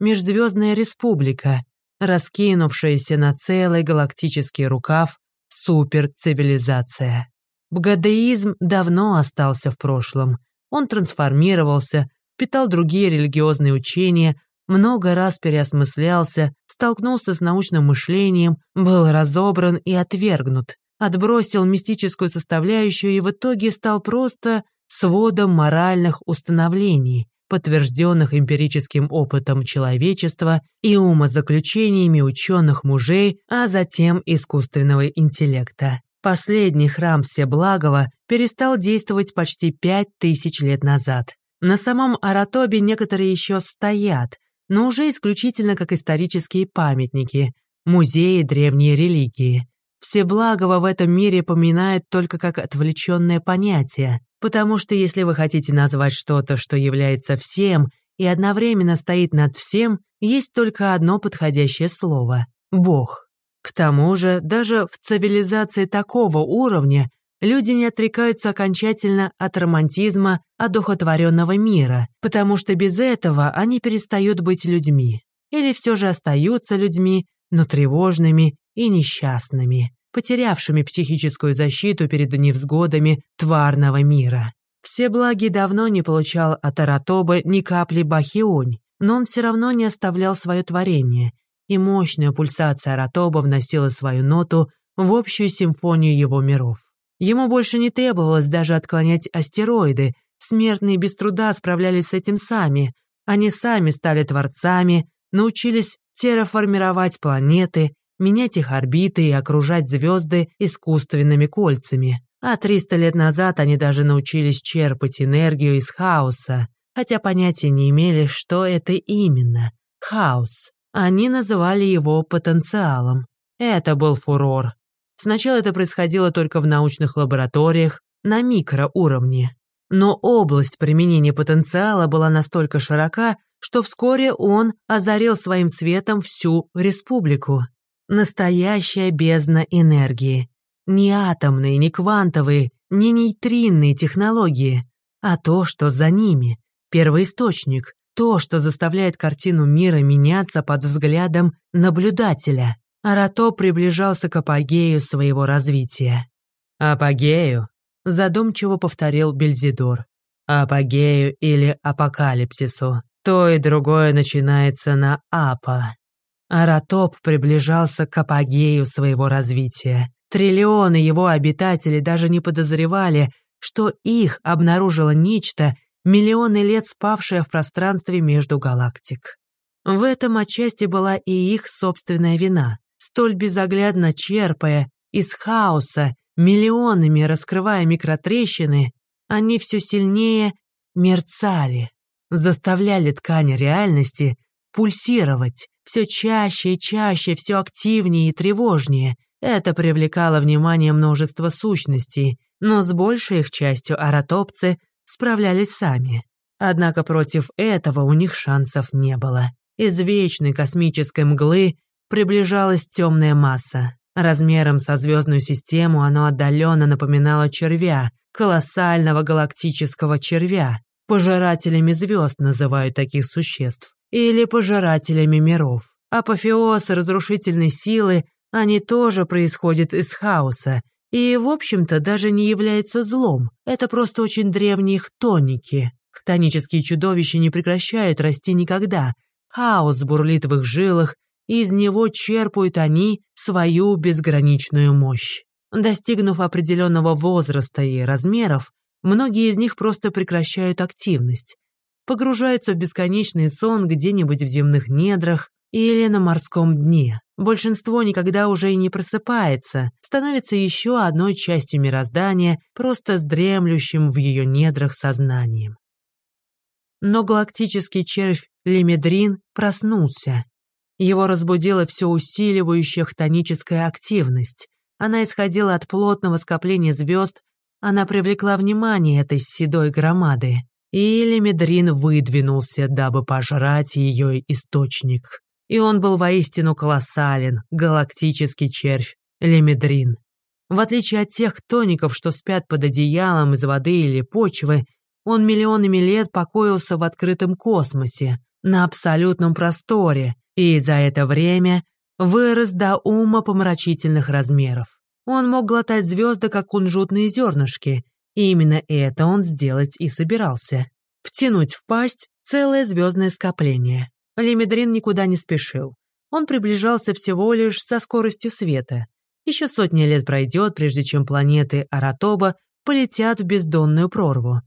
Межзвездная республика, раскинувшаяся на целый галактический рукав суперцивилизация. Бгадеизм давно остался в прошлом. Он трансформировался, питал другие религиозные учения, много раз переосмыслялся, столкнулся с научным мышлением, был разобран и отвергнут, отбросил мистическую составляющую и в итоге стал просто сводом моральных установлений, подтвержденных эмпирическим опытом человечества и умозаключениями ученых мужей, а затем искусственного интеллекта. Последний храм Всеблагого перестал действовать почти пять тысяч лет назад. На самом Аратобе некоторые еще стоят, но уже исключительно как исторические памятники, музеи древней религии. Всеблагого в этом мире поминают только как отвлеченное понятие, Потому что если вы хотите назвать что-то, что является всем и одновременно стоит над всем, есть только одно подходящее слово – Бог. К тому же, даже в цивилизации такого уровня люди не отрекаются окончательно от романтизма одухотворенного мира, потому что без этого они перестают быть людьми. Или все же остаются людьми, но тревожными и несчастными потерявшими психическую защиту перед невзгодами тварного мира. Все благи давно не получал от Аратоба ни капли бахионь, но он все равно не оставлял свое творение, и мощная пульсация Аратоба вносила свою ноту в общую симфонию его миров. Ему больше не требовалось даже отклонять астероиды, смертные без труда справлялись с этим сами, они сами стали творцами, научились терраформировать планеты, менять их орбиты и окружать звезды искусственными кольцами. А 300 лет назад они даже научились черпать энергию из хаоса, хотя понятия не имели, что это именно – хаос. Они называли его потенциалом. Это был фурор. Сначала это происходило только в научных лабораториях, на микроуровне. Но область применения потенциала была настолько широка, что вскоре он озарил своим светом всю республику. Настоящая бездна энергии. Не атомные, не квантовые, не нейтринные технологии, а то, что за ними. Первоисточник. То, что заставляет картину мира меняться под взглядом наблюдателя. Арато приближался к апогею своего развития. «Апогею?» – задумчиво повторил Бельзидор. «Апогею или апокалипсису. То и другое начинается на апа». Аратоп приближался к апогею своего развития. Триллионы его обитателей даже не подозревали, что их обнаружило нечто, миллионы лет спавшее в пространстве между галактик. В этом отчасти была и их собственная вина, столь безоглядно черпая Из хаоса, миллионами раскрывая микротрещины, они все сильнее мерцали, заставляли ткань реальности пульсировать, все чаще и чаще, все активнее и тревожнее. Это привлекало внимание множества сущностей, но с большей их частью аратопцы справлялись сами. Однако против этого у них шансов не было. Из вечной космической мглы приближалась темная масса. Размером со звездную систему оно отдаленно напоминало червя, колоссального галактического червя. Пожирателями звезд называют таких существ. Или пожирателями миров. Апофеоз разрушительной силы, они тоже происходят из хаоса. И, в общем-то, даже не является злом. Это просто очень древние хтоники. Хтонические чудовища не прекращают расти никогда. Хаос бурлит в их жилах, из него черпают они свою безграничную мощь. Достигнув определенного возраста и размеров, многие из них просто прекращают активность, погружаются в бесконечный сон где-нибудь в земных недрах или на морском дне. Большинство никогда уже и не просыпается, становится еще одной частью мироздания, просто с дремлющим в ее недрах сознанием. Но галактический червь Лемедрин проснулся. Его разбудила все усиливающая хтоническая активность. Она исходила от плотного скопления звезд, она привлекла внимание этой седой громады и Лемедрин выдвинулся, дабы пожрать ее источник. И он был воистину колоссален, галактический червь, Лемедрин. В отличие от тех тоников, что спят под одеялом из воды или почвы, он миллионами лет покоился в открытом космосе, на абсолютном просторе, и за это время вырос до ума помрачительных размеров. Он мог глотать звезды, как кунжутные зернышки, и именно это он сделать и собирался. Втянуть в пасть целое звездное скопление. Лемедрин никуда не спешил. Он приближался всего лишь со скоростью света. Еще сотни лет пройдет, прежде чем планеты Аратоба полетят в бездонную прорву.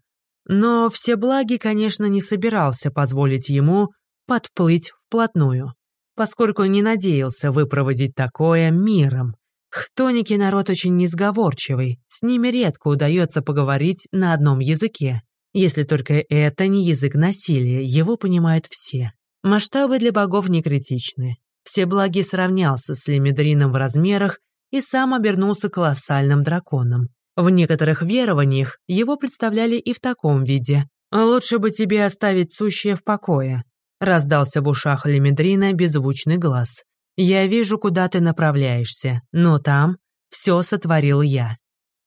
Но все благи, конечно, не собирался позволить ему подплыть вплотную, поскольку не надеялся выпроводить такое миром. Хтоники народ очень несговорчивый, с ними редко удается поговорить на одном языке. Если только это не язык насилия, его понимают все. Масштабы для богов не критичны. Все благи сравнялся с Лемедрином в размерах и сам обернулся колоссальным драконом. В некоторых верованиях его представляли и в таком виде. «Лучше бы тебе оставить сущее в покое», — раздался в ушах Лемедрина беззвучный глаз. Я вижу, куда ты направляешься, но там все сотворил я».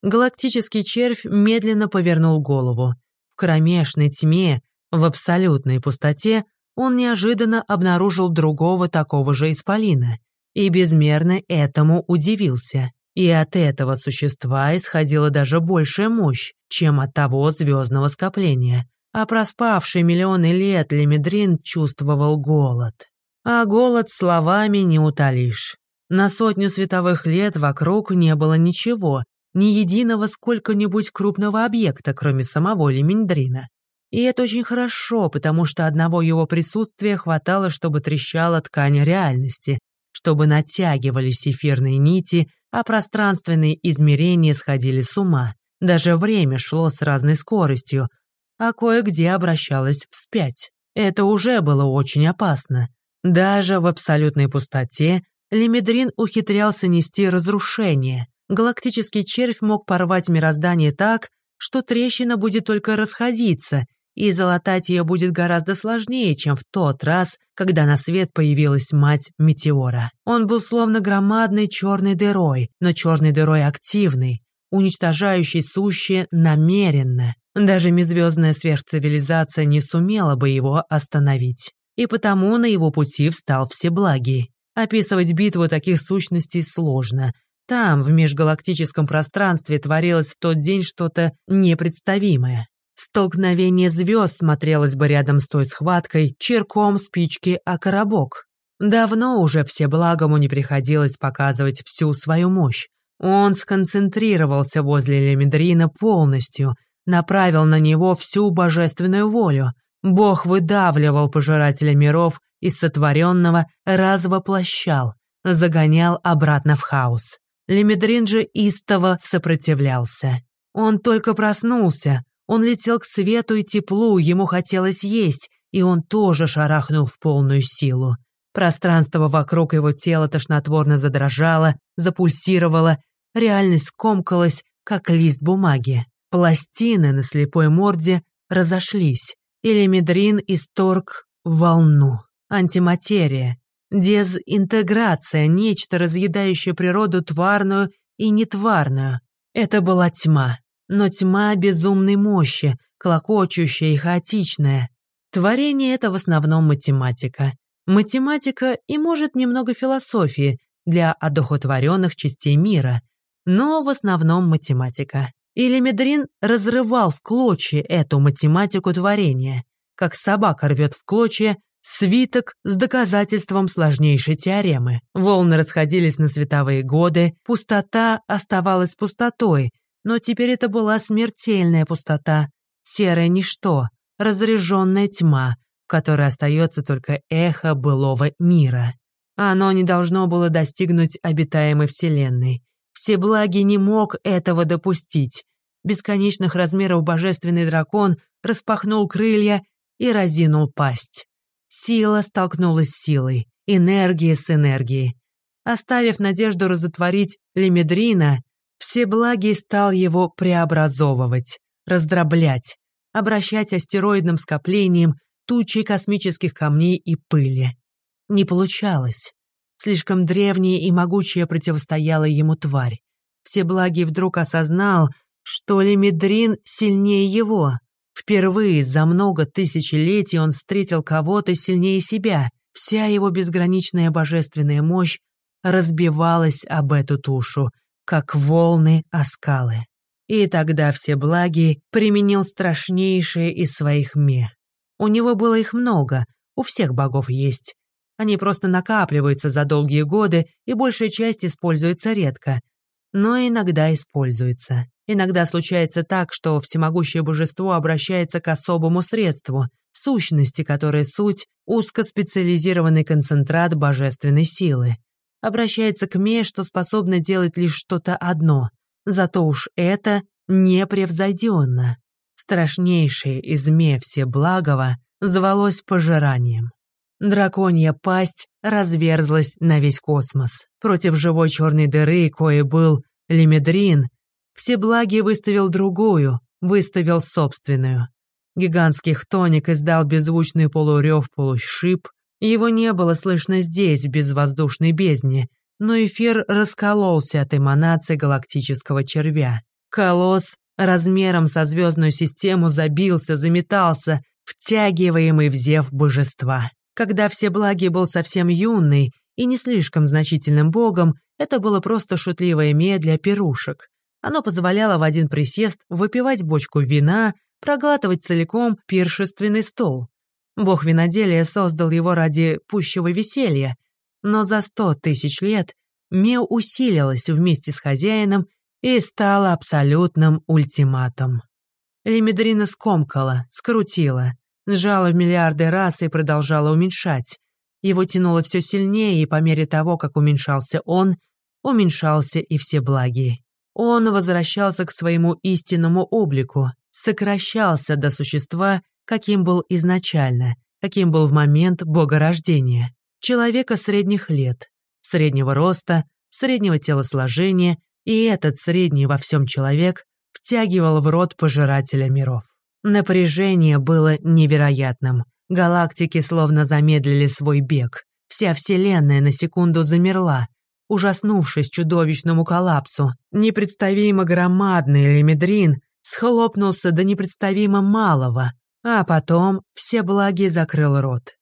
Галактический червь медленно повернул голову. В кромешной тьме, в абсолютной пустоте, он неожиданно обнаружил другого такого же исполина и безмерно этому удивился. И от этого существа исходила даже большая мощь, чем от того звездного скопления. А проспавший миллионы лет Лемедрин чувствовал голод. А голод словами не утолишь. На сотню световых лет вокруг не было ничего, ни единого сколько-нибудь крупного объекта, кроме самого Леминдрина. И это очень хорошо, потому что одного его присутствия хватало, чтобы трещала ткань реальности, чтобы натягивались эфирные нити, а пространственные измерения сходили с ума. Даже время шло с разной скоростью, а кое-где обращалось вспять. Это уже было очень опасно. Даже в абсолютной пустоте Лимедрин ухитрялся нести разрушение. Галактический червь мог порвать мироздание так, что трещина будет только расходиться, и залатать ее будет гораздо сложнее, чем в тот раз, когда на свет появилась мать Метеора. Он был словно громадной черной дырой, но черной дырой активной, уничтожающей сущее намеренно. Даже межзвездная сверхцивилизация не сумела бы его остановить и потому на его пути встал Всеблагий. Описывать битву таких сущностей сложно. Там, в межгалактическом пространстве, творилось в тот день что-то непредставимое. Столкновение звезд смотрелось бы рядом с той схваткой черком спички о коробок. Давно уже Всеблагому не приходилось показывать всю свою мощь. Он сконцентрировался возле Лемедрина полностью, направил на него всю божественную волю, Бог выдавливал пожирателя миров из сотворенного, развоплощал, загонял обратно в хаос. Лемедрин же истово сопротивлялся. Он только проснулся, он летел к свету и теплу, ему хотелось есть, и он тоже шарахнул в полную силу. Пространство вокруг его тела тошнотворно задрожало, запульсировало, реальность скомкалась, как лист бумаги. Пластины на слепой морде разошлись, и лемедрин исторг волну. Антиматерия, дезинтеграция, нечто разъедающее природу тварную и нетварную. Это была тьма, но тьма безумной мощи, клокочущая и хаотичная. Творение — это в основном математика. Математика и, может, немного философии для одухотворенных частей мира, но в основном математика. Или Медрин разрывал в клочья эту математику творения, как собака рвет в клочья свиток с доказательством сложнейшей теоремы. Волны расходились на световые годы, пустота оставалась пустотой, но теперь это была смертельная пустота, серое ничто, разряженная тьма, в которой остается только эхо былого мира. Оно не должно было достигнуть обитаемой Вселенной. Всеблаги не мог этого допустить. Бесконечных размеров божественный дракон распахнул крылья и разинул пасть. Сила столкнулась с силой, энергия с энергией. Оставив надежду разотворить Лемедрина, Всеблагий стал его преобразовывать, раздроблять, обращать астероидным скоплением тучи космических камней и пыли. Не получалось. Слишком древняя и могучая противостояла ему тварь. Всеблагий вдруг осознал, что Лемедрин сильнее его. Впервые за много тысячелетий он встретил кого-то сильнее себя. Вся его безграничная божественная мощь разбивалась об эту тушу, как волны о скалы. И тогда Всеблагий применил страшнейшее из своих ме. У него было их много, у всех богов есть. Они просто накапливаются за долгие годы, и большая часть используется редко. Но иногда используется. Иногда случается так, что всемогущее божество обращается к особому средству, сущности, которая суть – узкоспециализированный концентрат божественной силы обращается к Ме, что способна делать лишь что-то одно. Зато уж это непревзойденно. Страшнейшее из Ме Всеблагого звалось пожиранием. Драконья пасть разверзлась на весь космос. Против живой черной дыры, кое был Лимедрин, Всеблагий выставил другую, выставил собственную. Гигантский хтоник издал беззвучный полурев полушип, его не было слышно здесь, в безвоздушной бездне, но эфир раскололся от эманации галактического червя. Колосс размером со звездную систему забился, заметался, втягиваемый в зев божества. Когда все благи был совсем юный и не слишком значительным богом, это было просто шутливое ме для пирушек. Оно позволяло в один присест выпивать бочку вина, проглатывать целиком пиршественный стол. Бог виноделия создал его ради пущего веселья, но за сто тысяч лет Мео усилилась вместе с хозяином и стала абсолютным ультиматом. Лимедрина скомкала, скрутила, сжала в миллиарды раз и продолжала уменьшать. Его тянуло все сильнее, и по мере того, как уменьшался он, уменьшался и все благи. Он возвращался к своему истинному облику, сокращался до существа, каким был изначально, каким был в момент богорождения. Человека средних лет, среднего роста, среднего телосложения, и этот средний во всем человек втягивал в рот пожирателя миров. Напряжение было невероятным. Галактики словно замедлили свой бег. Вся Вселенная на секунду замерла, ужаснувшись чудовищному коллапсу. Непредставимо громадный лимедрин схлопнулся до непредставимо малого, а потом все благи закрыл рот.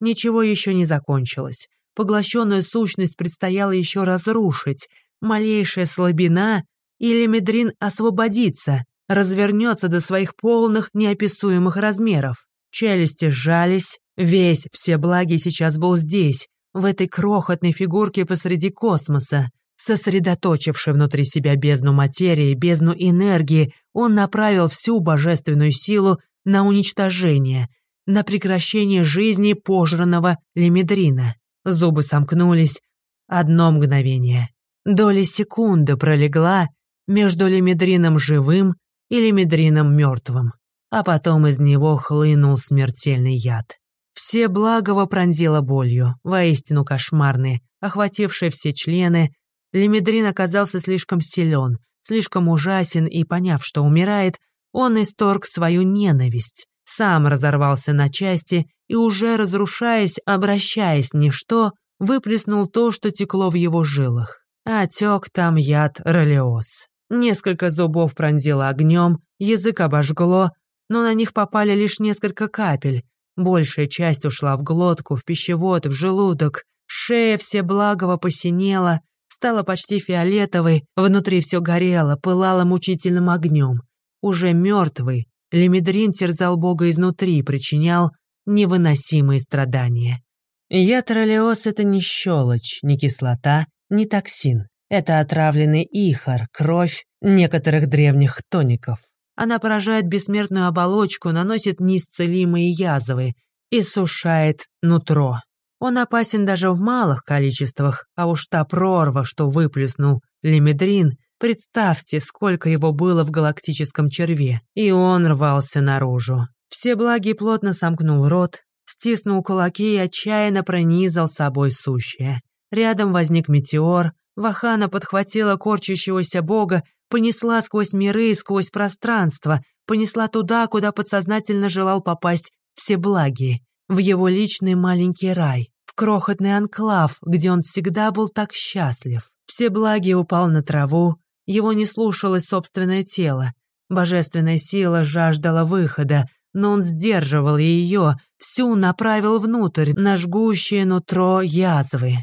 Ничего еще не закончилось. Поглощенную сущность предстояло еще разрушить. Малейшая слабина, или Медрин освободится, развернется до своих полных неописуемых размеров. Челюсти сжались, весь все благи сейчас был здесь, в этой крохотной фигурке посреди космоса. Сосредоточивший внутри себя бездну материи, бездну энергии, он направил всю божественную силу на уничтожение, на прекращение жизни пожранного лимедрина. Зубы сомкнулись. Одно мгновение. Доли секунды пролегла между лимедрином живым и лимедрином мертвым, а потом из него хлынул смертельный яд. Все благово пронзило болью, воистину кошмарные, охватившие все члены. Лимедрин оказался слишком силен, слишком ужасен, и, поняв, что умирает, он исторг свою ненависть, сам разорвался на части и, уже разрушаясь, обращаясь ни что, выплеснул то, что текло в его жилах. А тек там яд ролеоз. Несколько зубов пронзило огнем, язык обожгло, но на них попали лишь несколько капель. Большая часть ушла в глотку, в пищевод, в желудок. Шея все благово посинела, стала почти фиолетовой, внутри все горело, пылало мучительным огнем. Уже мертвый, Лемедрин терзал Бога изнутри, причинял невыносимые страдания. Ятролеоз — это не щелочь, не кислота, не токсин. Это отравленный ихор, кровь некоторых древних тоников. Она поражает бессмертную оболочку, наносит неисцелимые язвы, и сушает нутро. Он опасен даже в малых количествах, а уж та прорва, что выплеснул лимедрин, представьте, сколько его было в галактическом черве, и он рвался наружу. Все благи плотно сомкнул рот, стиснул кулаки и отчаянно пронизал собой сущее. Рядом возник метеор, Вахана подхватила корчащегося бога, понесла сквозь миры и сквозь пространство, понесла туда, куда подсознательно желал попасть Всеблагие, в его личный маленький рай, в крохотный анклав, где он всегда был так счастлив. Всеблагий упал на траву, его не слушалось собственное тело. Божественная сила жаждала выхода, но он сдерживал ее, всю направил внутрь, на жгущее нутро язвы.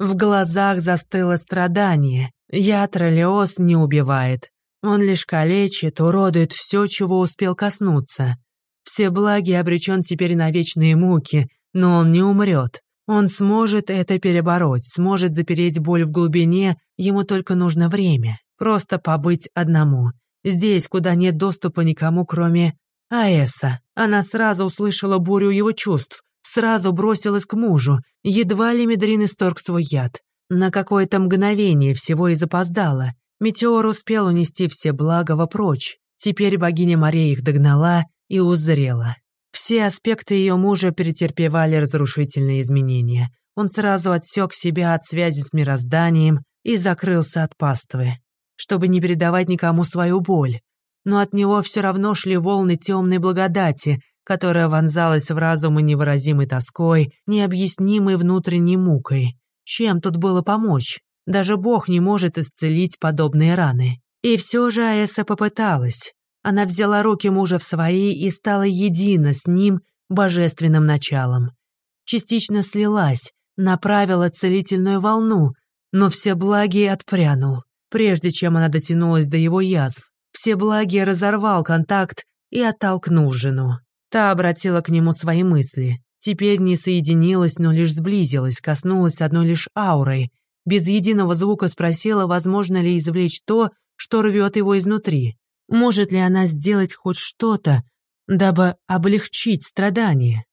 В глазах застыло страдание. Яд Ролеос не убивает. Он лишь калечит, уродует все, чего успел коснуться. Все благи обречен теперь на вечные муки, но он не умрет. Он сможет это перебороть, сможет запереть боль в глубине, ему только нужно время. Просто побыть одному. Здесь, куда нет доступа никому, кроме Аэса. Она сразу услышала бурю его чувств, сразу бросилась к мужу, едва ли Медрин исторг свой яд. На какое-то мгновение всего и запоздала. Метеор успел унести все благо прочь. Теперь богиня Мария их догнала и узрела. Все аспекты ее мужа претерпевали разрушительные изменения. Он сразу отсек себя от связи с мирозданием и закрылся от паствы, чтобы не передавать никому свою боль. Но от него все равно шли волны темной благодати, которая вонзалась в разум невыразимой тоской, необъяснимой внутренней мукой. Чем тут было помочь? Даже Бог не может исцелить подобные раны. И все же Аэса попыталась. Она взяла руки мужа в свои и стала едина с ним божественным началом. Частично слилась, направила целительную волну, но все благие отпрянул, прежде чем она дотянулась до его язв. Все благие разорвал контакт и оттолкнул жену. Та обратила к нему свои мысли. Теперь не соединилась, но лишь сблизилась, коснулась одной лишь аурой. Без единого звука спросила, возможно ли извлечь то, что рвет его изнутри. Может ли она сделать хоть что-то, дабы облегчить страдания?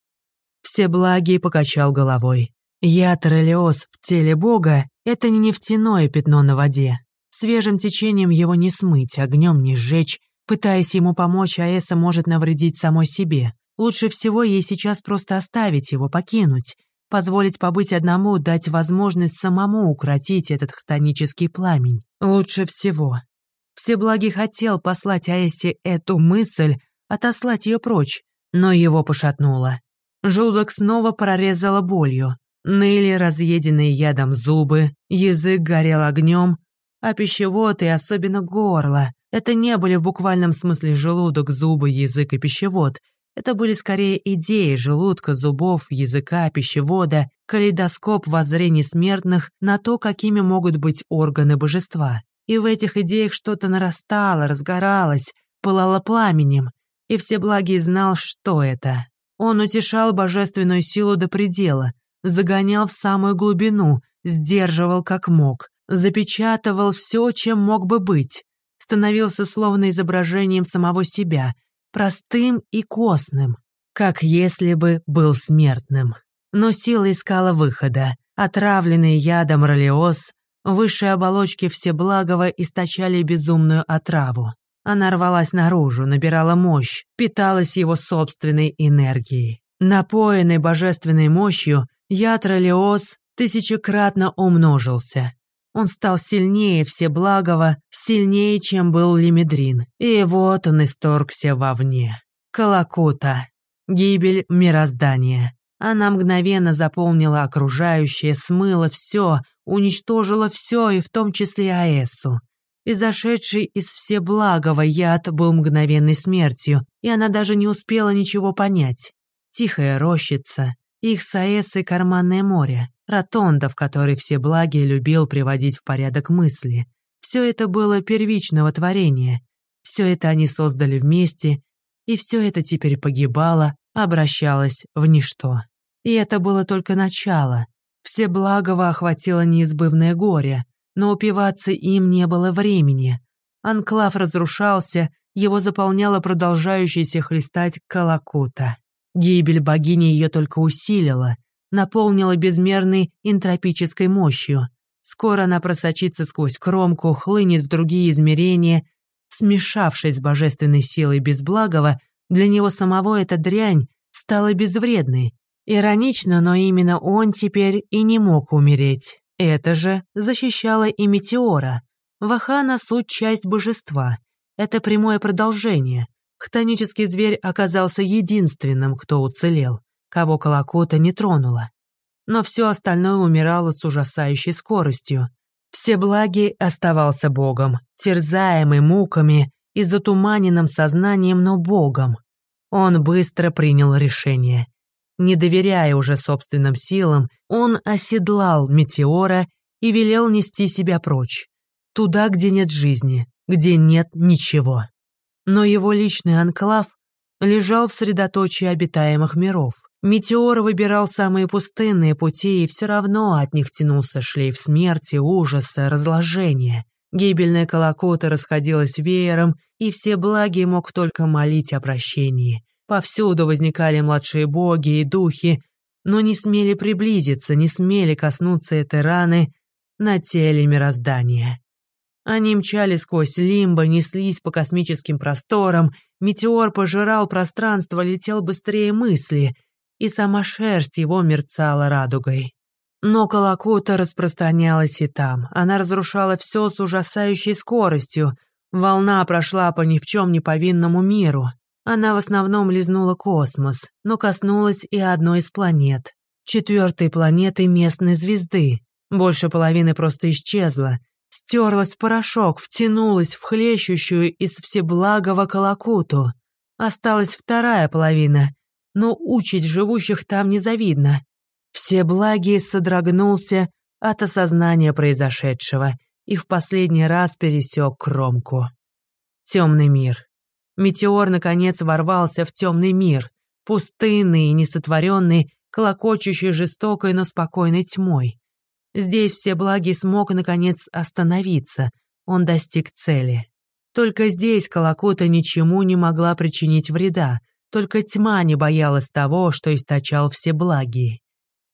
Всеблагий покачал головой. Яд Релиос в теле Бога — это не нефтяное пятно на воде. Свежим течением его не смыть, огнем не сжечь, Пытаясь ему помочь, Аэса может навредить самой себе. Лучше всего ей сейчас просто оставить его, покинуть, позволить побыть одному, дать возможность самому укротить этот хтонический пламень. Лучше всего. Всеблагий хотел послать Аэсе эту мысль, отослать ее прочь, но его пошатнуло. Желудок снова прорезало болью. Ныли разъеденные ядом зубы, язык горел огнем, а пищевод и особенно горло это не были в буквальном смысле желудок, зубы, язык и пищевод. Это были скорее идеи желудка, зубов, языка, пищевода, калейдоскоп воззрений смертных на то, какими могут быть органы божества. И в этих идеях что-то нарастало, разгоралось, пылало пламенем, и Всеблагий знал, что это. Он утешал божественную силу до предела, загонял в самую глубину, сдерживал как мог, запечатывал все, чем мог бы быть становился словно изображением самого себя, простым и костным, как если бы был смертным. Но сила искала выхода. Отравленный ядом Ролиоз, Высшие оболочки Всеблагого источали безумную отраву. Она рвалась наружу, набирала мощь, питалась его собственной энергией. Напоенный божественной мощью, яд Ролиос тысячекратно умножился. Он стал сильнее Всеблагого, сильнее, чем был Лимедрин. И вот он исторгся вовне. Калакута. Гибель мироздания. Она мгновенно заполнила окружающее, смыла все, уничтожила все, и в том числе Аэсу. И зашедший из Всеблагого яд был мгновенной смертью, и она даже не успела ничего понять. Тихая рощица, их с Аэсой карманное море, ротонда, в которой Всеблагий любил приводить в порядок мысли. Все это было первичного творения. Все это они создали вместе, и все это теперь погибало, обращалось в ничто. И это было только начало. Все благого охватило неизбывное горе, но упиваться им не было времени. Анклав разрушался, его заполняла продолжающаяся хлестать Калакута. Гибель богини ее только усилила, наполнила безмерной энтропической мощью. Скоро она просочится сквозь кромку, хлынет в другие измерения. Смешавшись с божественной силой безблагого, для него самого эта дрянь стала безвредной. Иронично, но именно он теперь и не мог умереть. Это же защищало и Метеора. Вахана — суть часть божества. Это прямое продолжение. Хтонический зверь оказался единственным, кто уцелел, кого Колокота не тронула. Но все остальное умирало с ужасающей скоростью. Всеблагий оставался богом, терзаемый муками и затуманенным сознанием, но богом. Он быстро принял решение. Не доверяя уже собственным силам, он оседлал метеора и велел нести себя прочь. Туда, где нет жизни, где нет ничего. Но его личный анклав лежал в средоточии обитаемых миров. Метеор выбирал самые пустынные пути, и все равно от них тянулся шлейф смерти, ужаса, разложения. Гибельная колокота расходилась веером, и все благие мог только молить о прощении. Повсюду возникали младшие боги и духи, но не смели приблизиться, не смели коснуться этой раны на теле мироздания. Они мчали сквозь лимбо, неслись по космическим просторам, метеор пожирал пространство, летел быстрее мысли, и сама шерсть его мерцала радугой. Но Колокута распространялась и там. Она разрушала все с ужасающей скоростью. Волна прошла по ни в чем не повинному миру. Она в основном лизнула космос, но коснулась и одной из планет. Четвертой планеты местной звезды. Больше половины просто исчезла, Стерлась в порошок, втянулась в хлещущую из всеблагого колокуту. Осталась вторая половина, но участь живущих там незавидна. Всеблагий содрогнулся от осознания произошедшего и в последний раз пересек кромку. Темный мир. Метеор, наконец, ворвался в темный мир, пустынный и несотворенный, колокочущий жестокой, но спокойной тьмой. Здесь все благи смог, наконец, остановиться. Он достиг цели. Только здесь Колокота ничему не могла причинить вреда, только тьма не боялась того, что источал все благи.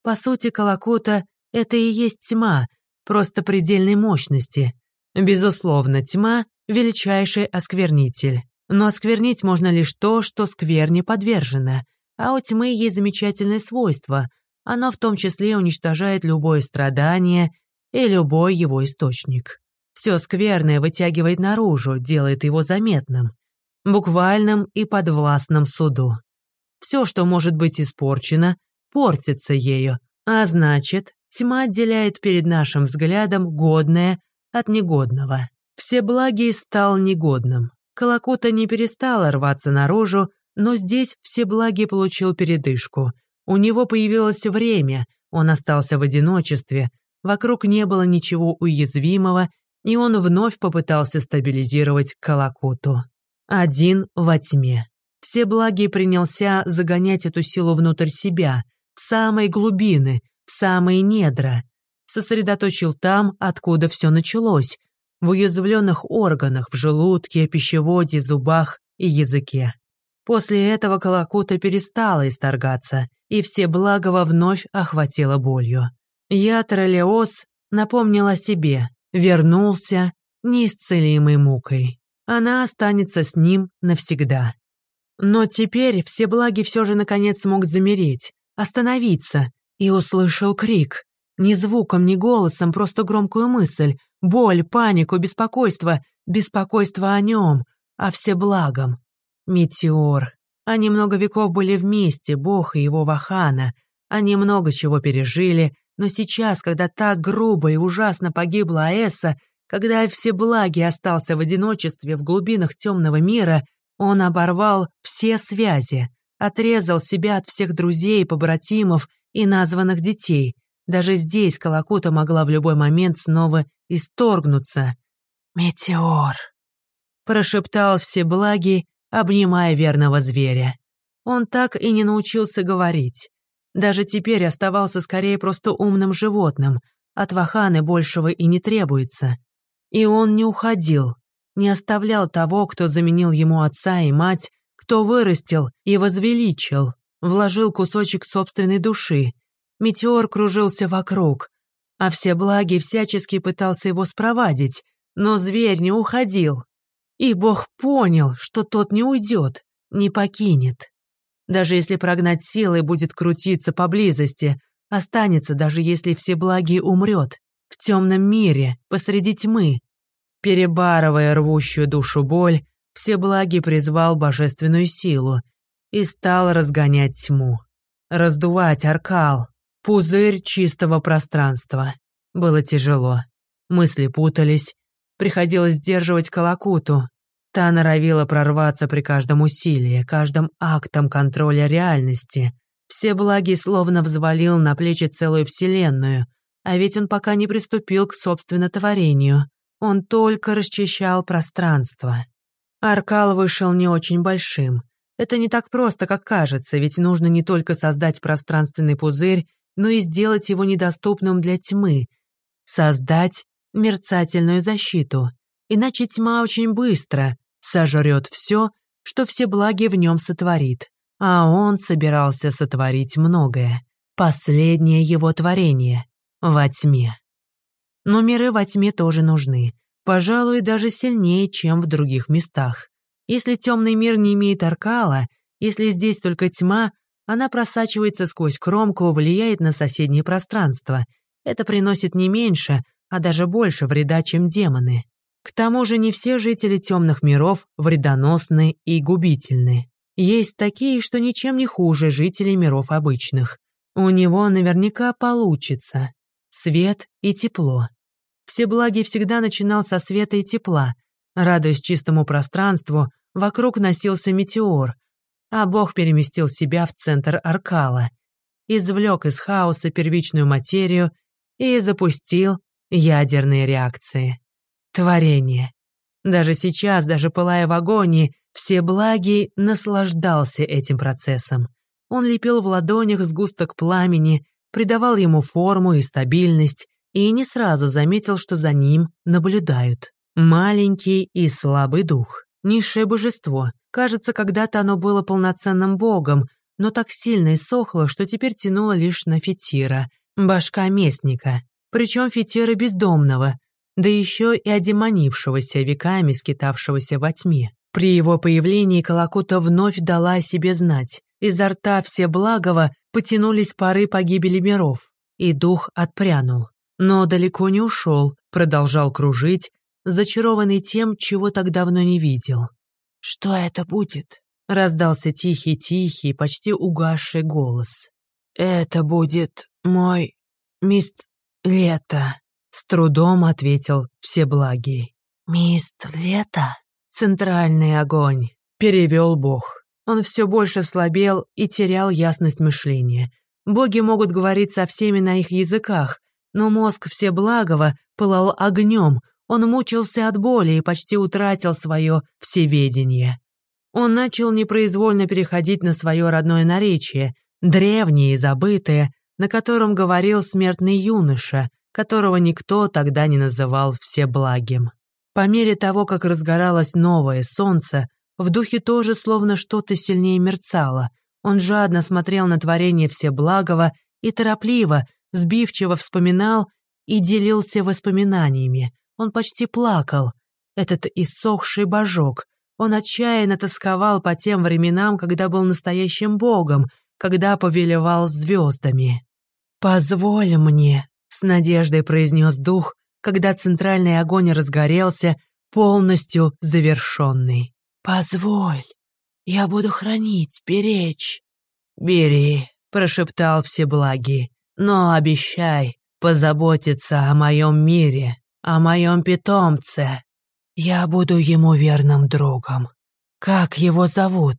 По сути, Колокота — это и есть тьма, просто предельной мощности. Безусловно, тьма — величайший осквернитель. Но осквернить можно лишь то, что скверне подвержено, а у тьмы есть замечательное свойство — оно в том числе уничтожает любое страдание и любой его источник. Все скверное вытягивает наружу, делает его заметным, буквальным и подвластным суду. Все, что может быть испорчено, портится ею, а значит, тьма отделяет перед нашим взглядом годное от негодного. Все благие стал негодным. Колокута не перестала рваться наружу, но здесь все благие получил передышку — у него появилось время, он остался в одиночестве, вокруг не было ничего уязвимого, и он вновь попытался стабилизировать Калакуту. Один во тьме. Все благие принялся загонять эту силу внутрь себя, в самые глубины, в самые недра. Сосредоточил там, откуда все началось, в уязвленных органах, в желудке, пищеводе, зубах и языке. После этого Колокута перестала исторгаться, и все благого вновь охватило болью. Яд Ролеос напомнил о себе, вернулся неисцелимой мукой. Она останется с ним навсегда. Но теперь все благи все же наконец смог замереть, остановиться, и услышал крик. Ни звуком, ни голосом, просто громкую мысль, боль, панику, беспокойство, беспокойство о нем, о всеблагом. Метеор. Они много веков были вместе, Бог и его Вахана. Они много чего пережили, но сейчас, когда так грубо и ужасно погибла Аэса, когда Всеблаги остался в одиночестве в глубинах темного мира, он оборвал все связи, отрезал себя от всех друзей, побратимов и названных детей. Даже здесь Калакута могла в любой момент снова исторгнуться. «Метеор», — прошептал Всеблагий, обнимая верного зверя. Он так и не научился говорить. Даже теперь оставался скорее просто умным животным. От Ваханы большего и не требуется. И он не уходил, не оставлял того, кто заменил ему отца и мать, кто вырастил и возвеличил, вложил кусочек собственной души. Метеор кружился вокруг, а все благи всячески пытался его спровадить, но зверь не уходил. И Бог понял, что тот не уйдет, не покинет. Даже если прогнать силой будет крутиться поблизости, останется, даже если Всеблагий умрет, в темном мире, посреди тьмы. Перебарывая рвущую душу боль, Всеблагий призвал божественную силу и стал разгонять тьму, раздувать аркал, пузырь чистого пространства. Было тяжело. Мысли путались, приходилось сдерживать колокуту, Та норовила прорваться при каждом усилии, каждом актом контроля реальности. Все благи словно взвалил на плечи целую вселенную, а ведь он пока не приступил к собственно творению. Он только расчищал пространство. Аркал вышел не очень большим. Это не так просто, как кажется, ведь нужно не только создать пространственный пузырь, но и сделать его недоступным для тьмы. Создать мерцательную защиту. Иначе тьма очень быстро, сожрет все, что все благи в нем сотворит. А он собирался сотворить многое. Последнее его творение — во тьме. Но миры во тьме тоже нужны. Пожалуй, даже сильнее, чем в других местах. Если темный мир не имеет аркала, если здесь только тьма, она просачивается сквозь кромку, влияет на соседнее пространство. Это приносит не меньше, а даже больше вреда, чем демоны. К тому же не все жители темных миров вредоносны и губительны. Есть такие, что ничем не хуже жителей миров обычных. У него наверняка получится. Свет и тепло. Все благи всегда начинал со света и тепла. Радуясь чистому пространству, вокруг носился метеор, а Бог переместил себя в центр Аркала, извлек из хаоса первичную материю и запустил ядерные реакции творение. Даже сейчас, даже пылая в агонии, все благи наслаждался этим процессом. Он лепил в ладонях сгусток пламени, придавал ему форму и стабильность, и не сразу заметил, что за ним наблюдают. Маленький и слабый дух, низшее божество. Кажется, когда-то оно было полноценным богом, но так сильно иссохло, что теперь тянуло лишь на Фетира, башка местника, причем Фетира бездомного, да еще и одемонившегося веками, скитавшегося во тьме. При его появлении Колокута вновь дала о себе знать. Изо рта Всеблагого потянулись пары погибели миров, и дух отпрянул. Но далеко не ушел, продолжал кружить, зачарованный тем, чего так давно не видел. «Что это будет?» — раздался тихий-тихий, почти угасший голос. «Это будет мой мист лето», с трудом ответил Всеблагий. «Мист лето? Центральный огонь», — перевел Бог. Он все больше слабел и терял ясность мышления. Боги могут говорить со всеми на их языках, но мозг Всеблагого пылал огнем, он мучился от боли и почти утратил свое всеведение. Он начал непроизвольно переходить на свое родное наречие, древнее и забытое, на котором говорил смертный юноша, которого никто тогда не называл Всеблагим. По мере того, как разгоралось новое солнце, в духе тоже словно что-то сильнее мерцало. Он жадно смотрел на творение Всеблагого и торопливо, сбивчиво вспоминал и делился воспоминаниями. Он почти плакал. Этот иссохший божок. Он отчаянно тосковал по тем временам, когда был настоящим богом, когда повелевал звездами. «Позволь мне», — с надеждой произнес дух, когда центральный огонь разгорелся, полностью завершенный. «Позволь, я буду хранить, беречь». «Бери», — прошептал Всеблагий, «но обещай позаботиться о моем мире, о моем питомце. Я буду ему верным другом. Как его зовут?»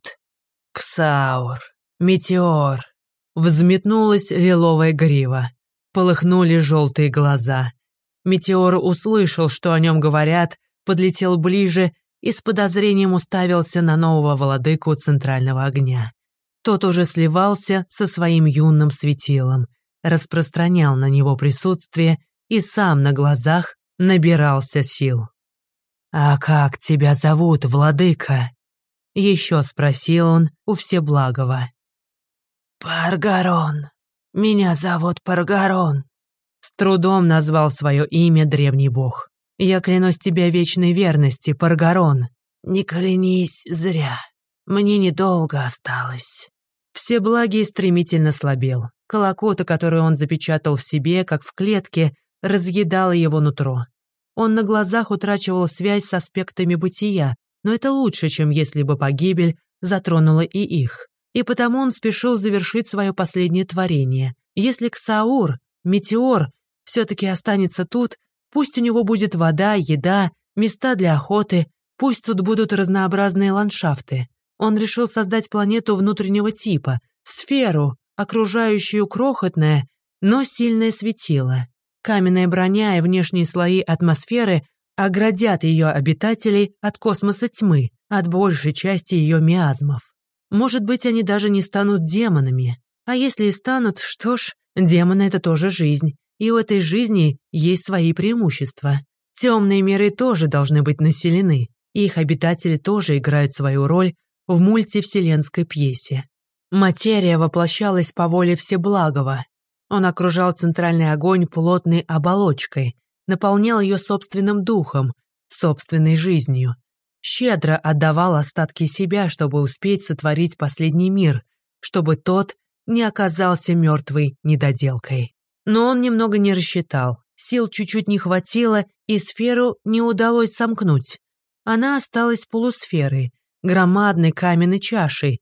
«Ксаур, Метеор». Взметнулась лиловая грива. Полыхнули желтые глаза. Метеор услышал, что о нем говорят, подлетел ближе и с подозрением уставился на нового владыку центрального огня. Тот уже сливался со своим юным светилом, распространял на него присутствие и сам на глазах набирался сил. «А как тебя зовут, владыка?» Еще спросил он у Всеблагого. «Паргарон. Меня зовут Паргарон», с трудом назвал свое имя древний бог. «Я клянусь тебе вечной верности, Паргарон». «Не клянись зря. Мне недолго осталось». Все благи стремительно слабел. Колокота, которую он запечатал в себе, как в клетке, разъедала его нутро. Он на глазах утрачивал связь с аспектами бытия, но это лучше, чем если бы погибель затронула и их. И потому он спешил завершить свое последнее творение. Если Ксаур, Метеор, все-таки останется тут, пусть у него будет вода, еда, места для охоты, пусть тут будут разнообразные ландшафты. Он решил создать планету внутреннего типа, сферу, окружающую крохотное, но сильное светило. Каменная броня и внешние слои атмосферы оградят ее обитателей от космоса тьмы, от большей части ее миазмов. Может быть, они даже не станут демонами. А если и станут, что ж, демоны — это тоже жизнь, и у этой жизни есть свои преимущества. Темные миры тоже должны быть населены, и их обитатели тоже играют свою роль в мультивселенской пьесе. Материя воплощалась по воле Всеблагого. Он окружал центральный огонь плотной оболочкой, наполнял ее собственным духом, собственной жизнью. Щедро отдавал остатки себя, чтобы успеть сотворить последний мир, чтобы тот не оказался мертвой недоделкой. Но он немного не рассчитал. Сил чуть-чуть не хватило, и сферу не удалось сомкнуть. Она осталась полусферой, громадной каменной чашей.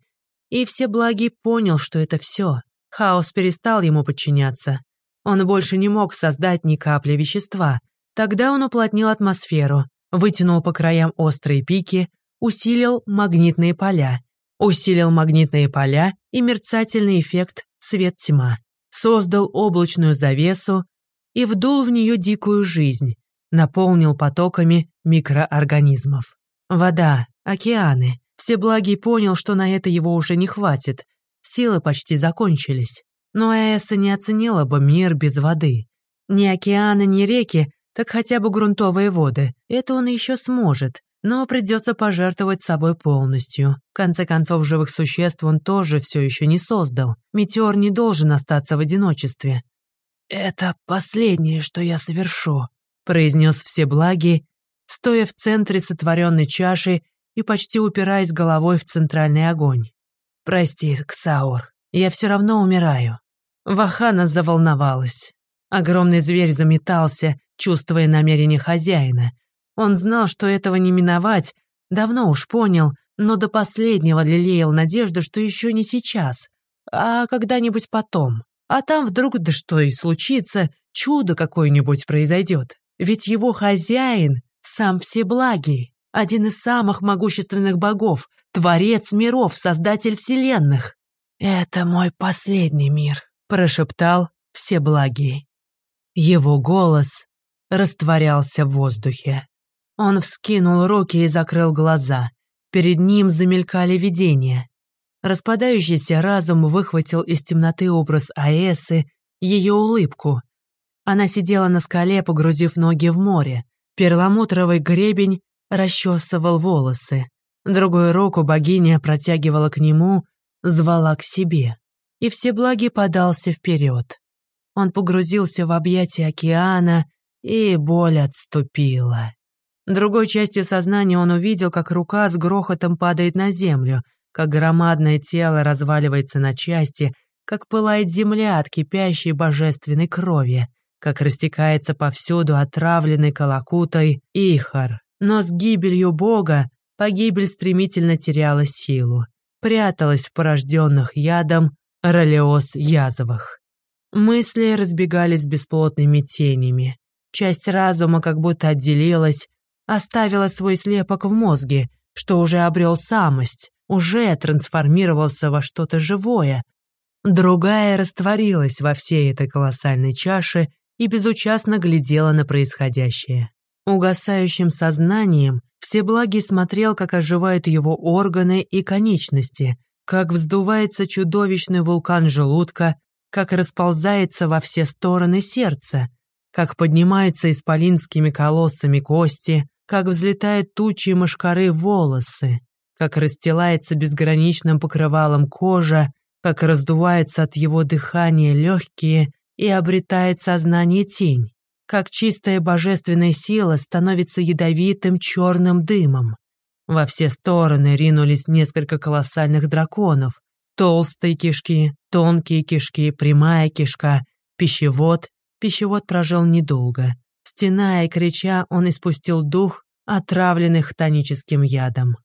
И Всеблагий понял, что это все. Хаос перестал ему подчиняться. Он больше не мог создать ни капли вещества. Тогда он уплотнил атмосферу, вытянул по краям острые пики, усилил магнитные поля, усилил магнитные поля и мерцательный эффект свет-тьма создал облачную завесу и вдул в нее дикую жизнь, наполнил потоками микроорганизмов. Вода, океаны. Всеблагий понял, что на это его уже не хватит. Силы почти закончились. Но Аэса не оценила бы мир без воды. Ни океаны, ни реки, так хотя бы грунтовые воды. Это он еще сможет но придется пожертвовать собой полностью. В конце концов, живых существ он тоже все еще не создал. Метеор не должен остаться в одиночестве. «Это последнее, что я совершу», — произнес Всеблагий, стоя в центре сотворенной чаши и почти упираясь головой в центральный огонь. «Прости, Ксаур, я все равно умираю». Вахана заволновалась. Огромный зверь заметался, чувствуя намерение хозяина, он знал, что этого не миновать, давно уж понял, но до последнего лелеял надежду, что еще не сейчас, а когда-нибудь потом. А там вдруг, да что и случится, чудо какое-нибудь произойдет. Ведь его хозяин сам Всеблагий, один из самых могущественных богов, творец миров, создатель вселенных. «Это мой последний мир», — прошептал Всеблагий. Его голос растворялся в воздухе. Он вскинул руки и закрыл глаза. Перед ним замелькали видения. Распадающийся разум выхватил из темноты образ Аэсы, ее улыбку. Она сидела на скале, погрузив ноги в море. Перламутровый гребень расчесывал волосы. Другую руку богиня протягивала к нему, звала к себе. И все благи подался вперед. Он погрузился в объятия океана, и боль отступила. Другой частью сознания он увидел, как рука с грохотом падает на землю, как громадное тело разваливается на части, как пылает земля от кипящей божественной крови, как растекается повсюду отравленный колокутой Ихар. Но с гибелью Бога погибель стремительно теряла силу, пряталась в порожденных ядом ролеоз язвах. Мысли разбегались бесплотными тенями. Часть разума как будто отделилась, оставила свой слепок в мозге, что уже обрел самость, уже трансформировался во что-то живое. Другая растворилась во всей этой колоссальной чаше и безучастно глядела на происходящее. Угасающим сознанием Всеблагий смотрел, как оживают его органы и конечности, как вздувается чудовищный вулкан желудка, как расползается во все стороны сердце, как поднимаются исполинскими колоссами кости, как взлетают тучи мошкары волосы, как расстилается безграничным покрывалом кожа, как раздувается от его дыхания легкие и обретает сознание тень, как чистая божественная сила становится ядовитым черным дымом. Во все стороны ринулись несколько колоссальных драконов. Толстые кишки, тонкие кишки, прямая кишка, пищевод. Пищевод прожил недолго. Стеная и крича, он испустил дух, отравленных тоническим ядом.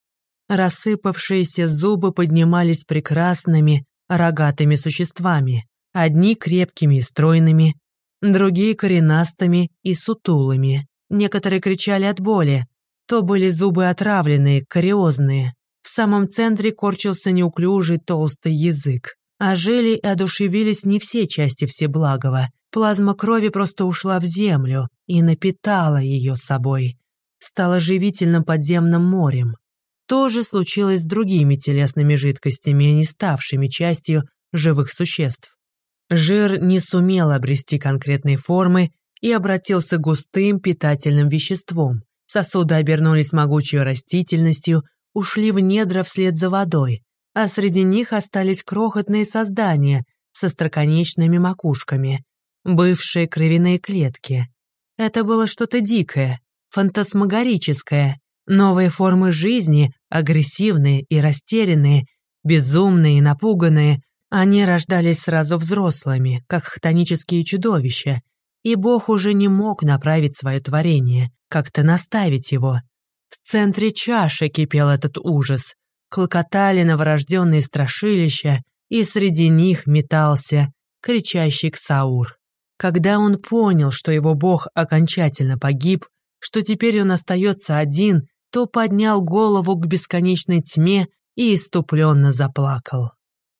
Рассыпавшиеся зубы поднимались прекрасными, рогатыми существами, одни крепкими и стройными, другие коренастыми и сутулыми. Некоторые кричали от боли, то были зубы отравленные, кариозные. В самом центре корчился неуклюжий толстый язык. А жили и одушевились не все части Всеблагого. Плазма крови просто ушла в землю и напитала ее собой. Стала живительным подземным морем. То же случилось с другими телесными жидкостями, не ставшими частью живых существ. Жир не сумел обрести конкретной формы и обратился густым питательным веществом. Сосуды обернулись могучей растительностью, ушли в недра вслед за водой, а среди них остались крохотные создания со строконечными макушками, бывшие кровяные клетки. Это было что-то дикое, фантасмагорическое, новые формы жизни, агрессивные и растерянные, безумные и напуганные, они рождались сразу взрослыми, как хтонические чудовища, и Бог уже не мог направить свое творение, как-то наставить его. В центре чаши кипел этот ужас, клокотали новорожденные страшилища, и среди них метался кричащий Ксаур. Когда он понял, что его бог окончательно погиб, что теперь он остается один, то поднял голову к бесконечной тьме и иступленно заплакал.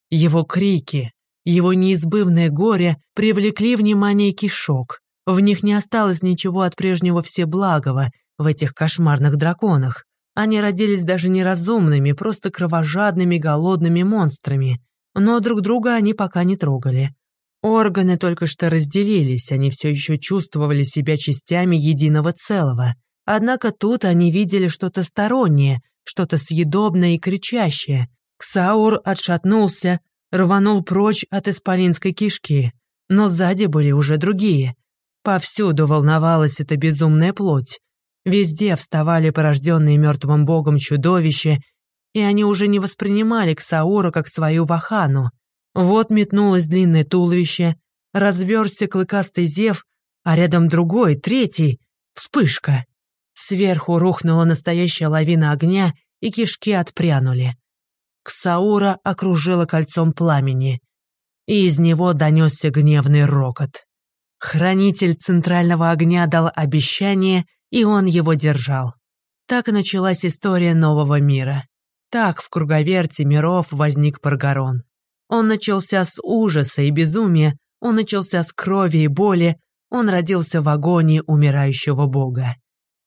Его крики, его неизбывное горе привлекли внимание кишок. В них не осталось ничего от прежнего всеблагого в этих кошмарных драконах. Они родились даже неразумными, просто кровожадными, голодными монстрами. Но друг друга они пока не трогали. Органы только что разделились, они все еще чувствовали себя частями единого целого. Однако тут они видели что-то стороннее, что-то съедобное и кричащее, Ксаур отшатнулся, рванул прочь от исполинской кишки, но сзади были уже другие. Повсюду волновалась эта безумная плоть. Везде вставали порожденные мертвым богом чудовища, и они уже не воспринимали Ксаура как свою вахану. Вот метнулось длинное туловище, разверся клыкастый зев, а рядом другой, третий, вспышка. Сверху рухнула настоящая лавина огня, и кишки отпрянули. Ксаура окружила кольцом пламени, и из него донесся гневный рокот. Хранитель центрального огня дал обещание, и он его держал. Так началась история нового мира. Так в круговерте миров возник Паргарон. Он начался с ужаса и безумия, он начался с крови и боли, он родился в агонии умирающего бога.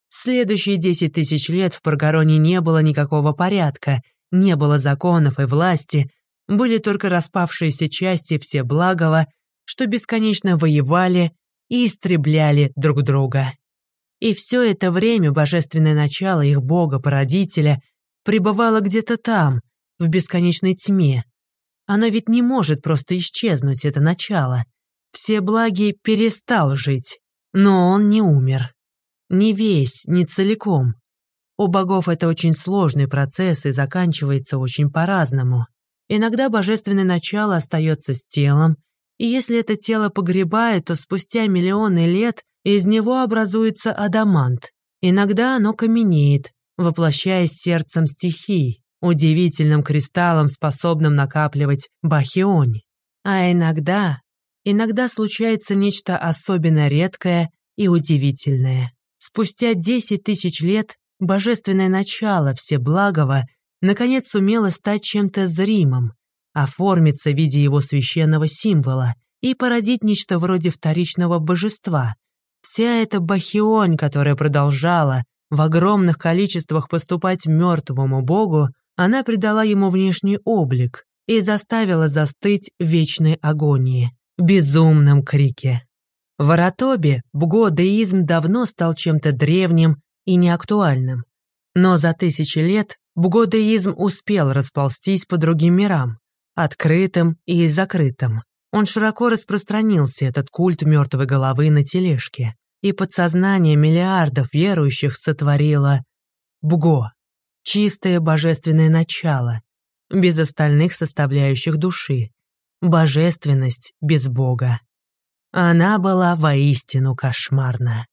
Следующие десять тысяч лет в Паргароне не было никакого порядка, не было законов и власти, были только распавшиеся части все благого, что бесконечно воевали и истребляли друг друга. И все это время божественное начало их бога-породителя пребывало где-то там, в бесконечной тьме. Оно ведь не может просто исчезнуть, это начало. все благи перестал жить, но он не умер. Не весь, не целиком. У богов это очень сложный процесс и заканчивается очень по-разному. Иногда божественное начало остается с телом, и если это тело погребает, то спустя миллионы лет из него образуется адамант. Иногда оно каменеет, воплощаясь сердцем стихий, удивительным кристаллом, способным накапливать бахионь. А иногда, иногда случается нечто особенно редкое и удивительное. Спустя десять тысяч лет божественное начало Всеблагого наконец сумело стать чем-то зримым, оформиться в виде его священного символа и породить нечто вроде вторичного божества. Вся эта бахионь, которая продолжала в огромных количествах поступать мертвому богу, она придала ему внешний облик и заставила застыть в вечной агонии, безумном крике. В Аратобе богодеизм давно стал чем-то древним и неактуальным. Но за тысячи лет богодеизм успел расползтись по другим мирам, открытым и закрытым. Он широко распространился, этот культ мертвой головы на тележке, и подсознание миллиардов верующих сотворило Бго, чистое божественное начало, без остальных составляющих души, божественность без Бога. Она была воистину кошмарна.